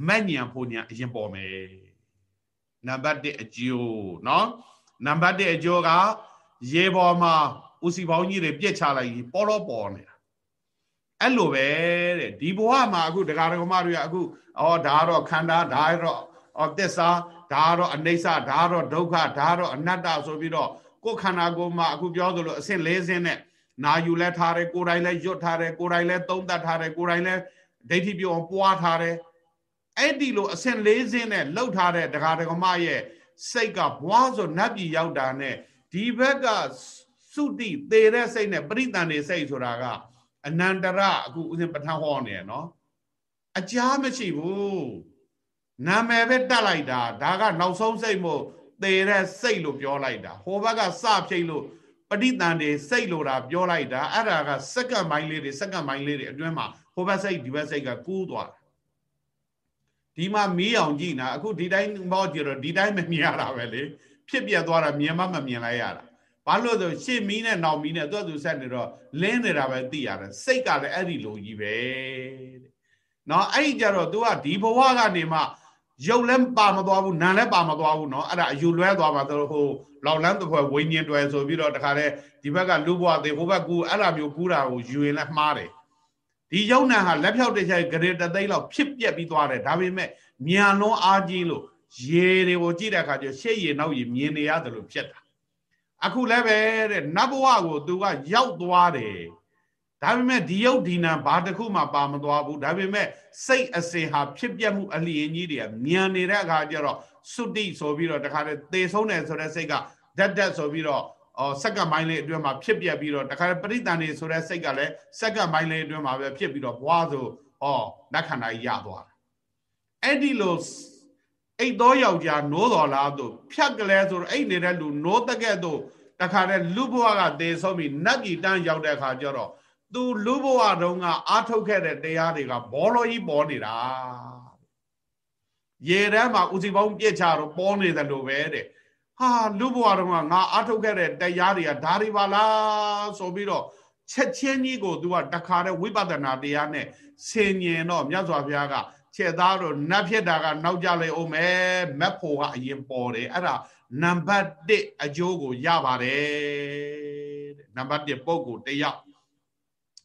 မက်ညံဖို့ညံအရင်ပေါ်မယ်နံပါတ်1အကျိုးเนาะနံပါတ်1အကျိုးကရေပေါ်မှာ ဦးစီပေါင်းကြီးတွေပြက်ချလိုက်ပြီးပေါ်တော့ပေါ်နေတာအဲ့လိုပဲတဲ့ဒီဘဝမှာအခုဒကာဒကမတွေကအခုဩဒါကတော့ခန္ဓာဒါကတော့ဩသစ္စာဒါကတော့အနိစ္စဒါကတော့ဒုက္ခဒါကတော့အနတ္တဆိုပြီးတော့ကိုယ်ခန္ဓာကိုယ်မှာအခုပြောသလိုအဆင့်၄ဆင့်နဲ့နာယူလဲထားတယ်ကိုယ်တိုင်လဲရွတ်ထားတယ်ကိုယ်တိုင်လဲသုံးသပ်ထားတယ်ကိုယ်တိုင်လဲဒိဋ္ဌိပြုအောင်ပွားထားတယ်အဲ့ဒီလိုအဆင့်၄ဆင့်နဲ့လှုပ်ထားတဲ့ဒကာဒကမရဲ့စိတ်ကဘွားဆိုနတ်ပြည်ရောက်တာနဲ့ဒီဘက်က စုတိသေတဲ့စိတ်နဲ့ပရိတန်နေစိတ်ဆိုတာကအနန္တရအခုဦးဇင်းပဋ္ဌာန်းဟောနေရနော်အကြားမရှိဘူးနာမည်ပဲတက်လိုက်တာဒါကနောက်ဆုံးစိတ်မို့သေတဲ့စိတ်လို့ပြောလိုက်တာဟိုဘက်ကစဖြိတ်လို့ပဋိသန္ဓေစိတ်လို့တာပြောလိုက်တာအဲ့ဒါကစက္ကန့်ပိုင်းလေးတွေစက္ကန့်ပိုင်းလေးတွေအတွင်းမှာဟိုဘက်စိတ်ဒီဘက်စိတ်ကကူးသွားတာဒီမှာမီးအောင်ကြည့်နာအခုဒီတိုင်းမောကြည့်တော့ဒီတိုင်းမမြင်ရတာပဲလေဖြစ်ပြသွားတာမြင်မှမမြင်လိုက်ရတာ ဘာလို့ဆိုရှေ့မီးနဲ့နောက်မီးနဲ့သူ့သူဆက်နေတော့လင်းနေတာပဲသိရတယ်စိတ်ကလည်းအဲ့ဒီလိုကြီးပဲတဲ့နော်အဲ့ဒီကြတော့ तू ကဒီဘဝကနေမှရုပ်လည်းပါမသွားဘူးနာလည်းပါမသွားဘူးเนาะအဲ့ဒါအယူလွဲသွားမှာသူဟိုလောက်လန်းတစ်ဖွဲ့ဝိညာဉ်တွယ်ဆိုပြီးတော့တခါတည်းဒီဘက်ကလူဘဝသေးဟိုဘက်ကူအဲ့ဒါမျိုးကူးတာကိုယူရင်လည်းမှားတယ်ဒီယုံနာဟာလက်ဖြောက်တစ်ချက်ဂရေတသိန်းလောက်ဖြစ်ပြက်ပြီးသွားတယ်ဒါပေမဲ့မြန်လွန်းအားကြီးလို့ရေတွေကိုကြည့်တဲ့အခါကျရှေ့ရေနောက်ရေမြင်နေရတယ်လို့ဖြစ်တာ အခုလည်းပဲတဲ့နတ်ဘဝကိုသူကရောက်သွားတယ်ဒါပေမဲ့ဒီယုတ်ဒီနံဘာတစ်ခုမှပါမသွားဘူးဒါပေမဲ့စိတ်အစဉ်ဟာဖြစ်ပြမှုအလျင်ကြီးတွေကမြန်နေတဲ့အခါကျတော့စွတိဆိုပြီးတော့တခါတည်းသေဆုံးတယ်ဆိုတဲ့စိတ်ကဓာတ်ဓာတ်ဆိုပြီးတော့အော်စက္ကန့်ပိုင်းလေးအတွင်းမှာဖြစ်ပြပြီးတော့တခါတည်းပရိသန်နေဆိုတဲ့စိတ်ကလည်းစက္ကန့်ပိုင်းလေးအတွင်းမှာပဲဖြစ်ပြီးတော့ဘွားဆိုဟောလက်ခန္ဓာကြီးရသွားတာအဲ့ဒီလို အိတ်တော်ယောက်ျားနိုးတော်လားတို့ဖြတ်ကလေးဆိုတော့အိတ်နေတဲ့လူနိုးတက်ကဲ့သို့တခါတည်းလူဘဝကသေဆုံးပြီးနတ်ပြည်တန်းရောက်တဲ့အခါကျတော့သူလူဘဝတုန်းကအာထုတ်ခဲ့တဲ့တရားတွေကဘောလောကြီးပေါ်နေတာရေထဲမှာဥစီပေါင်းပြစ်ချတော့ပေါ်နေတယ်လို့ပဲတဲ့ဟာလူဘဝတုန်းကငါအာထုတ်ခဲ့တဲ့တရားတွေကဒါတွေပါလားဆိုပြီးတော့ချက်ချင်းကြီးကို तू ကတခါတည်းဝိပဿနာတရားနဲ့ဆင်ញင်တော့မြတ်စွာဘုရားက ချက်သားတို့နတ်ဖြစ်တာကနောက်ကြလေအောင်မယ်မက်ဖို့ကအရင်ပေါ်တယ်အဲ့ဒါနံပါတ်1အကျိုးကိုရပါတယ်တဲ့နံပါတ်1ပုံကိုတယောက်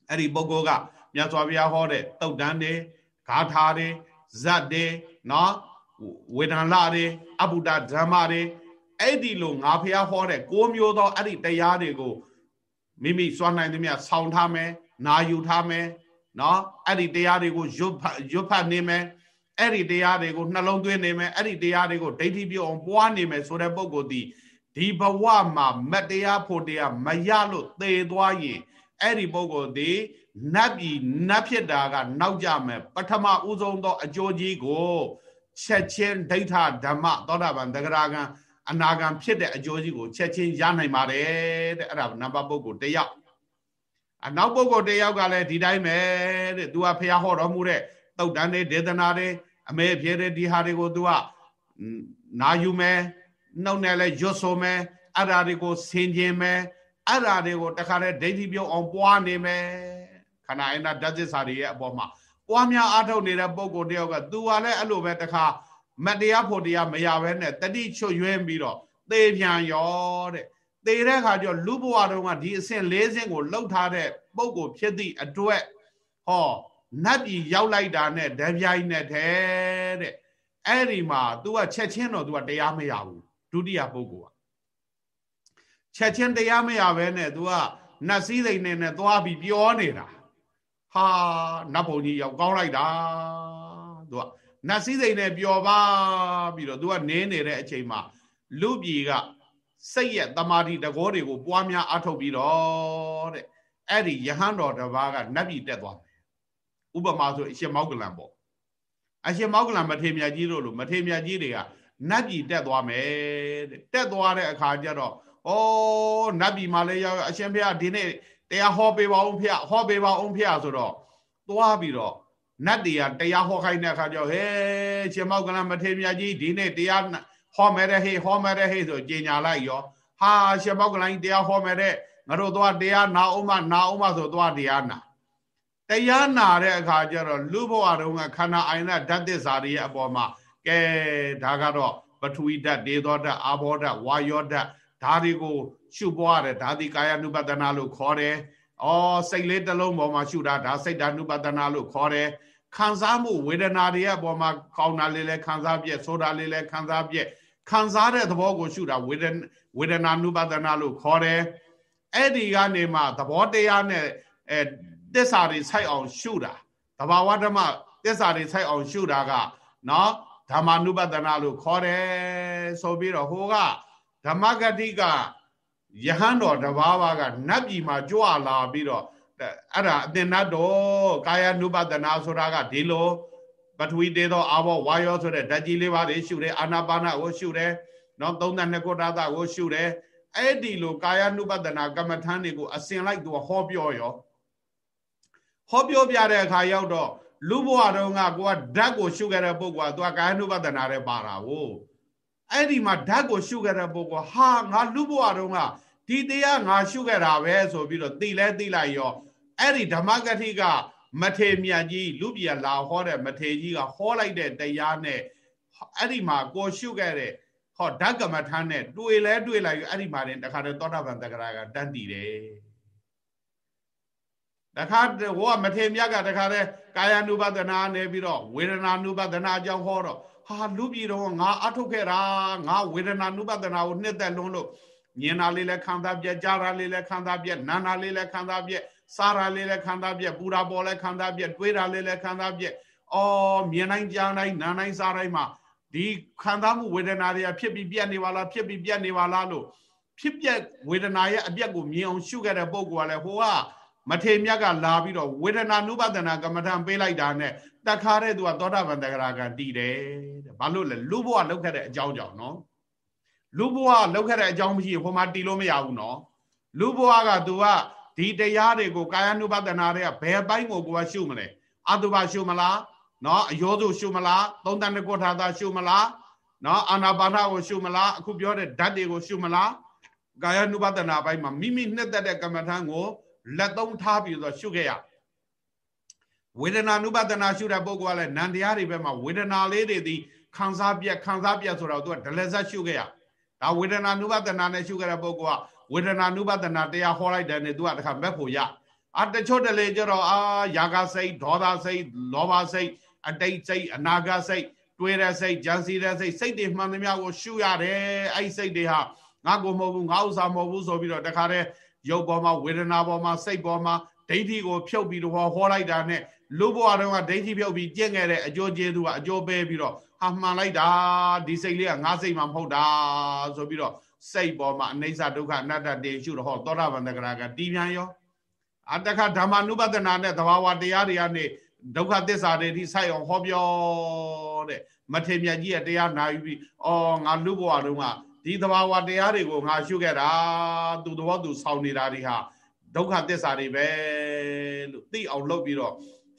အဲ့ဒီပုဂ္ဂိုလ်ကမြတ်စွာဘုရားဟောတဲ့တုတ်တန်တွေဂါထာတွေဇတ်တွေနော်ဝေဒနာလတွေအဘုဒ္ဓဓမ္မတွေအဲ့ဒီလိုငါဘုရားဟောတဲ့ကိုးမျိုးသောအဲ့ဒီတရားတွေကိုမိမိစွမ်းနိုင်သမျှဆောင်းထားမယ်နာယူထားမယ် နော်အဲ့ဒီတရားတွေကိုရွတ်ရွတ်ဖတ်နေမယ်အဲ့ဒီတရားတွေကိုနှလုံးသွင်းနေမယ်အဲ့ဒီတရားတွေကိုဒိဋ္ဌိပြုအောင်ပွားနေမယ်ဆိုတဲ့ပုံကိုဒီဒီဘဝမှာမတရားဖို့တရားမရလို့သေသွားရင်အဲ့ဒီပုဂ္ဂိုလ်ဒီနတ်ပြည်နတ်ဖြစ်တာကနောက်ကြမယ်ပထမဦးဆုံးသောအကျိုးကြီးကိုချက်ချင်းဒိဋ္ဌဓမ္မသောတာပန်တဂရကံအနာဂံဖြစ်တဲ့အကျိုးကြီးကိုချက်ချင်းရနိုင်ပါတယ်တဲ့အဲ့ဒါနံပါတ်ပုဂ္ဂိုလ်တယောက် အနောက်ပုဂ္ဂိုလ်တယောက်ကလည်းဒီတိုင်းပဲတဲ့သူကဖះဟောတော်မူတဲ့တုတ်တန်တွေဒေသနာတွေအမေဖြေတဲ့ဒီဟာတွေကိုသူကနာယူမယ်နှုတ်နဲ့လည်းရွတ်ဆိုမယ်အဲ့ဒါတွေကိုဆင်ခြင်မယ်အဲ့ဓာတွေကိုတခါတည်းဒိဋ္ဌိပြုတ်အောင်ပွားနေမယ်ခန္ဓာအင်္ဂဓာတ်သစ္စာတွေရဲ့အပေါ်မှာပွားများအားထုတ်နေတဲ့ပုံကိုတယောက်ကသူကလည်းအဲ့လိုပဲတခါမတရားဖို့တရားမရဘဲနဲ့တတိချွတ်ရွဲပြီးတော့သေပြန်ရောတဲ့ သေတဲ့ခါကျလူဘဝတုန်းကဒီအဆင့်၄ဆင့်ကိုလှုပ်ထားတဲ့ပုံကိုဖြစ်သည့်အတွက်ဟောနတ်ပြည်ရောက်လိုက်တာနဲ့ဓပြိုင်နဲ့တဲ့အဲ့ဒီမှာ तू ကချက်ချင်းတော့ तू ကတရားမရဘူးဒုတိယပုဂ္ဂိုလ်ကချက်ချင်းတရားမရဘဲနဲ့ तू ကနတ်စည်းစိမ်နဲ့နဲ့သွားပြီးပြောနေတာဟာနတ်ဘုံကြီးရောက်ကောင်းလိုက်တာ तू ကနတ်စည်းစိမ်နဲ့ပျော်ပါပြီးတော့ तू ကနင်းနေတဲ့အချိန်မှာလူပြည်က စိတ်ရဲ့တမာတိတကောတွေကိုပွားများအထုတ်ပြီးတော့တဲ့အဲ့ဒီယဟန်တော်တစ်ပါးကနတ်ပြည်တက်သွားတယ်ဥပမာဆိုအရှင်မောက္ကလံပေါ့အရှင်မောက္ကလံမထေမြတ်ကြီးတို့လိုမထေမြတ်ကြီးတွေကနတ်ပြည်တက်သွားမယ်တဲ့တက်သွားတဲ့အခါကျတော့ဩနတ်ပြည်မှာလည်းရောက်အရှင်ဘုရားဒီနေ့တရားဟောပေးပါအောင်ဖေဟောပေးပါအောင်ဖေဆိုတော့သွားပြီးတော့နတ်တရားတရားဟောခိုင်းတဲ့အခါကျတော့ဟဲရှင်မောက္ကလံမထေမြတ်ကြီးဒီနေ့တရား ဟောမယ်တဲ့ဟေဟောမယ်တဲ့ဟေဆိုကြင်ညာလိုက်ရောဟာရှင်မောက္ကလံကြီးတရားဟောမယ်တဲ့ငါတို့သွားတရားနာအောင်မနာအောင်မဆိုသွားတရားနာတရားနာတဲ့အခါကျတော့လူဘဝတုန်းကခန္ဓာအိုင်နာဓာတ်သစ္စာတွေရဲ့အပေါ်မှာကဲဒါကတော့ပထဝီဓာတ်ဒေသောဓာတ်အာဘောဓာတ်ဝါယောဓာတ်ဒါတွေကိုရှုပွားတယ်ဒါဒီကာယ ानु ပတနာလို့ခေါ်တယ်။အော်စိတ်လေးတစ်လုံးပေါ်မှာရှုတာဒါစိတ်ဓာ ानु ပတနာလို့ခေါ်တယ်။ ခံစားမှုဝေဒနာတွေရဲ့အပေါ်မှာကောင်းတာလေးလည်းခံစားပြက်ဆိုတာလေးလည်းခံစားပြက်ခံစားတဲ့သဘောကိုရှုတာဝေဒဝေဒနာ ानु ပတနာလို့ခေါ်တယ်။အဲ့ဒီကနေမှသဘောတရားနဲ့အဲသစ္စာတွေဆိုင်အောင်ရှုတာတဘာဝဓမ္မသစ္စာတွေဆိုင်အောင်ရှုတာကနော်ဓမ္မနုပဒနာလို့ခေါ်တယ်ဆိုပြီးတော့ဟိုကဓမ္မဂတိကယဟန်တော်တဘာဝကနတ်ပြည်မှာကြွလာပြီးတော့ အဲ့ဒါအသင်္နတ်တော်ကာယ ानु ပဒနာဆိုတာကဒီလိုပထဝီတေသောအာဘောဝါယောဆိုတဲ့ဓာတ်ကြီးလေးပါးတွေရှုတယ်အာနာပါနကိုရှုတယ်နော်32ခုဓာတ်ကိုရှုတယ်အဲ့ဒီလိုကာယ ानु ပဒနာကမ္မထန်တွေကိုအစဉ်လိုက်သူဟောပြောရောဟောပြောပြတဲ့အခါရောက်တော့လူဘဝတုန်းကကိုကဓာတ်ကိုရှုခဲ့တဲ့ပုဂ္ဂိုလ်ကသူကကာယ ानु ပဒနာတွေပါတာကိုအဲ့ဒီမှာဓာတ်ကိုရှုခဲ့တဲ့ပုဂ္ဂိုလ်ဟာငါလူဘဝတုန်းကဒီတရားငါရှုခဲ့တာပဲဆိုပြီးတော့သိလဲသိလိုက်ရော အဲ့ဒီဓမ္မဂတိကမထေမြတ်ကြီးလူပြည်လာဟောတဲ့မထေကြီးကဟောလိုက်တဲ့တရားနဲ့အဲ့ဒီမှာကိုရှုခဲ့တဲ့ဟောဓကမထမ်းနဲ့တွေ့လဲတွေ့လိုက်အဲ့ဒီမှာတင်တခါတည်းသောတာပန်တက္ကရာကတန်းတည်တယ်တခါဟောမထေမြတ်ကတခါတည်းကာယ ानु ပဒနာနေပြီးတော့ဝေဒနာ ानु ပဒနာအကြောင်းဟောတော့ဟာလူပြည်တော့ငါအထုတ်ခဲ့တာငါဝေဒနာ ानु ပဒနာကိုနှစ်သက်လွန်းလို့မြင်တာလေးလည်းခံစားပြက်ကြားတာလေးလည်းခံစားပြက်နားတာလေးလည်းခံစားပြက် စားတာလေးလည်းခံစားပြက်ပူတာပေါ်လည်းခံစားပြက်တွေးတာလေးလည်းခံစားပြက်အော်မြင်တိုင်းကြားတိုင်းနားတိုင်းစားတိုင်းမှာဒီခံစားမှုဝေဒနာတွေကဖြစ်ပြီးပြက်နေပါလားဖြစ်ပြီးပြက်နေပါလားလို့ဖြစ်ပြက်ဝေဒနာရဲ့အပြက်ကိုမြင်အောင်ရှုခဲ့တဲ့ပုံကလည်းဟိုကမထေမြတ်ကလာပြီးတော့ဝေဒနာနုပဒနာကမ္မထံပေးလိုက်တာနဲ့တခါတဲ့သူကသောတာပန်တဂရာကတည်တယ်တဲ့ဘာလို့လဲလူဘဝလောက်ခဲ့တဲ့အကြောင်းကြောင့်နော်လူဘဝလောက်ခဲ့တဲ့အကြောင်းမရှိဟိုမှာတည်လို့မရဘူးနော်လူဘဝက तू က ဒီတရားတွေကိုကာယ ानु ပဒနာတွေကဘယ်ပိုင်းကိုကိုယ်ကရှုမလဲအတုပရှုမလားနော်အယောစုရှုမလားသုံးတန်ကုထာတာရှုမလားနော်အာနာပါနကိုရှုမလားအခုပြောတဲ့ဓာတ်တွေကိုရှုမလားကာယ ानु ပဒနာပိုင်းမှာမိမိနှစ်သက်တဲ့ကမ္မထံကိုလက်သုံးထားပြီးတော့ရှုခဲ့ရဝေဒနာ ानु ပဒနာရှုတဲ့ပုဂ္ဂိုလ်ကလည်းနန္တရားတွေဘက်မှာဝေဒနာလေးတွေဒီခံစားပြက်ခံစားပြက်ဆိုတော့သူကဒလဇတ်ရှုခဲ့ရဒါဝေဒနာ ानु ပဒနာနဲ့ရှုခဲ့တဲ့ပုဂ္ဂိုလ်က ဝေဒနာနုပဒနာတရားဟောလိုက်တယ်နဲ့သူကတခါမက်ဖို့ရအတချို့တလေကျတော့အာယာကစိတ်ဒေါသစိတ်လောဘစိတ်အတိတ်စိတ်အနာဂတ်စိတ်တွေးတဲ့စိတ်ကြံစည်တဲ့စိတ်စိတ်တွေမှန်သမျှကိုရှုရတယ်အဲ့စိတ်တွေဟာငါကိုမဟုတ်ဘူးငါဥစ္စာမဟုတ်ဘူးဆိုပြီးတော့တခါတည်းရုပ်ပေါ်မှာဝေဒနာပေါ်မှာစိတ်ပေါ်မှာဒိဋ္ဌိကိုဖြုတ်ပြီးတော့ဟောလိုက်တာနဲ့လူဘဝတုန်းကဒိဋ္ဌိဖြုတ်ပြီးကျင့်ခဲ့တဲ့အကျိုးကျေးဇူးကအကျိုးပေးပြီးတော့ဟာမှန်လိုက်တာဒီစိတ်လေးကငါစိတ်မှမဟုတ်တာဆိုပြီးတော့ စိတ်ပေါ်မှာအနိစ္စဒုက္ခအနတ္တတေရှုတော့ဟောသောတာပန်တဂရကတီးပြန်ရောအတခဓမ္မနုပဒနာနဲ့သဘာဝတရားတွေကနေဒုက္ခသစ္စာတွေထိစိုက်အောင်ဟောပြောတဲ့မထေမြတ်ကြီးရဲ့တရားနာယူပြီးအော်ငါလူဘဝတုန်းကဒီသဘာဝတရားတွေကိုငါရှုခဲ့တာသူသဘောသူဆောင်းနေတာတွေဟာဒုက္ခသစ္စာတွေပဲလို့သိအောင်လုပ်ပြီးတော့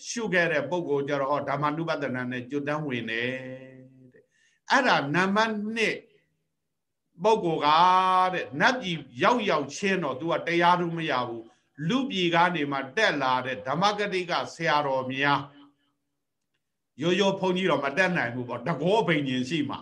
ရှုခဲ့တဲ့ပုံကိုကြတော့ဟောဓမ္မနုပဒနာနဲ့ကျွတ်တန်းဝင်တယ်တဲ့အဲ့ဒါနံပါတ်1 ပုဂ္ဂိုလ်ကတဲ့နတ်ပြည်ရောက်ရောက်ချင်းတော့ तू ကတရားသူမရဘူးလူပြည်ကနေမှတက်လာတဲ့ဓမ္မဂတိကဆရာတော်များရိုးရိုးဘုန်းကြီးတော့မတက်နိုင်ဘူးပေါ့တကောဘိန်ရှင်ရှိမှာ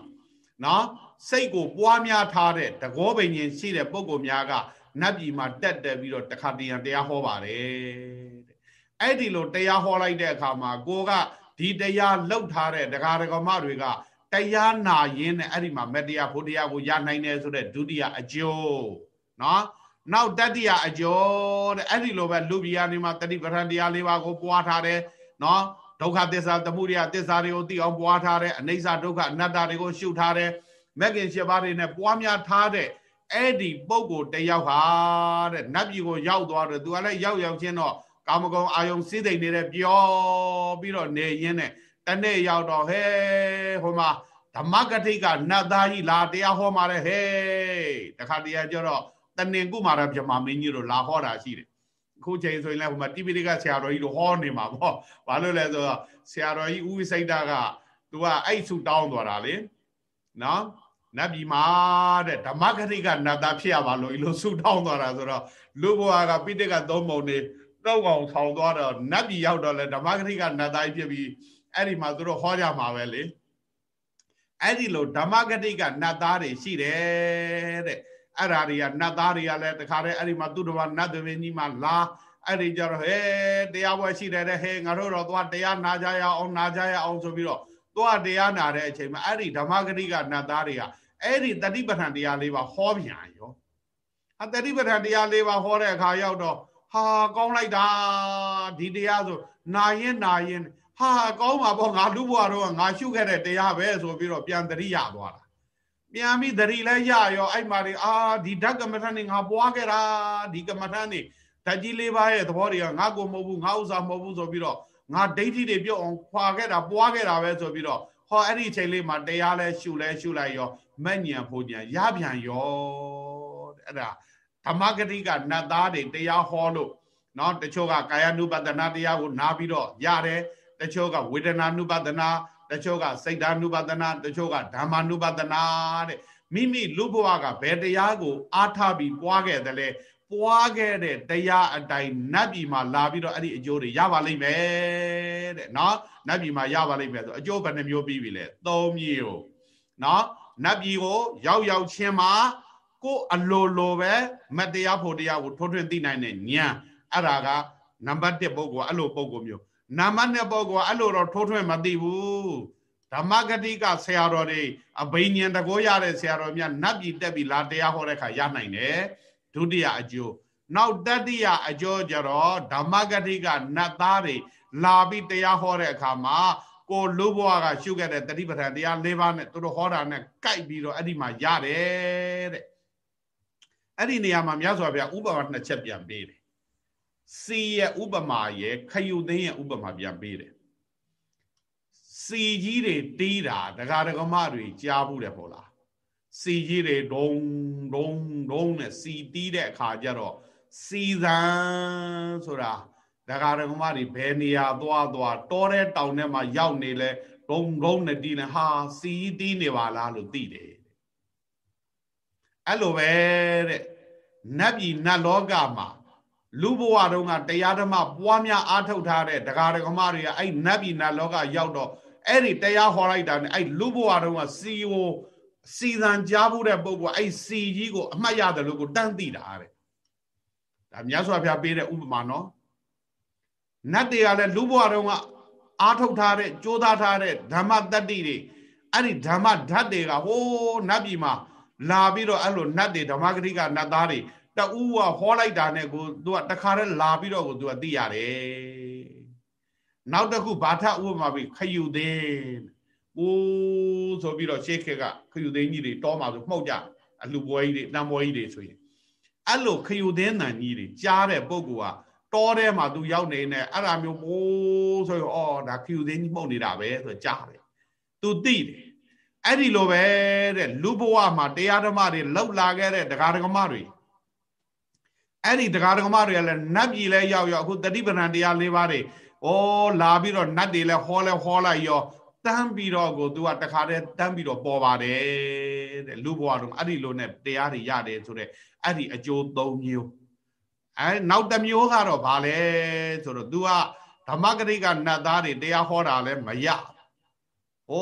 နော်စိတ်ကိုပွားများထားတဲ့တကောဘိန်ရှင်ရှိတဲ့ပုဂ္ဂိုလ်များကနတ်ပြည်မှာတက်တက်ပြီးတော့တခါတရံတရားဟောပါတယ်တဲ့အဲ့ဒီလိုတရားဟောလိုက်တဲ့အခါမှာကိုကဒီတရားလောက်ထားတဲ့ဒကာဒကမတွေက တရားနာရင်းနဲ့အဲ့ဒီမှာမတရားဘုတရားကိုရနိုင်တယ်ဆိုတဲ့ဒုတိယအကျိုးနော်နောက်တတိယအကျိုးတဲ့အဲ့ဒီလိုပဲလူပြည်ကနေမှာတတိပဋ္ဌာန်တရားလေးပါးကိုပွားထားတယ်နော်ဒုက္ခသစ္စာသမုဒယသစ္စာတွေကိုသိအောင်ပွားထားတယ်အနိစ္စဒုက္ခအနတ္တတွေကိုရှုထားတယ်မဂ္ဂင်၈ပါးတွေနဲ့ပွားများထားတဲ့အဲ့ဒီပုံကိုတယောက်ဟာတဲ့နတ်ပြည်ကိုရောက်သွားတယ်သူကလည်းရောက်ရောက်ချင်းတော့ကာမဂုဏ်အာယုံစည်းစိမ်နေတဲ့ပျော်ပြီးတော့နေရင်းနဲ့ တနေ့ရောက်တော့ဟဲဟိုမှာဓမ္မဂတိကနတ်သားကြီးလာတရားဟောมาတဲ့ဟဲတခါတည်းကျတော့တဏင်ကုမာရပြမမင်းကြီးတို့လာဟောတာရှိတယ်အခုချိန်ဆိုရင်လည်းဟိုမှာတိပိဋကဆရာတော်ကြီးတို့ဟောနေမှာပေါ့ဘာလို့လဲဆိုတော့ဆရာတော်ကြီးဥဝိစိတ်တာကသူကအဲ့ဆုတောင်းသွားတာလေနော်နတ်ပြည်မှာတဲ့ဓမ္မဂတိကနတ်သားဖြစ်ရပါလို့လို့ဆုတောင်းသွားတာဆိုတော့လူဘဝကပိဋကသုံးပုံနေတော့ကောင်ဆောင်သွားတော့နတ်ပြည်ရောက်တော့လဲဓမ္မဂတိကနတ်သားဖြစ်ပြီး အဲ့ဒီမှာသူတို့ဟောကြမှာပဲလေအဲ့ဒီလိုဓမ္မဂတိကနတ်သားတွေရှိတယ်တဲ့အဲ့ဓာတွေကနတ်သားတွေကလည်းတခါတည်းအဲ့ဒီမှာသူတော်ဘာနတ်သမင်းကြီးမှလာအဲ့ဒီကြတော့ဟဲတရားပွဲရှိတယ်တဲ့ဟဲငါတို့တော့သွားတရားနာကြရအောင်နာကြရအောင်ဆိုပြီးတော့သွားတရားနာတဲ့အချိန်မှာအဲ့ဒီဓမ္မဂတိကနတ်သားတွေကအဲ့ဒီတတိပဋ္ဌာန်တရားလေးပါဟောပြန်ရောအတတိပဋ္ဌာန်တရားလေးပါဟောတဲ့အခါရောက်တော့ဟာကောင်းလိုက်တာဒီတရားဆိုနာရင်နာရင် ဟာကောင်းပါပေါ့ငါလူဘွားတော့ငါရှုခဲ့တဲ့တရားပဲဆိုပြီးတော့ပြန်တရိရသွားတာပြန်ပြီးတရိလဲရရောအဲ့မှာဒီအာဒီဓကမ္မထန်နေငါပွားခဲ့တာဒီကမ္မထန်နေ ဓာတ်ကြီးလေးပါးရဲ့သဘောတွေကငါကိုမဟုတ်ဘူးငါဥစ္စာမဟုတ်ဘူးဆိုပြီးတော့ငါဒိဋ္ဌိတွေပြုတ်အောင်ခွာခဲ့တာပွားခဲ့တာပဲဆိုပြီးတော့ဟောအဲ့ဒီအချိန်လေးမှာတရားလဲရှုလဲရှုလိုက်ရောမညံဖို့ညံရပြန်ရောအဲ့ဒါဓမ္မဂတိကနတ်သားတွေတရားဟောလို့เนาะတချို့ကကာယ ानु ပဒနာတရားကိုနားပြီးတော့ရတယ် တချို့ကဝေဒနာနုပါဒနာတချို့ကစိတ်ဓာနုပါဒနာတချို့ကဓမ္မနုပါဒနာတဲ့မိမိလူဘဝကဘယ်တရားကို အားထားပြီးပွားခဲ့တယ်လဲပွားခဲ့တဲ့တရားအတိုင်းနတ်ပြည်မှာလာပြီးတော့အဲ့ဒီအကျိုးတွေရပါလိမ့်မယ်တဲ့နော်နတ်ပြည်မှာရပါလိမ့်မယ်ဆိုအကျိုးဘယ်နှမျိုးပြီးပြီလဲ၃မျိုးနော်နတ်ပြည်ကိုရောက်ရောက်ချင်းမှာကိုယ်အလိုလိုပဲမတရားဖို့တရားကိုထိုးထွင်းသိနိုင်တဲ့ဉာဏ်အဲ့ဒါကနံပါတ်1ပုဂ္ဂိုလ်အဲ့လိုပုဂ္ဂိုလ်မျိုး နံပါတ်2ပုဂ္ဂိုလ်အဲ့လိုတော့ထိုးထွင်းမသိဘူးဓမ္မဂတိကဆရာတော်တွေအဘိညာဉ်တကောရတဲ့ဆရာတော်များနတ်ပြည်တက်ပြီးလာတရားဟောတဲ့ခါရနိုင်တယ်ဒုတိယအကျိုးနောက်တတိယအကျိုးကြတော့ဓမ္မဂတိကနတ်သားတွေလာပြီးတရားဟောတဲ့အခါမှာကိုလူဘဝကရှုခဲ့တဲ့တတိပဋ္ဌာန်တရား၄ပါးနဲ့သူတို့ဟောတာနဲ့ကြိုက်ပြီးတော့အဲ့ဒီမှာရတယ်တဲ့အဲ့ဒီနေရာမှာမြတ်စွာဘုရားဥပမာနှစ်ချက်ပြန်ပေးတယ် စီရဲ့ဥပမာရဲ့ခယုသိန်းရဲ့ဥပမာပြန်ပေးတယ်စီကြီးတွေတီးတာဒကာဒကမတွေကြားဘူးတယ်ပေါ့လားစီကြီးတွေဒုံဒုံဒုံနဲ့စီတီးတဲ့အခါကျတော့စီသံဆိုတာဒကာဒကမတွေဘယ်နေရာသွားသွားတောတဲ့တောင်ထဲမှာရောက်နေလဲဒုံဒုံနဲ့တီးနေဟာစီတီးနေပါလားလို့သိတယ်အဲ့လိုပဲတဲ့နတ်ပြည်နတ်လောကမှာ လူဘဝတုန်းကတရားဓမ္မပွားများအားထုတ်ထားတဲ့ဒကာဒကမတွေကအဲ့နတ်ပြည်နတ်လောကရောက်တော့အဲ့ဒီတရားဟောလိုက်တာနဲ့အဲ့လူဘဝတုန်းကစီယိုစီသံကြားဖို့တဲ့ပုဂ္ဂိုလ်အဲ့စီကြီးကိုအမှတ်ရတယ်လို့ကိုတန်းသိတာတဲ့ဒါမြတ်စွာဘုရားပေးတဲ့ဥပမာနော်နတ်တွေကလည်းလူဘဝတုန်းကအားထုတ်ထားတဲ့ကြိုးစားထားတဲ့ဓမ္မတတ္တိတွေအဲ့ဒီဓမ္မဓာတ်တွေကဟိုးနတ်ပြည်မှာလာပြီးတော့အဲ့လိုနတ်တွေဓမ္မဂတိကနတ်သားတွေ တူကဟောလိုက်တာနဲ့ကိုသူကတခါတည်းလာပြီးတော့ကိုသူကသိရတယ်နောက်တစ်ခုဘာထဥပမာပြီးခယူသိန်းအိုးဆိုပြီးတော့ရှေးခေတ်ကခယူသိန်းကြီးတွေတောမှာဆိုမှုတ်ကြအလှပွဲကြီးတွေတံပွဲကြီးတွေဆိုရင်အဲ့လိုခယူသိန်းတန်ကြီးတွေကြားတဲ့ပုံကတောထဲမှာသူရောက်နေနေအဲ့ဒါမျိုးပိုးဆိုရင်အော်ဒါခယူသိန်းကြီးမှုတ်နေတာပဲဆိုကြားတယ်သူသိတယ်အဲ့ဒီလိုပဲတဲ့လူဘဝမှာတရားဓမ္မတွေလောက်လာခဲ့တဲ့တရားဓမ္မတွေ အဲ့ဒီတရားဓမ္မတွေကလည်းနတ်ပြည်လဲရောက်ရောက်အခုတတိပဏ္ဏတရား၄ပါးတွေဩလာပြီးတော့နတ်တွေလဲဟောလဲဟောလိုက်ရောတန်းပြီးတော့ကိုသူကတခါတည်းတန်းပြီးတော့ပေါ်ပါတယ်တဲ့လူဘဝတော့အဲ့ဒီလိုနဲ့တရားတွေရတယ်ဆိုတော့အဲ့ဒီအကျိုး၃မျိုးအဲနောက်တစ်မျိုးကတော့ဗာလဲဆိုတော့ तू ကဓမ္မဂရိကနတ်သားတွေတရားဟောတာလဲမရဩ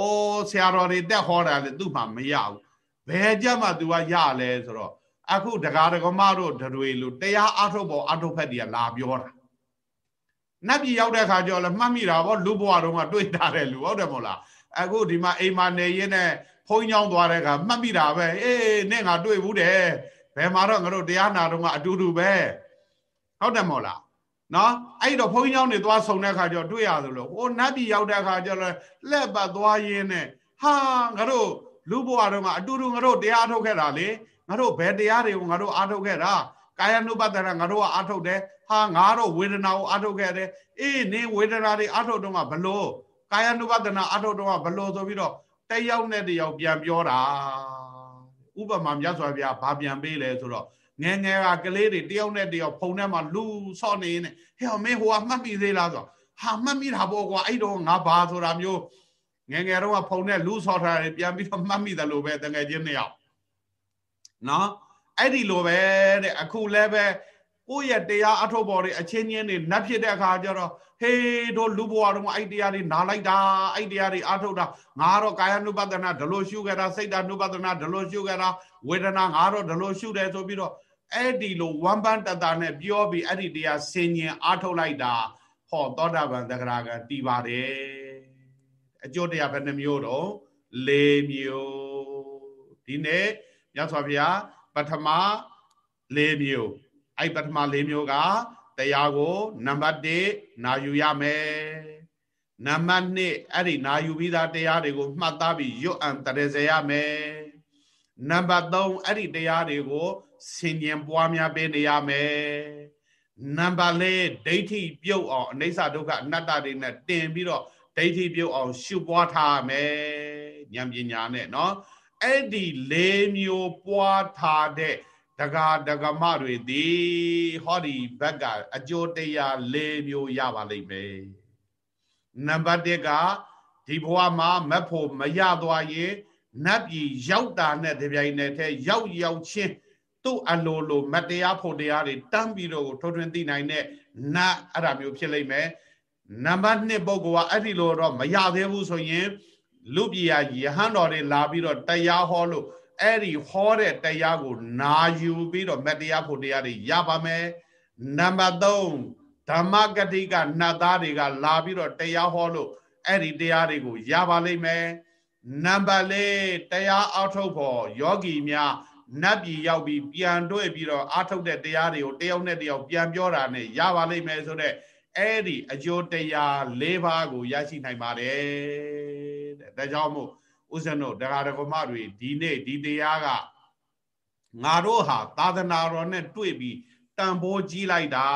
ဆရာတော်တွေတက်ဟောတာလဲသူ့မှာမရဘူးဘယ်ကြမှာ तू ကရလဲဆိုတော့ အခုဒကာဒကမတို့တွေလို့တရားအထုတ်ပေါ်အထုတ်ဖက်တွေကလာပြောတာနတ်ပြည်ရောက်တဲ့ခါကျတော့လည်းမှတ်မိတာဗောလူဘဝတုန်းကတွေ့တာတဲ့လူဟုတ်တယ်မို့လားအခုဒီမှာအိမ်မှာနေရင်းနဲ့ဖုံးချောင်းသွားတဲ့ခါမှတ်မိတာပဲအေးနဲ့ငါတွေ့ဘူးတယ်ဘယ်မှာတော့ငါတို့တရားနာတော့ကအတူတူပဲဟုတ်တယ်မို့လားနော်အဲ့တော့ဘုန်းကြီးကျောင်းတွေသွားဆုံတဲ့ခါကျတော့တွေ့ရသလိုဟိုနတ်ပြည်ရောက်တဲ့ခါကျတော့လက်ပတ်သွားရင်းနဲ့ဟာငါတို့လူဘဝတုန်းကအတူတူငါတို့တရားထုတ်ခဲ့တာလေ ငါတို့ဘယ်တရားတွေကိုငါတို့အားထုတ်ခဲ့တာကာယ ानु ပတ္တနာငါတို့ကအားထုတ်တယ်ဟာငါတော့ဝေဒနာကိုအားထုတ်ခဲ့တယ်အေးနင်းဝေဒနာတွေအားထုတ်တော့ကဘလို့ကာယ ानु ပတ္တနာအားထုတ်တော့ကဘလို့ဆိုပြီးတော့တယောက်နဲ့တယောက်ပြန်ပြောတာဥပမာမြတ်စွာဘုရားဘာပြန်ပေးလဲဆိုတော့ငယ်ငယ်ကကလေးတွေတယောက်နဲ့တယောက်ဖုံထဲမှာလူဆော့နေနေဟဲ့မင်းဟိုကမှတ်မိသေးလားဆိုဟာမှတ်မိတာပေါ့ကွာအဲ့တော့ငါဘာဆိုတာမျိုးငယ်ငယ်တော့ကဖုံနဲ့လူဆော့ထားတယ်ပြန်ပြီးတော့မှတ်မိတယ်လို့ပဲတကယ်ချင်းနှစ်ယောက် နော်အဲ့ဒီလိုပဲတဲ့အခုလည်းပဲကိုယ့်ရဲ့တရားအထုပ်ပေါ်တွေအချင်းချင်းတွေနတ်ဖြစ်တဲ့အခါကျတော့ဟေးတို့လူဘဝတော့အဲ့တရားတွေနားလိုက်တာအဲ့တရားတွေအထုပ်တာငါတော့ကာယ ानु ပဒနာဒလို့ရှုခဲ့တာစိတ်ဓာ ानु ပဒနာဒလို့ရှုခဲ့တာဝေဒနာငါတော့ဒလို့ရှုတယ်ဆိုပြီးတော့အဲ့ဒီလိုဝမ်ပန်တတနဲ့ပြောပြီးအဲ့ဒီတရားဆင်ញင်အထုပ်လိုက်တာဟောသောတာပန်သက္ကရာကတည်ပါတယ်အကျိုးတရားဘယ်နှမျိုးတော့၄မျိုးဒီနေ့ မြတ်စွာဘုရားပထမ၄မျိုးအဲ့ပထမ၄မျိုးကတရားကိုနံပါတ်1နာယူရမယ်နံပါတ်2အဲ့ဒီနာယူပြီးသားတရားတွေကိုမှတ်သားပြီးရွတ်အံတရစေရမယ်နံပါတ်3အဲ့ဒီတရားတွေကိုဆင်ញင်ပွားများပေးနေရမယ် နံပါတ်၄ဒိဋ္ဌိပြုတ်အောင်အနိစ္စဒုက္ခအနတ္တတွေနဲ့တင်ပြီးတော့ဒိဋ္ဌိပြုတ်အောင်ရှုပွားထားမယ်ဉာဏ်ပညာနဲ့เนาะ အဲ့ဒီ၄မျိုးပွားထားတဲ့ဒကာဒကမတွေသည်ဟောဒီဘက်ကအကျိုးတရား၄မျိုးရပါလိမ့်မယ်နံပါတ်1ကဒီဘဝမှာမက်ဖို့မရသွားရင်နတ်ပြည်ရောက်တာနဲ့တပြိုင်နက်တည်းရောက်ရောက်ချင်းသူ့အလိုလိုမတရားဖို့တရားတွေတန်းပြီးတော့ထိုးထွင်းသိနိုင်တဲ့နတ်အဲ့ဒါမျိုးဖြစ်လိမ့်မယ်နံပါတ်2ပုဂ္ဂိုလ်ကအဲ့ဒီလိုတော့မရသေးဘူးဆိုရင် လူပြည်ရယဟန်တော်တွေလာပြီးတော့တရားဟောလို့အဲ့ဒီဟောတဲ့တရားကို နာယူပြီးတော့မတရားဖို့တရားတွေရပါမယ်နံပါတ်3ဓမ္မဂတိကနတ်သားတွေကလာပြီးတော့တရားဟောလို့အဲ့ဒီတရားတွေကိုရပါလိမ့်မယ်နံပါတ်၄တရားအောက်ထုတ်ဖို့ယောဂီများနတ်ပြည်ရောက်ပြီးပြန်တွေ့ပြီးတော့အာထုတ်တဲ့တရားတွေကိုတယောက်နဲ့တယောက်ပြန်ပြောတာနဲ့ရပါလိမ့်မယ်ဆိုတော့အဲ့ဒီအကျိုးတရား၄ပါးကိုရရှိနိုင်ပါတယ် တဲ့ဒါကြောင့်မို့ဥစ္စံတို့တရားတော်မတွေဒီနေ့ဒီတရားကငါတို့ဟာသာသနာတော်နဲ့တွေ့ပြီးတန်ဖိုးကြီးလိုက်တာ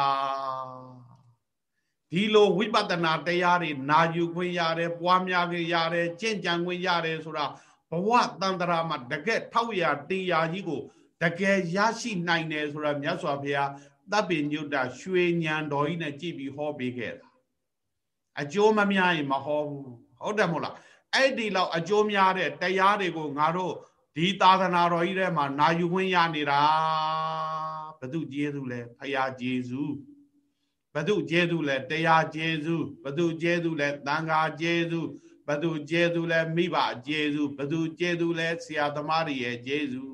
ဒီလိုဝိပဿနာတရားတွေနာယူခွင့်ရတယ်ပွားများခွင့်ရတယ်ကြင့်ကြံခွင့်ရတယ်ဆိုတာဘဝတန်တရာမှာတကယ်ထောက်ရတရားကြီးကိုတကယ်ရရှိနိုင်တယ်ဆိုတာမြတ်စွာဘုရားတပ်ပင်ညုတရွှေညံတော်ကြီးနဲ့ကြည်ပြီးဟောပေးခဲ့တာအကျိုးမများရင်မဟောဘူးဟုတ်တယ်မဟုတ်လား အဲ့ဒီလောက်အကျိုးများတဲ့တရားတွေကိုငါတို့ဒီသာသနာတော်ကြီးထဲမှာ나ယူခွင့်ရနေတာဘသူကျေးဇူးလဲဖရာကျေးဇူးဘသူကျေးဇူးလဲတရားကျေးဇူးဘသူကျေးဇူးလဲသံဃာကျေးဇူးဘသူကျေးဇူးလဲမိဘကျေးဇူးဘသူကျေးဇူးလဲဆရာသမားတွေရဲ့ကျေးဇူး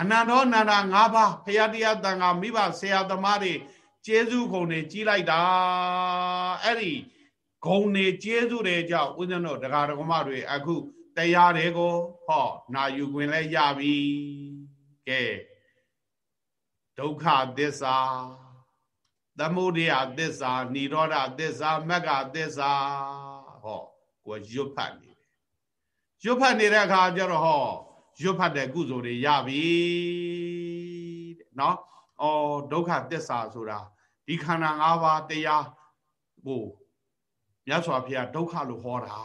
အနန္တောနန္ဒာ၅ပါးဖရာတရားသံဃာမိဘဆရာသမားတွေကျေးဇူးကုန်နေကြီးလိုက်တာအဲ့ဒီ ဂုံနေကျေးဇူးတွေကြောင့်ဦးဇင်းတို့တရားတော်မတွေအခုတရားတွေကိုဟောနာယူခွင့်လဲရပြီကဲဒုက္ခသစ္စာသမုဒယသစ္စာនិရောဓသစ္စာမဂ္ဂသစ္စာဟောကိုရွတ်ဖတ်နေတယ်ရွတ်ဖတ်နေတဲ့အခါကျတော့ဟောရွတ်ဖတ်တဲ့ကုသိုလ်တွေရပြီတဲ့နော်အော်ဒုက္ခသစ္စာဆိုတာဒီခန္ဓာ၅ပါးတရားဟို မြတ်စွာဘုရားဒုက္ခလို့ဟောတာ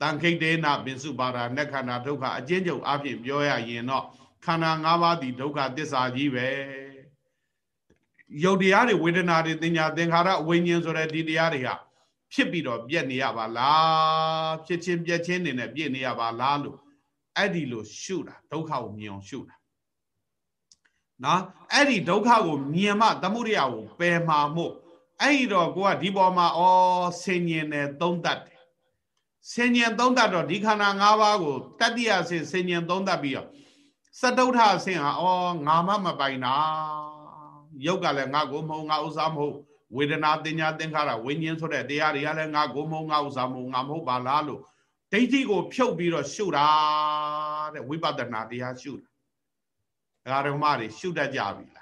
တန်ခိတ်တေနာပင်စုပါဒာနက္ခန္ဓာဒုက္ခအကျဉ်းချုပ်အဖြစ်ပြောရရင်တော့ခန္ဓာ၅ပါးဒီဒုက္ခသစ္စာကြီးပဲယုတ်တရားတွေဝေဒနာတွေသင်ညာသင်္ခါရဝိညာဉ်ဆိုတဲ့ဒီတရားတွေဟာဖြစ်ပြီးတော့ပြက်နေရပါလားဖြစ်ချင်းပြက်ချင်းနေနဲ့ပြည့်နေရပါလားလို့အဲ့ဒီလိုရှုတာဒုက္ခကိုမြင်အောင်ရှုတာနော်အဲ့ဒီဒုက္ခကိုမြင်မှသမုဒိယကိုပယ်မှာမို့ အဲ့ဒီတော့ကိုကဒီပေါ်မှာဩဆင်ញင်တယ်သုံးတတ်တယ်ဆင်ញင်သုံးတတ်တော့ဒီခန္ဓာ၅ပါးကိုတတ္တိယဆင်ဆင်ញင်သုံးတတ်ပြီးတော့စတုထအဆင်ဟာဩငါမမပိုင်တာရုပ်ကလည်းငါကိုမဟုတ်ငါဥစ္စာမဟုတ်ဝေဒနာတင်ညာသင်္ခါရဝိညာဉ်ဆိုတဲ့တရားတွေကလည်းငါကိုမဟုတ်ငါဥစ္စာမဟုတ်ငါမဟုတ်ပါလားလို့ဒိဋ္ဌိကိုဖြုတ်ပြီးတော့ရှုတာတဲ့ဝိပဿနာတရားရှုတာဒါဓမ္မတွေရှုတတ်ကြပြီလား ား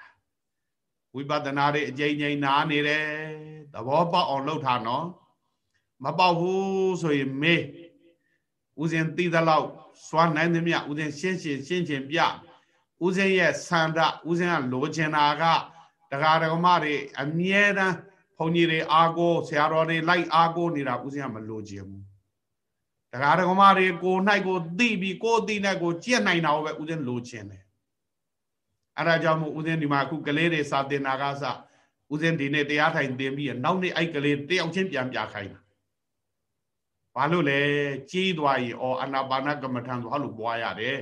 ဝိပဿနာတွေအကြိမ်ကြိမ်နားနေတယ်သဘောပေါက်အောင်လုပ်ထားနော်မပေါက်ဘူးဆိုရင်မေးဦးဇင်သိသလောက်စွာနိုင်သမျှဦးဇင်ရှင်းရှင်းရှင်းချင်းပြဦးဇင်ရဲ့ဆန္ဒဦးဇင်ကလိုချင်တာကတရားဓမ္မတွေအမြဲတမ်းဘုန်းကြီးတွေအာကိုဆရာတော်တွေလိုက်အာကိုနေတာဦးဇင်ကမလိုချင်ဘူးတရားဓမ္မတွေကို၌ကိုသိပြီးကိုသိနဲ့ကိုကြက်နိုင်တာပဲဦးဇင်လိုချင်တယ် အဲ့ဒါကြောင့်မို့ဦးဇင်းဒီမှာအခုကလေးတွေစာတင်တာကစဦးဇင်းဒီနေ့တရားထိုင်တင်ပြီးနောက်နေ့အဲ့ကလေးတယောက်ချင်းပြန်ပြခိုင်းတာဘာလို့လဲကြီးသွားရင်အော်အနာပါနကမ္မထံသွားလို့ပွားရတယ်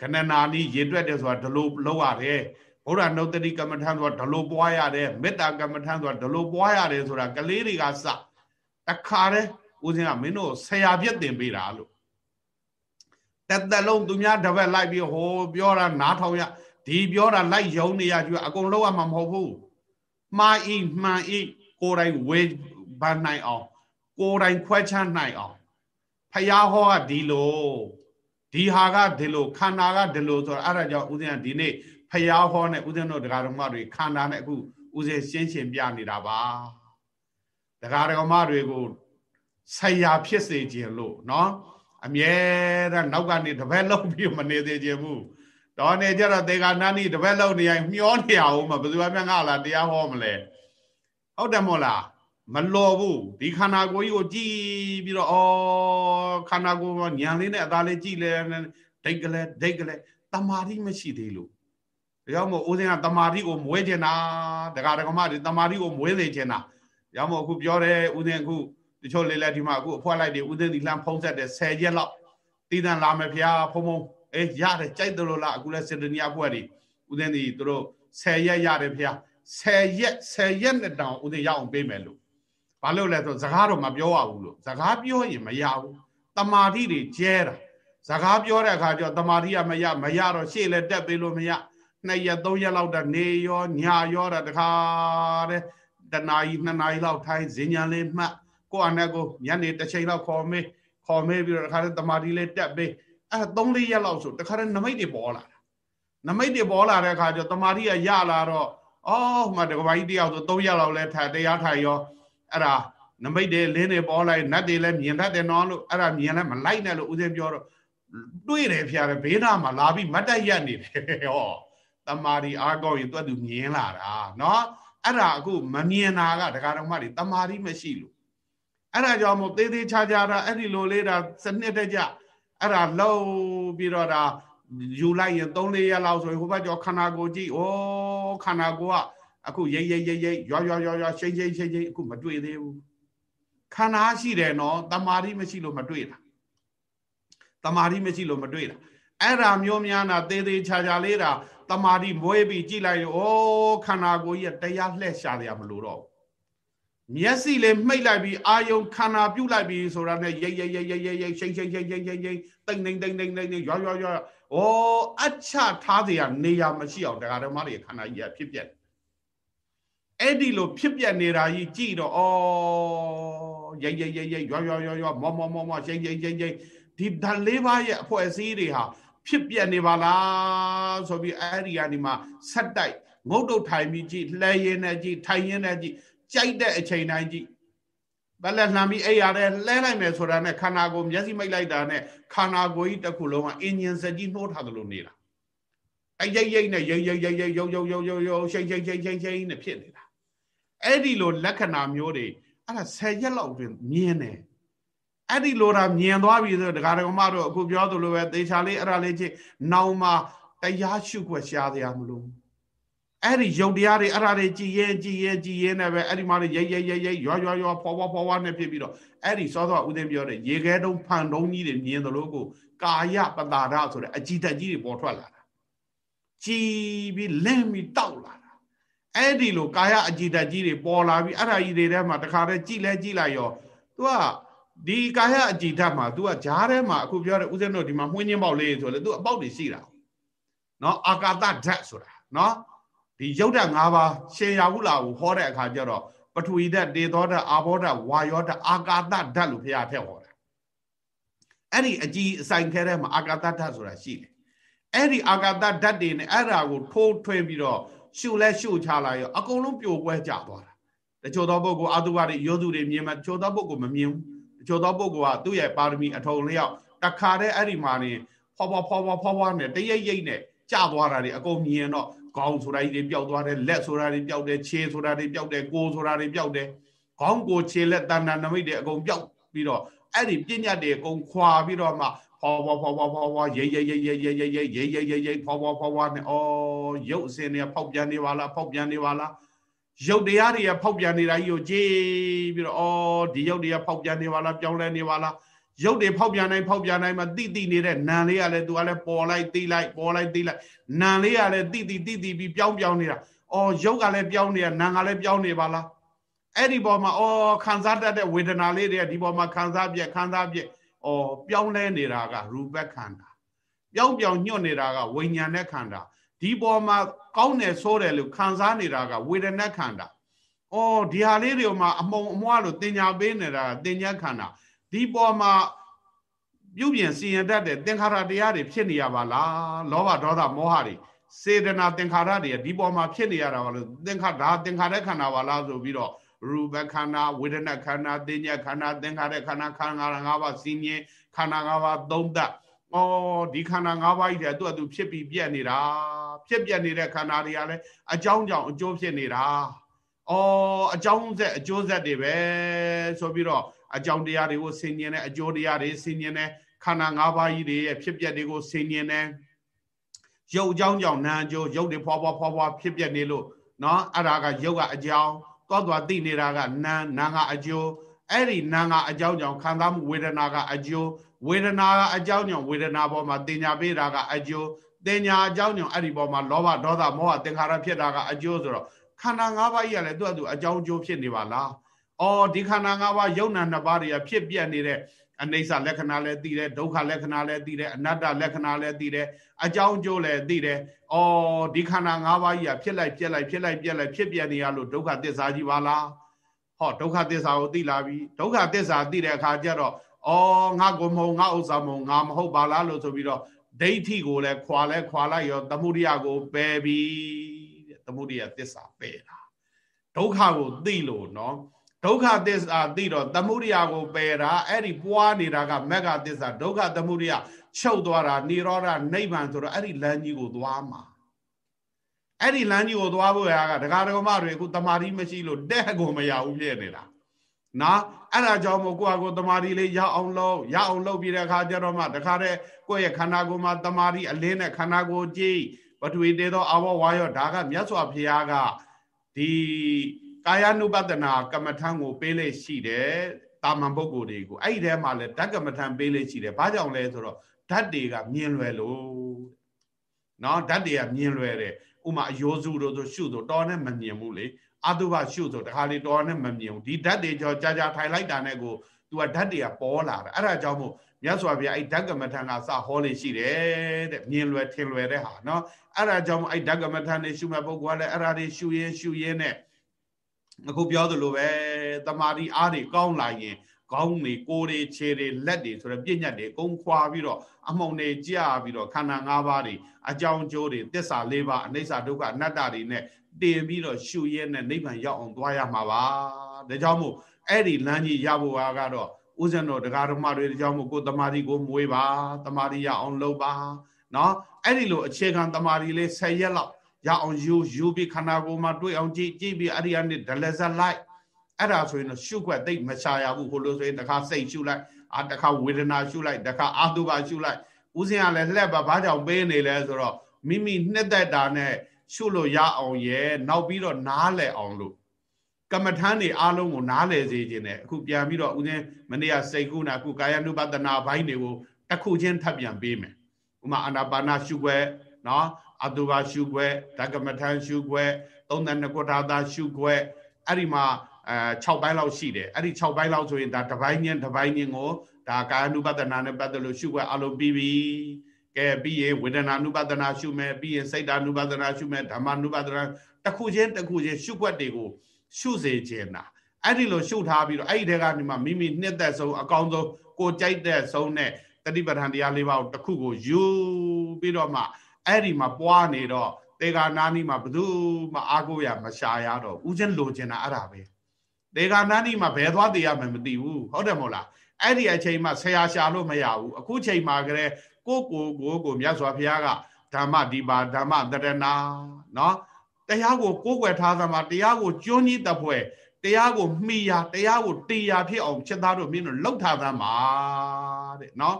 ခဏနာနီရေတွက်တယ်ဆိုတာဒလို့လောက်ရတယ်ဘုရားနှုတ်တိကမ္မထံဆိုတာဒလို့ပွားရတယ်မေတ္တာကမ္မထံဆိုတာဒလို့ပွားရတယ်ဆိုတာကလေးတွေကစတခါတည်းဦးဇင်းကမင်းတို့ဆရာပြက်တင်ပေးတာလို့တက်တက်လုံးသူများတပည့်လိုက်ပြီးဟိုပြောတာနားထောင်ရ ဒီပြောတာလိုက်ယုံနေရကြွအကုန်လုံးရမှာမဟုတ်ဘူးမှားဤမှန်ဤကိုယ်တိုင်ဝေဘန်နိုင်အောင်ကိုယ်တိုင်ခွဲခြားနိုင်အောင်ဖယားဟောကဒီလိုဒီဟာကဒီလိုခန္ဓာကဒီလိုဆိုတော့အဲ့ဒါကြောင့်ဦးဇင်းကဒီနေ့ဖယားဟောနဲ့ဦးဇင်းတို့တရားတော်မတွေခန္ဓာနဲ့အခုဦးဇင်းရှင်းရှင်းပြနေတာပါတရားတော်မတွေကိုဆရာဖြစ်စေခြင်းလို့เนาะအမြဲတမ်းနောက်ကနေတပည့်လုံးပြီးမနေသေးခြင်းဘူး တတော်နေကြတော့သေကနာနီတပည့်လုံးနေရင်မျောနေရအောင်မဘယ်သူမှငါလာတရားဟောမလဲဟုတ်တယ်မို့လားမလော်ဘူးဒီခန္ဓာကိုယ်ကြီးကိုကြည်ပြီးတော့ဩခန္ဓာကိုယ်ကညံလေးနဲ့အသားလေးကြည်လဲဒိတ်ကလေးဒိတ်ကလေးတမာတိမရှိသေးလို့ဒါကြောင့်မို့ဦးဇင်းကတမာတိကိုမွေးချင်တာဒကာဒကမတွေတမာတိကိုမွေးစေချင်တာရောမို့အခုပြောတယ်ဦးဇင်းအခုတချို့လေးလက်ဒီမှာအခုအဖွက်လိုက်တယ်ဦးဇင်းဒီလှမ်းဖုံးဆက်တယ်10ရက်လောက်တည်တံလာမယ်ဖျားဖုံဖုံ အေးရတယ်ကြိုက်တယ်လို့လားအခုလဲစင်တနီယာဖွက်တွေဦးဇင်းဒီသူတို့10ရက်ရတယ်ဖျား10ရက်10ရက်နဲ့တောင်ဦးဇင်းရအောင်ပေးမယ်လို့ဘာလို့လဲဆိုစကားတော့မပြောရဘူးလို့စကားပြောရင်မရဘူးတမာတိတွေကျဲတာစကားပြောတဲ့အခါကျတော့တမာတိကမရမရတော့ရှေ့လဲတက်ပေးလို့မရနှစ်ရက်သုံးရက်လောက်တနေရောညရောတာတခါတဲ့တနာကြီးနှစ်နာရီလောက်ထိုင်းဇင်ညာလေးမှတ်ကိုယ့်အနဲ့ကိုညနေတစ်ချိန်လောက်ခေါ်မေးခေါ်မေးပြီးတော့တခါတည်းတမာတိလေးတက်ပေး အဲသုံးလေးရက်လောက်ဆိုတခါတည်းနမိတ်တွေပေါ်လာတာနမိတ်တွေပေါ်လာတဲ့အခါကျတော့တမာတိကရလာတော့အော်မှတကဘာကြီးတယောက်ဆို၃ရက်လောက်လဲထိုင်တရားထိုင်ရောအဲ့ဒါနမိတ်တွေလင်းတွေပေါ်လိုက်နတ်တွေလည်းမြင်တတ်တယ်နော်လို့အဲ့ဒါမြင်လဲမလိုက်နဲ့လို့ဦးဇင်းပြောတော့တွေးတယ်ဖျားတယ်ဘေးနားမှာလာပြီးမတ်တက်ရက်နေတယ်ဟောတမာရီအားကောင်းရင်သူကသူမြင်လာတာနော်အဲ့ဒါအခုမမြင်တာကဒကာတော်မတွေတမာရီမရှိလို့အဲ့ဒါကြောင့်မို့သေးသေးချာချာတာအဲ့ဒီလိုလေးတာစနစ်တကျ အဲ့ဒါလှုပ်ပြီးတော့ဒါယူလိုက်ရင်3-4ရက်လောက်ဆိုရင်ဟိုဘက်ကျော်ခန္ဓာကိုယ်ကြည့်ဩခန္ဓာကိုယ်ကအခုရိတ်ရိတ်ရိတ်ရိတ်ရွာရွာရွာရွာရှိန်ရှိန်ရှိန်ရှိန်အခုမတွေ့သေးဘူးခန္ဓာရှိတယ်နော်တမာရီမရှိလို့မတွေ့တာတမာရီမရှိလို့မတွေ့တာအဲ့ဒါမျိုးများနာသေးသေးချာချာလေးတာတမာတိမွေးပြီးကြည့်လိုက်ရောဩခန္ဓာကိုယ်ကြီးကတရားလှည့်ရှာရမလို့တော့ မျက်စိလည်းမှိတ်လိုက်ပြီးအာယုံခန္ဓာပြုတ်လိုက်ပြီးဆိုတာနဲ့ရိတ်ရိတ်ရိတ်ရိတ်ရိတ်ရိတ်ရှိန်ရှိန်ရှိန်ရှိန်ရှိန်ရှိန်တိတ်နေတိတ်နေတိတ်နေရွာရွာရွာဩအချထားစရာနေရာမရှိအောင်တရားဓမ္မတွေခန္ဓာကြီးကဖြစ်ပြက်အဲ့ဒီလိုဖြစ်ပြက်နေတာကြီးကြည့်တော့ဩရိတ်ရိတ်ရိတ်ရိတ်ရွာရွာရွာရွာမောမောမောမောရှိန်ရှိန်ရှိန်ရှိန်ဒီဓာတ်လေးပါးရဲ့အဖွဲ့အစည်းတွေဟာဖြစ်ပြက်နေပါလားဆိုပြီးအဲ့ဒီကနေမှဆက်တိုက်ငုတ်တုတ်ထိုင်ပြီးကြည့်လှဲရင်းနဲ့ကြည့်ထိုင်ရင်းနဲ့ကြည့် ကြိုက်တဲ့အချိန်တိုင်းကြည့်ဘယ်လက်လှမ်းပြီးအဲ့ရတယ်လှဲလိုက်မယ်ဆိုတာနဲ့ခန္ဓာကိုယ်မျက်စိမိတ်လိုက်တာနဲ့ခန္ဓာကိုယ်ကြီးတစ်ခုလုံးကအင်ဂျင်စက်ကြီးနှိုးထားသလိုနေတာအဲ့ရိတ်ရိတ်နဲ့ရိတ်ရိတ်ရိတ်ရိတ်ရုပ်ရုပ်ရုပ်ရုပ်ရုပ်ရှိန်ရှိန်ရှိန်ရှိန်ရှိန်နဲ့ဖြစ်နေတာအဲ့ဒီလိုလက္ခဏာမျိုးတွေအဲ့ဒါ10ရက်လောက်တွင်မြင်တယ်အဲ့ဒီလိုတာမြင်သွားပြီဆိုဒကာဒကမတို့အခုပြောသလိုပဲသေချာလေးအဲ့ဒါလေးချင်းနောင်မှာတရားရှုခွက်ရှားတရားမလို့ အဲ့ဒီယုတ်တရားတွေအဲ့ဒါတွေကြည်ရင်ကြည်ရင်ကြည်ရင်နဲ့ပဲအဲ့ဒီမှာရိတ်ရိတ်ရိတ်ရိတ်ရွာရွာရွာဖွာဖွာဖွာဖွာနဲ့ဖြစ်ပြီးတော့အဲ့ဒီစောစောဦးသိန်းပြောတဲ့ရေခဲတုံးဖန်တုံးကြီးတွေမြင်သလိုကိုကာယပတာရဆိုတဲ့အကြည်တက်ကြီးတွေပေါ်ထွက်လာတာကြည်ပြီးလင့်ပြီးတောက်လာတာအဲ့ဒီလိုကာယအကြည်တက်ကြီးတွေပေါ်လာပြီးအဲ့ဒါကြီးတွေထဲမှာတခါတည်းကြည်လဲကြည်လိုက်ရော तू ကဒီကာယအကြည်တက်မှာ तू ကဂျားထဲမှာအခုပြောတဲ့ဦးသိန်းတို့ဒီမှာမှွင်းချင်းပေါက်လေးဆိုလေ तू အပေါက်တွေရှိတာနော်အာကာသဓာတ်ဆိုတာနော် ဒီရုပ်ဓာတ်၅ပါးရှင်ရာဟုလာကိုဟောတဲ့အခါကျတော့ပထဝီဓာတ်တေသောဓာတ်အာဘောဓာတ်ဝါယောဓာတ်အာကာသဓာတ်လို့ဘုရားထည့်ဟောတာအဲ့ဒီအကြည်အဆိုင်ခဲထဲမှာအာကာသဓာတ်ဆိုတာရှိတယ်အဲ့ဒီအာကာသဓာတ်တွေနဲ့အဲ့ဒါကိုထိုးထွင်းပြီးတော့ရှုလဲရှုချလာရောအကုန်လုံးပြိုကွဲကြသွားတာတချို့သောပုဂ္ဂိုလ်အတုဝတွေယောသူတွေမြင်မှတချို့သောပုဂ္ဂိုလ်မမြင်ဘူးတချို့သောပုဂ္ဂိုလ်ကသူ့ရဲ့ပါရမီအထုံလျောက်တခါတည်းအဲ့ဒီမှာနေဖွာဖွာဖွာဖွာဖွာဖွာနဲ့တရိပ်ရိပ်နဲ့ကြသွားတာတွေအကုန်မြင်တော့ ခေါင်းဆိုတာတွေပျောက်သွားတယ်လက်ဆိုတာတွေပျောက်တယ်ခြေဆိုတာတွေပျောက်တယ်ကိုယ်ဆိုတာတွေပျောက်တယ်ခေါင်းကိုခြေလက်တဏ္ဍနမိတ်တွေအကုန်ပျောက်ပြီးတော့အဲ့ဒီပြညတ်တွေအကုန်ခွာပြီးတော့မှဖွာဖွာဖွာဖွာဖွာဖွာရိပ်ရိပ်ရိပ်ရိပ်ရိပ်ရိပ်ရိပ်ရိပ်ရိပ်ရိပ်ရိပ်ဖွာဖွာဖွာဖွာနဲ့ဩရုပ်အစင်းတွေဖောက်ပြန်နေပါလားဖောက်ပြန်နေပါလားရုပ်တရားတွေကဖောက်ပြန်နေတာကြီးကိုကြည်ပြီးတော့အော်ဒီရုပ်တွေကဖောက်ပြန်နေပါလားပြောင်းလဲနေပါလား ရုပ်တွေဖောက်ပြန်နိုင်ဖောက်ပြန်နိုင်မှတိတိနေတဲ့နံလေးကလည်းသူကလည်းပေါ်လိုက်သိလိုက်ပေါ်လိုက်သိလိုက်နံလေးကလည်းတိတိတိတိပြီးပြောင်းပြောင်းနေတာအော်ရုပ်ကလည်းပြောင်းနေတာနံကလည်းပြောင်းနေပါလားအဲ့ဒီပေါ်မှာအော်ခံစားတတ်တဲ့ဝေဒနာလေးတွေကဒီပေါ်မှာခံစားပြက်ခံစားပြက်အော်ပြောင်းလဲနေတာကရူပခန္ဓာပြောင်းပြောင်းညွတ်နေတာကဝိညာဉ်နဲ့ခန္ဓာဒီပေါ်မှာကောင်းတယ်ဆိုးတယ်လို့ခံစားနေတာကဝေဒနာခန္ဓာ။အော်ဒီဟာလေးတွေမှာအမုံအမွားလို့တင်ညာပေးနေတာကတင်ညာခန္ဓာ ဒီပေါ်မှာပြုပြင်စီရင်တတ်တဲ့သင်္ခါရတရားတွေဖြစ်နေရပါလားလောဘဒေါသမောဟတွေစေတနာသင်္ခါရတွေဒီပေါ်မှာဖြစ်နေရတာပါလို့သင်္ခါဒါသင်္ခါရခန္ဓာပါလားဆိုပြီးတော့ရူပခန္ဓာဝေဒနာခန္ဓာသင်ညာခန္ဓာသင်္ခါရခန္ဓာခန္ဓာ၅ပါးစီငင်းခန္ဓာ၅ပါးသုံးသပ်ဩဒီခန္ဓာ၅ပါးကြီးတည်းသူ့အတူဖြစ်ပြီးပြက်နေတာဖြစ်ပြက်နေတဲ့ခန္ဓာတွေကလည်းအကြောင်းကြောင့်အကျိုးဖြစ်နေတာဩအကြောင်းဆက်အကျိုးဆက်တွေပဲဆိုပြီးတော့ အကြောင်းတရားတွေကိုဆင်ញင်တယ်အကျိုးတရားတွေဆင်ញင်တယ်ခန္ဓာ၅ပါးကြီးတွေရဲ့ဖြစ်ပြက်တွေကိုဆင်ញင်တယ်ရုပ်အကြောင်းကြောင့်နာအကျိုးရုပ်တွေဖွာဖွာဖွာဖွာဖြစ်ပြက်နေလို့နော်အဲ့ဒါကရုပ်ကအကြောင်းသွားသွားသိနေတာကနာနာကအကျိုးအဲ့ဒီနာကအကြောင်းကြောင့်ခံစားမှုဝေဒနာကအကျိုးဝေဒနာကအကြောင်းကြောင့်ဝေဒနာပေါ်မှာတင်ညာပေးတာကအကျိုးတင်ညာအကြောင်းကြောင့်အဲ့ဒီပေါ်မှာလောဘဒေါသမောဟသင်္ခါရဖြစ်တာကအကျိုးဆိုတော့ခန္ဓာ၅ပါးကြီးကလည်းသူ့အတူအကြောင်းအကျိုးဖြစ်နေပါလား။ အော်ဒီခန္ဓာ၅ပါးယုံနာနှစ်ပါးတွေကဖြစ်ပြနေတဲ့အနိစ္စလက္ခဏာလည်းသိတယ်ဒုက္ခလက္ခဏာလည်းသိတယ်အနတ္တလက္ခဏာလည်းသိတယ်အကြောင်းအကျိုးလည်းသိတယ်။အော်ဒီခန္ဓာ၅ပါးကြီးကဖြစ်လိုက်ပြက်လိုက်ဖြစ်လိုက်ပြက်လိုက်ဖြစ်ပြနေရလို့ဒုက္ခသစ္စာကြီးပါလား။ဟောဒုက္ခသစ္စာကိုသိလာပြီဒုက္ခသစ္စာသိတဲ့အခါကျတော့အော်ငါကိုမဟုတ်ငါဥစ္စာမဟုတ်ငါမဟုတ်ပါလားလို့ဆိုပြီးတော့ဒိဋ္ဌိကိုလည်းခွာလဲခွာလိုက်ရောသမုဒိယကိုပယ်ပြီတဲ့သမုဒိယသစ္စာပယ်တာဒုက္ခကိုသိလို့နော် ဒုက္ခသစ္စာသိတော့သမုဒိယကိုပယ်တာအဲ့ဒီပွားနေတာကမက္ခသစ္စာဒုက္ခသမုဒိယချုပ်သွားတာនិရောဓနိဗ္ဗာန်ဆိုတော့အဲ့ဒီလမ်းကြီးကိုသွားမှာအဲ့ဒီလမ်းကြီးကိုသွားဖို့ရကဒကာဒကမတွေအခုတမာတိမရှိလို့တဲ့ကိုမရဘူးဖြစ်နေတာနော်အဲ့ဒါကြောင့်မို့ကိုယ့်အကိုတမာတိလေးရအောင်လုပ်ရအောင်လုပ်ပြီးတဲ့အခါကျတော့မှတခါတည်းကိုယ့်ရဲ့ခန္ဓာကိုယ်မှာတမာတိအလင်းနဲ့ခန္ဓာကိုယ်ကြည့်ပထဝီတေသောအဘောဝါယောဒါကမြတ်စွာဘုရားကဒီ ကာယ ानु ပတနာကမ္မထံကိုပေးလေရှိတယ်တာမန်ပုဂ္ဂိုလ်တွေကိုအဲ့ဒီထဲမှာလဲဓာတ်ကမ္မထံပေးလေရှိတယ်ဘာကြောင့်လဲဆိုတော့ဓာတ်တွေကမြင်လွယ်လို့နော်ဓာတ်တွေကမြင်လွယ်တယ်ဥမာအယောစုတို့ဆိုရှုဆိုတော်နဲ့မမြင်ဘူးလေအတုပရှုဆိုတခါလေတော်နဲ့မမြင်ဘူးဒီဓာတ်တွေကြောကြာကြာထိုင်လိုက်တာနဲ့ကို तू ကဓာတ်တွေကပေါ်လာတာအဲ့ဒါကြောင့်မို့မြတ်စွာဘုရားအဲ့ဓာတ်ကမ္မထံကစဟောလေးရှိတယ်တဲ့မြင်လွယ်ထင်လွယ်တဲ့ဟာနော်အဲ့ဒါကြောင့်အဲ့ဓာတ်ကမ္မထံနေရှုမဲ့ပုဂ္ဂိုလ်ကလည်းအဲ့ဒါတွေရှုရင်းရှုရင်းနဲ့ အခုပြောသလိုပဲတမာတိအားတွေကောင်းလာရင်ခေါင်းတွေကိုယ်တွေခြေတွေလက်တွေဆိုတော့ပြည့်ညတ်တွေအကုန်ခွာပြီးတော့အမုံတွေကြာပြီးတော့ခန္ဓာ၅ပါးတွေအကြောင်းကျိုးတွေသစ္စာ၄ပါးအနိစ္စဒုက္ခအနတ္တတွေနဲ့တင်ပြီးတော့ရှုရဲနဲ့နိဗ္ဗာန်ရောက်အောင်သွားရမှာပါဒါကြောင့်မို့အဲ့ဒီလမ်းကြီးရဖို့ဟာကတော့ဥဇဏတော်တရားဓမ္မတွေဒါကြောင့်မို့ကိုတမာတိကိုမွေးပါတမာတိရအောင်လုပ်ပါနော်အဲ့ဒီလိုအခြေခံတမာတိလေး၁၀ရက်လောက် ရအောင်ယူယူပြီးခန္ဓာကိုယ်မှာတွေ့အောင်ကြည့်ကြည့်ပြီးအဲ့ဒီကနေဒလဇက်လိုက်အဲ့ဒါဆိုရင်တော့ရှုွက်သိမ့်မရှာရဘူးဟိုလိုဆိုရင်တစ်ခါစိတ်ရှုလိုက်အာတစ်ခါဝေဒနာရှုလိုက်တစ်ခါအာတုပါရှုလိုက်ဦးစင်ကလည်းလှက်ပါဘာကြောင့်ပေးနေလဲဆိုတော့မိမိနှစ်သက်တာနဲ့ရှုလို့ရအောင်ရဲ့နောက်ပြီးတော့နားလည်အောင်လို့ကမ္မထမ်းတွေအားလုံးကိုနားလည်စေခြင်းနဲ့အခုပြန်ပြီးတော့ဦးဇင်းမနေ့ကစိတ်ကုနာအခုကာယ ानु ပဒနာဘိုင်းတွေကိုတစ်ခုချင်းထပ်ပြန်ပေးမယ်ဥမာအာနာပါနာရှုွယ်နော် အတုပါရှုွယ်ဓကမ္မထမ်းရှုွယ်သုံးသနကုဋ္ဌာသာရှုွယ်အဲ့ဒီမှာအဲ6ပိုင်းလောက်ရှိတယ်အဲ့ဒီ6ပိုင်းလောက်ဆိုရင်ဒါတစ်ပိုင်းချင်းတစ်ပိုင်းချင်းကိုဒါကာယ ानु ပဒနာနဲ့ပတ်သက်လို့ရှုွယ်အလုံးပြီးပြီကဲပြီးရင်ဝေဒနာနုပဒနာရှုမယ်ပြီးရင်စိတ်ဓာနုပဒနာရှုမယ်ဓမ္မနုပဒနာတစ်ခုချင်းတစ်ခုချင်းရှုွက်တွေကိုရှုစေခြင်းတာအဲ့ဒီလိုရှုထားပြီးတော့အဲ့ဒီတဲကနေမှမိမိနှစ်သက်ဆုံးအကောင်းဆုံးကိုကြိုက်တဲ့ဆုံးနဲ့တတိပဋ္ဌာန်တရားလေးပါးကိုတစ်ခုကိုယူပြီးတော့မှ အဲ့ဒီမှာပွားနေတော့တေဂာနာနီမှာဘယ်သူမှအားကိုးရမရှာရတော့ဥချင်းလိုချင်တာအဲ့ဒါပဲတေဂာနာနီမှာဘယ်သွားတည်ရမှမသိဘူးဟုတ်တယ်မဟုတ်လားအဲ့ဒီအချိန်မှာဆရာရှာလို့မရဘူးအခုချိန်မှာကလေးကိုကိုကိုကိုမြတ်စွာဘုရားကဓမ္မဒီပါဓမ္မတရဏနော်တရားကိုကိုးကွယ်ထားသမှာတရားကိုကျွန်းကြီးတပွဲတရားကိုမှီရတရားကိုတရားဖြစ်အောင်ချက်သားတို့မင်းတို့လှုပ်ထားသမှာတဲ့နော်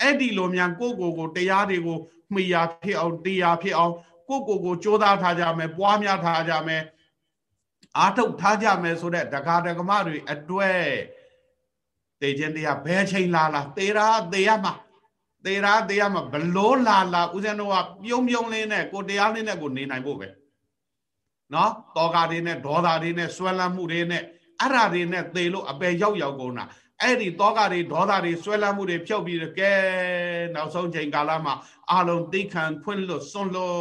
အဲ့ဒီလိုမြန်ကိုကိုကိုတရားတွေကို မှီရဖြစ်အောင်တရားဖြစ်အောင်ကိုကိုကိုကြိုးစားထားကြမယ်ပွားများထားကြမယ်အာထုတ်ထားကြမယ်ဆိုတဲ့ဒကာဒကမတွေအတွေ့တေခြင်းတရားဘယ်ချိန်လာလာသေရာသေရမှာသေရာသေရမှာဘလို့လာလာဦးဇင်းတို့ကပြုံးပြုံးလေးနဲ့ကိုတရားလေးနဲ့ကိုနေနိုင်ဖို့ပဲနော်တောကတွေနဲ့ဒေါသတွေနဲ့ဆွဲလန်းမှုတွေနဲ့အဲ့ဓာတွေနဲ့သေလို့အပယ်ရောက်ရောက်ကုန်တာ အဲ့ဒီတောကတွေဒေါသတွေဆွဲလန်းမှုတွေဖြုတ်ပြီးကဲနောက်ဆုံးချိန်ကာလမှာအလုံးသိခံဖွင့်လို့စွန့်လို့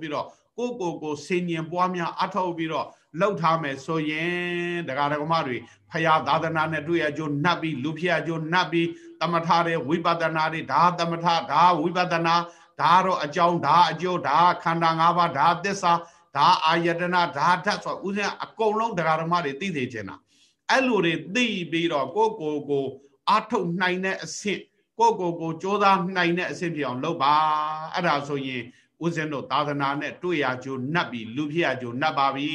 ပြီးတော့ကိုကိုကိုဆင်ញင်ပွားများအထောက်ပြီးတော့လှုပ်ထားမယ်ဆိုရင်ဒကာဒကမတွေဖရာသာသနာနဲ့တွေ့ရကြိုးနှပ်ပြီးလူဖြစ်ရကြိုးနှပ်ပြီးတမထတဲ့ဝိပဿနာတွေဒါတမထဒါဝိပဿနာဒါတော့အကြောင်းဒါအကျိုးဒါခန္ဓာ၅ပါးဒါသစ္စာဒါအာယတနာဒါဓာတ်ဆိုဥစဉ်အကုန်လုံးဒကာဓမ္မတွေသိစေချင်တာ အဲ့လိုတွေသိပြီးတော့ကိုကိုကိုအာထုတ်နိုင်တဲ့အဆင့်ကိုကိုကိုစ조사နိုင်တဲ့အဆင့်ပြအောင်လုပ်ပါအဲ့ဒါဆိုရင်ဦးဇင်းတို့သာသနာနဲ့တွေ့ရကြိုနှပ်ပြီးလူဖြစ်ရကြိုနှပ်ပါပြီ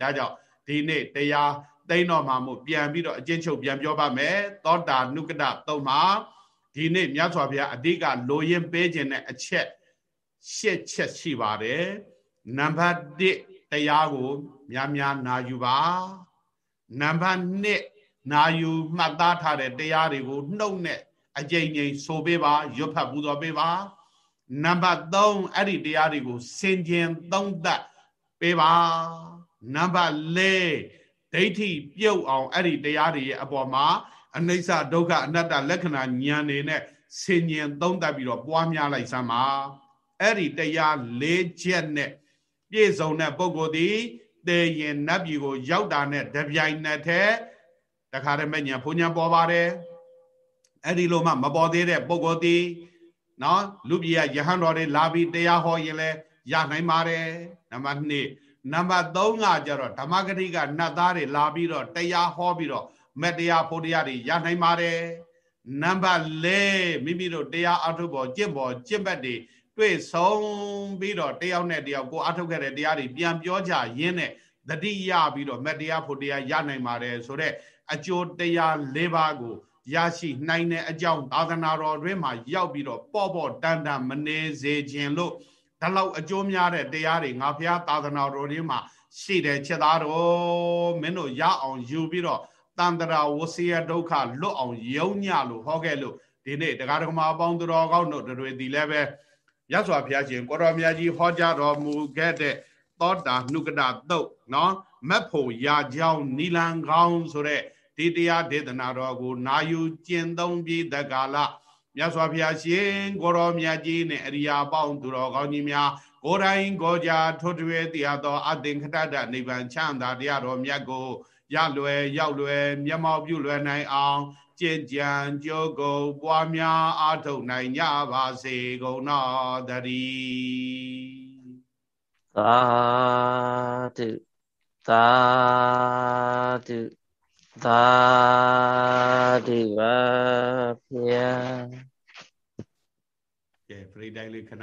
ဒါကြောင့်ဒီနေ့တရားသိတော်မှာမို့ပြန်ပြီးတော့အကျဉ်းချုပ်ပြန်ပြောပါမယ်သောတာနုကတသုံးမှာဒီနေ့မြတ်စွာဘုရားအဓိကလိုရင်းပေးခြင်းတဲ့အချက်ရှစ်ချက်ရှိပါတယ်နံပါတ်1တရားကို များများနာယူပါ နံပါတ်2နာယူမှတ်သားထားတဲ့တရားတွေကိုနှုတ်နဲ့အကြိမ်ကြိမ်ဆိုပေးပါရွတ်ဖတ်ပူဇော်ပေးပါနံပါတ်3အဲ့ဒီတရားတွေကိုစင်ကြင်သုံးသပ်ပေးပါနံပါတ်4ဒိဋ္ဌိပြုတ်အောင်အဲ့ဒီတရားတွေရဲ့အပေါ်မှာအနိစ္စဒုက္ခအနတ္တလက္ခဏာဉာဏ်တွေနဲ့ဆင်ញင်သုံးသပ်ပြီးတော့ပွားများလိုက်စမ်းပါအဲ့ဒီတရား၄ချက်နဲ့ပြည့်စုံတဲ့ပုဂ္ဂိုလ်သည် တေရင်နတ်ပြည်ကို ရောက်တာနဲ့တပြိုင်နက်တည်းတခါတည်းမဲ့ညာဘုံညာပေါ်ပါတယ်အဲ့ဒီလိုမှမပေါ်သေးတဲ့ပုဂ္ဂိုလ်သည်နော်လူပြည်ကယဟန်တော်တွေလာပြီးတရားဟောရင်လဲရနိုင်ပါတယ်နံပါတ်2နံပါတ်3ကကျတော့ဓမ္မဂတိကနတ်သားတွေလာပြီးတော့တရားဟောပြီးတော့မတရားဖို့တရားတွေရနိုင်ပါတယ်နံပါတ်4မိမိတို့တရားအထုပေါ်ကျင့်ပေါ်ကျင့်ဘက်တွေ တွေ့ဆုံးပြီးတော့တယောက်နဲ့တယောက်ကိုအထုတ်ခဲ့တဲ့တရားတွေပြန်ပြောကြရင်းနဲ့တတိယပြီးတော့မတရားဖို့တရားရနိုင်ပါတယ်ဆိုတော့အကျိုးတရား၄ပါးကိုရရှိနိုင်တဲ့အကြောင်းသာသနာတော်တွင်မှာရောက်ပြီးတော့ပေါ့ပေါ့တန်တန်မနေစေခြင်းလို့ဒါလောက်အကျိုးများတဲ့တရားတွေငါဖះသာသနာတော်တွင်မှာရှိတယ်ချက်သားတော်မင်းတို့ရအောင်ယူပြီးတော့တန်တရာဝစီယဒုက္ခလွတ်အောင်ယုံညလို့ဟောခဲ့လို့ဒီနေ့တရားဓမ္မအပေါင်းသူတော်ကောင်းတို့တွေဒီလည်းပဲ ရသော်ဘုရားရှင်ကိုရောမြတ်ကြီးဟောကြားတော်မူခဲ့တဲ့သောတာနှုကတသုတ်နော်မက်ဖို့ရာကြောင်းနီလန်ကောင်းဆိုတဲ့ဒီတရားဒေသနာတော်ကို နာယူကျင့်သုံးပြီးတကာလမြတ်စွာဘုရားရှင်ကိုရောမြတ်ကြီးနဲ့အရိယာပေါင်းသူတော်ကောင်းကြီးများကိုယ်တိုင်ကိုကြထွတ်ထွေတရားတော်အသင်္ခတတနိဗ္ဗာန်ချမ်းသာတရားတော်မြတ်ကိုရလွယ်ရောက်လွယ်မျက်မှောက်ပြုလွယ်နိုင်အောင် ကြင်ကြံကြိုးကုန်ပွားများအားထုတ်နိုင်ကြပါစေကုန်တော်တည်းသာဓုသာဓုသာဓုပါဗျာကဲပရိဒိုင်လေးခဏ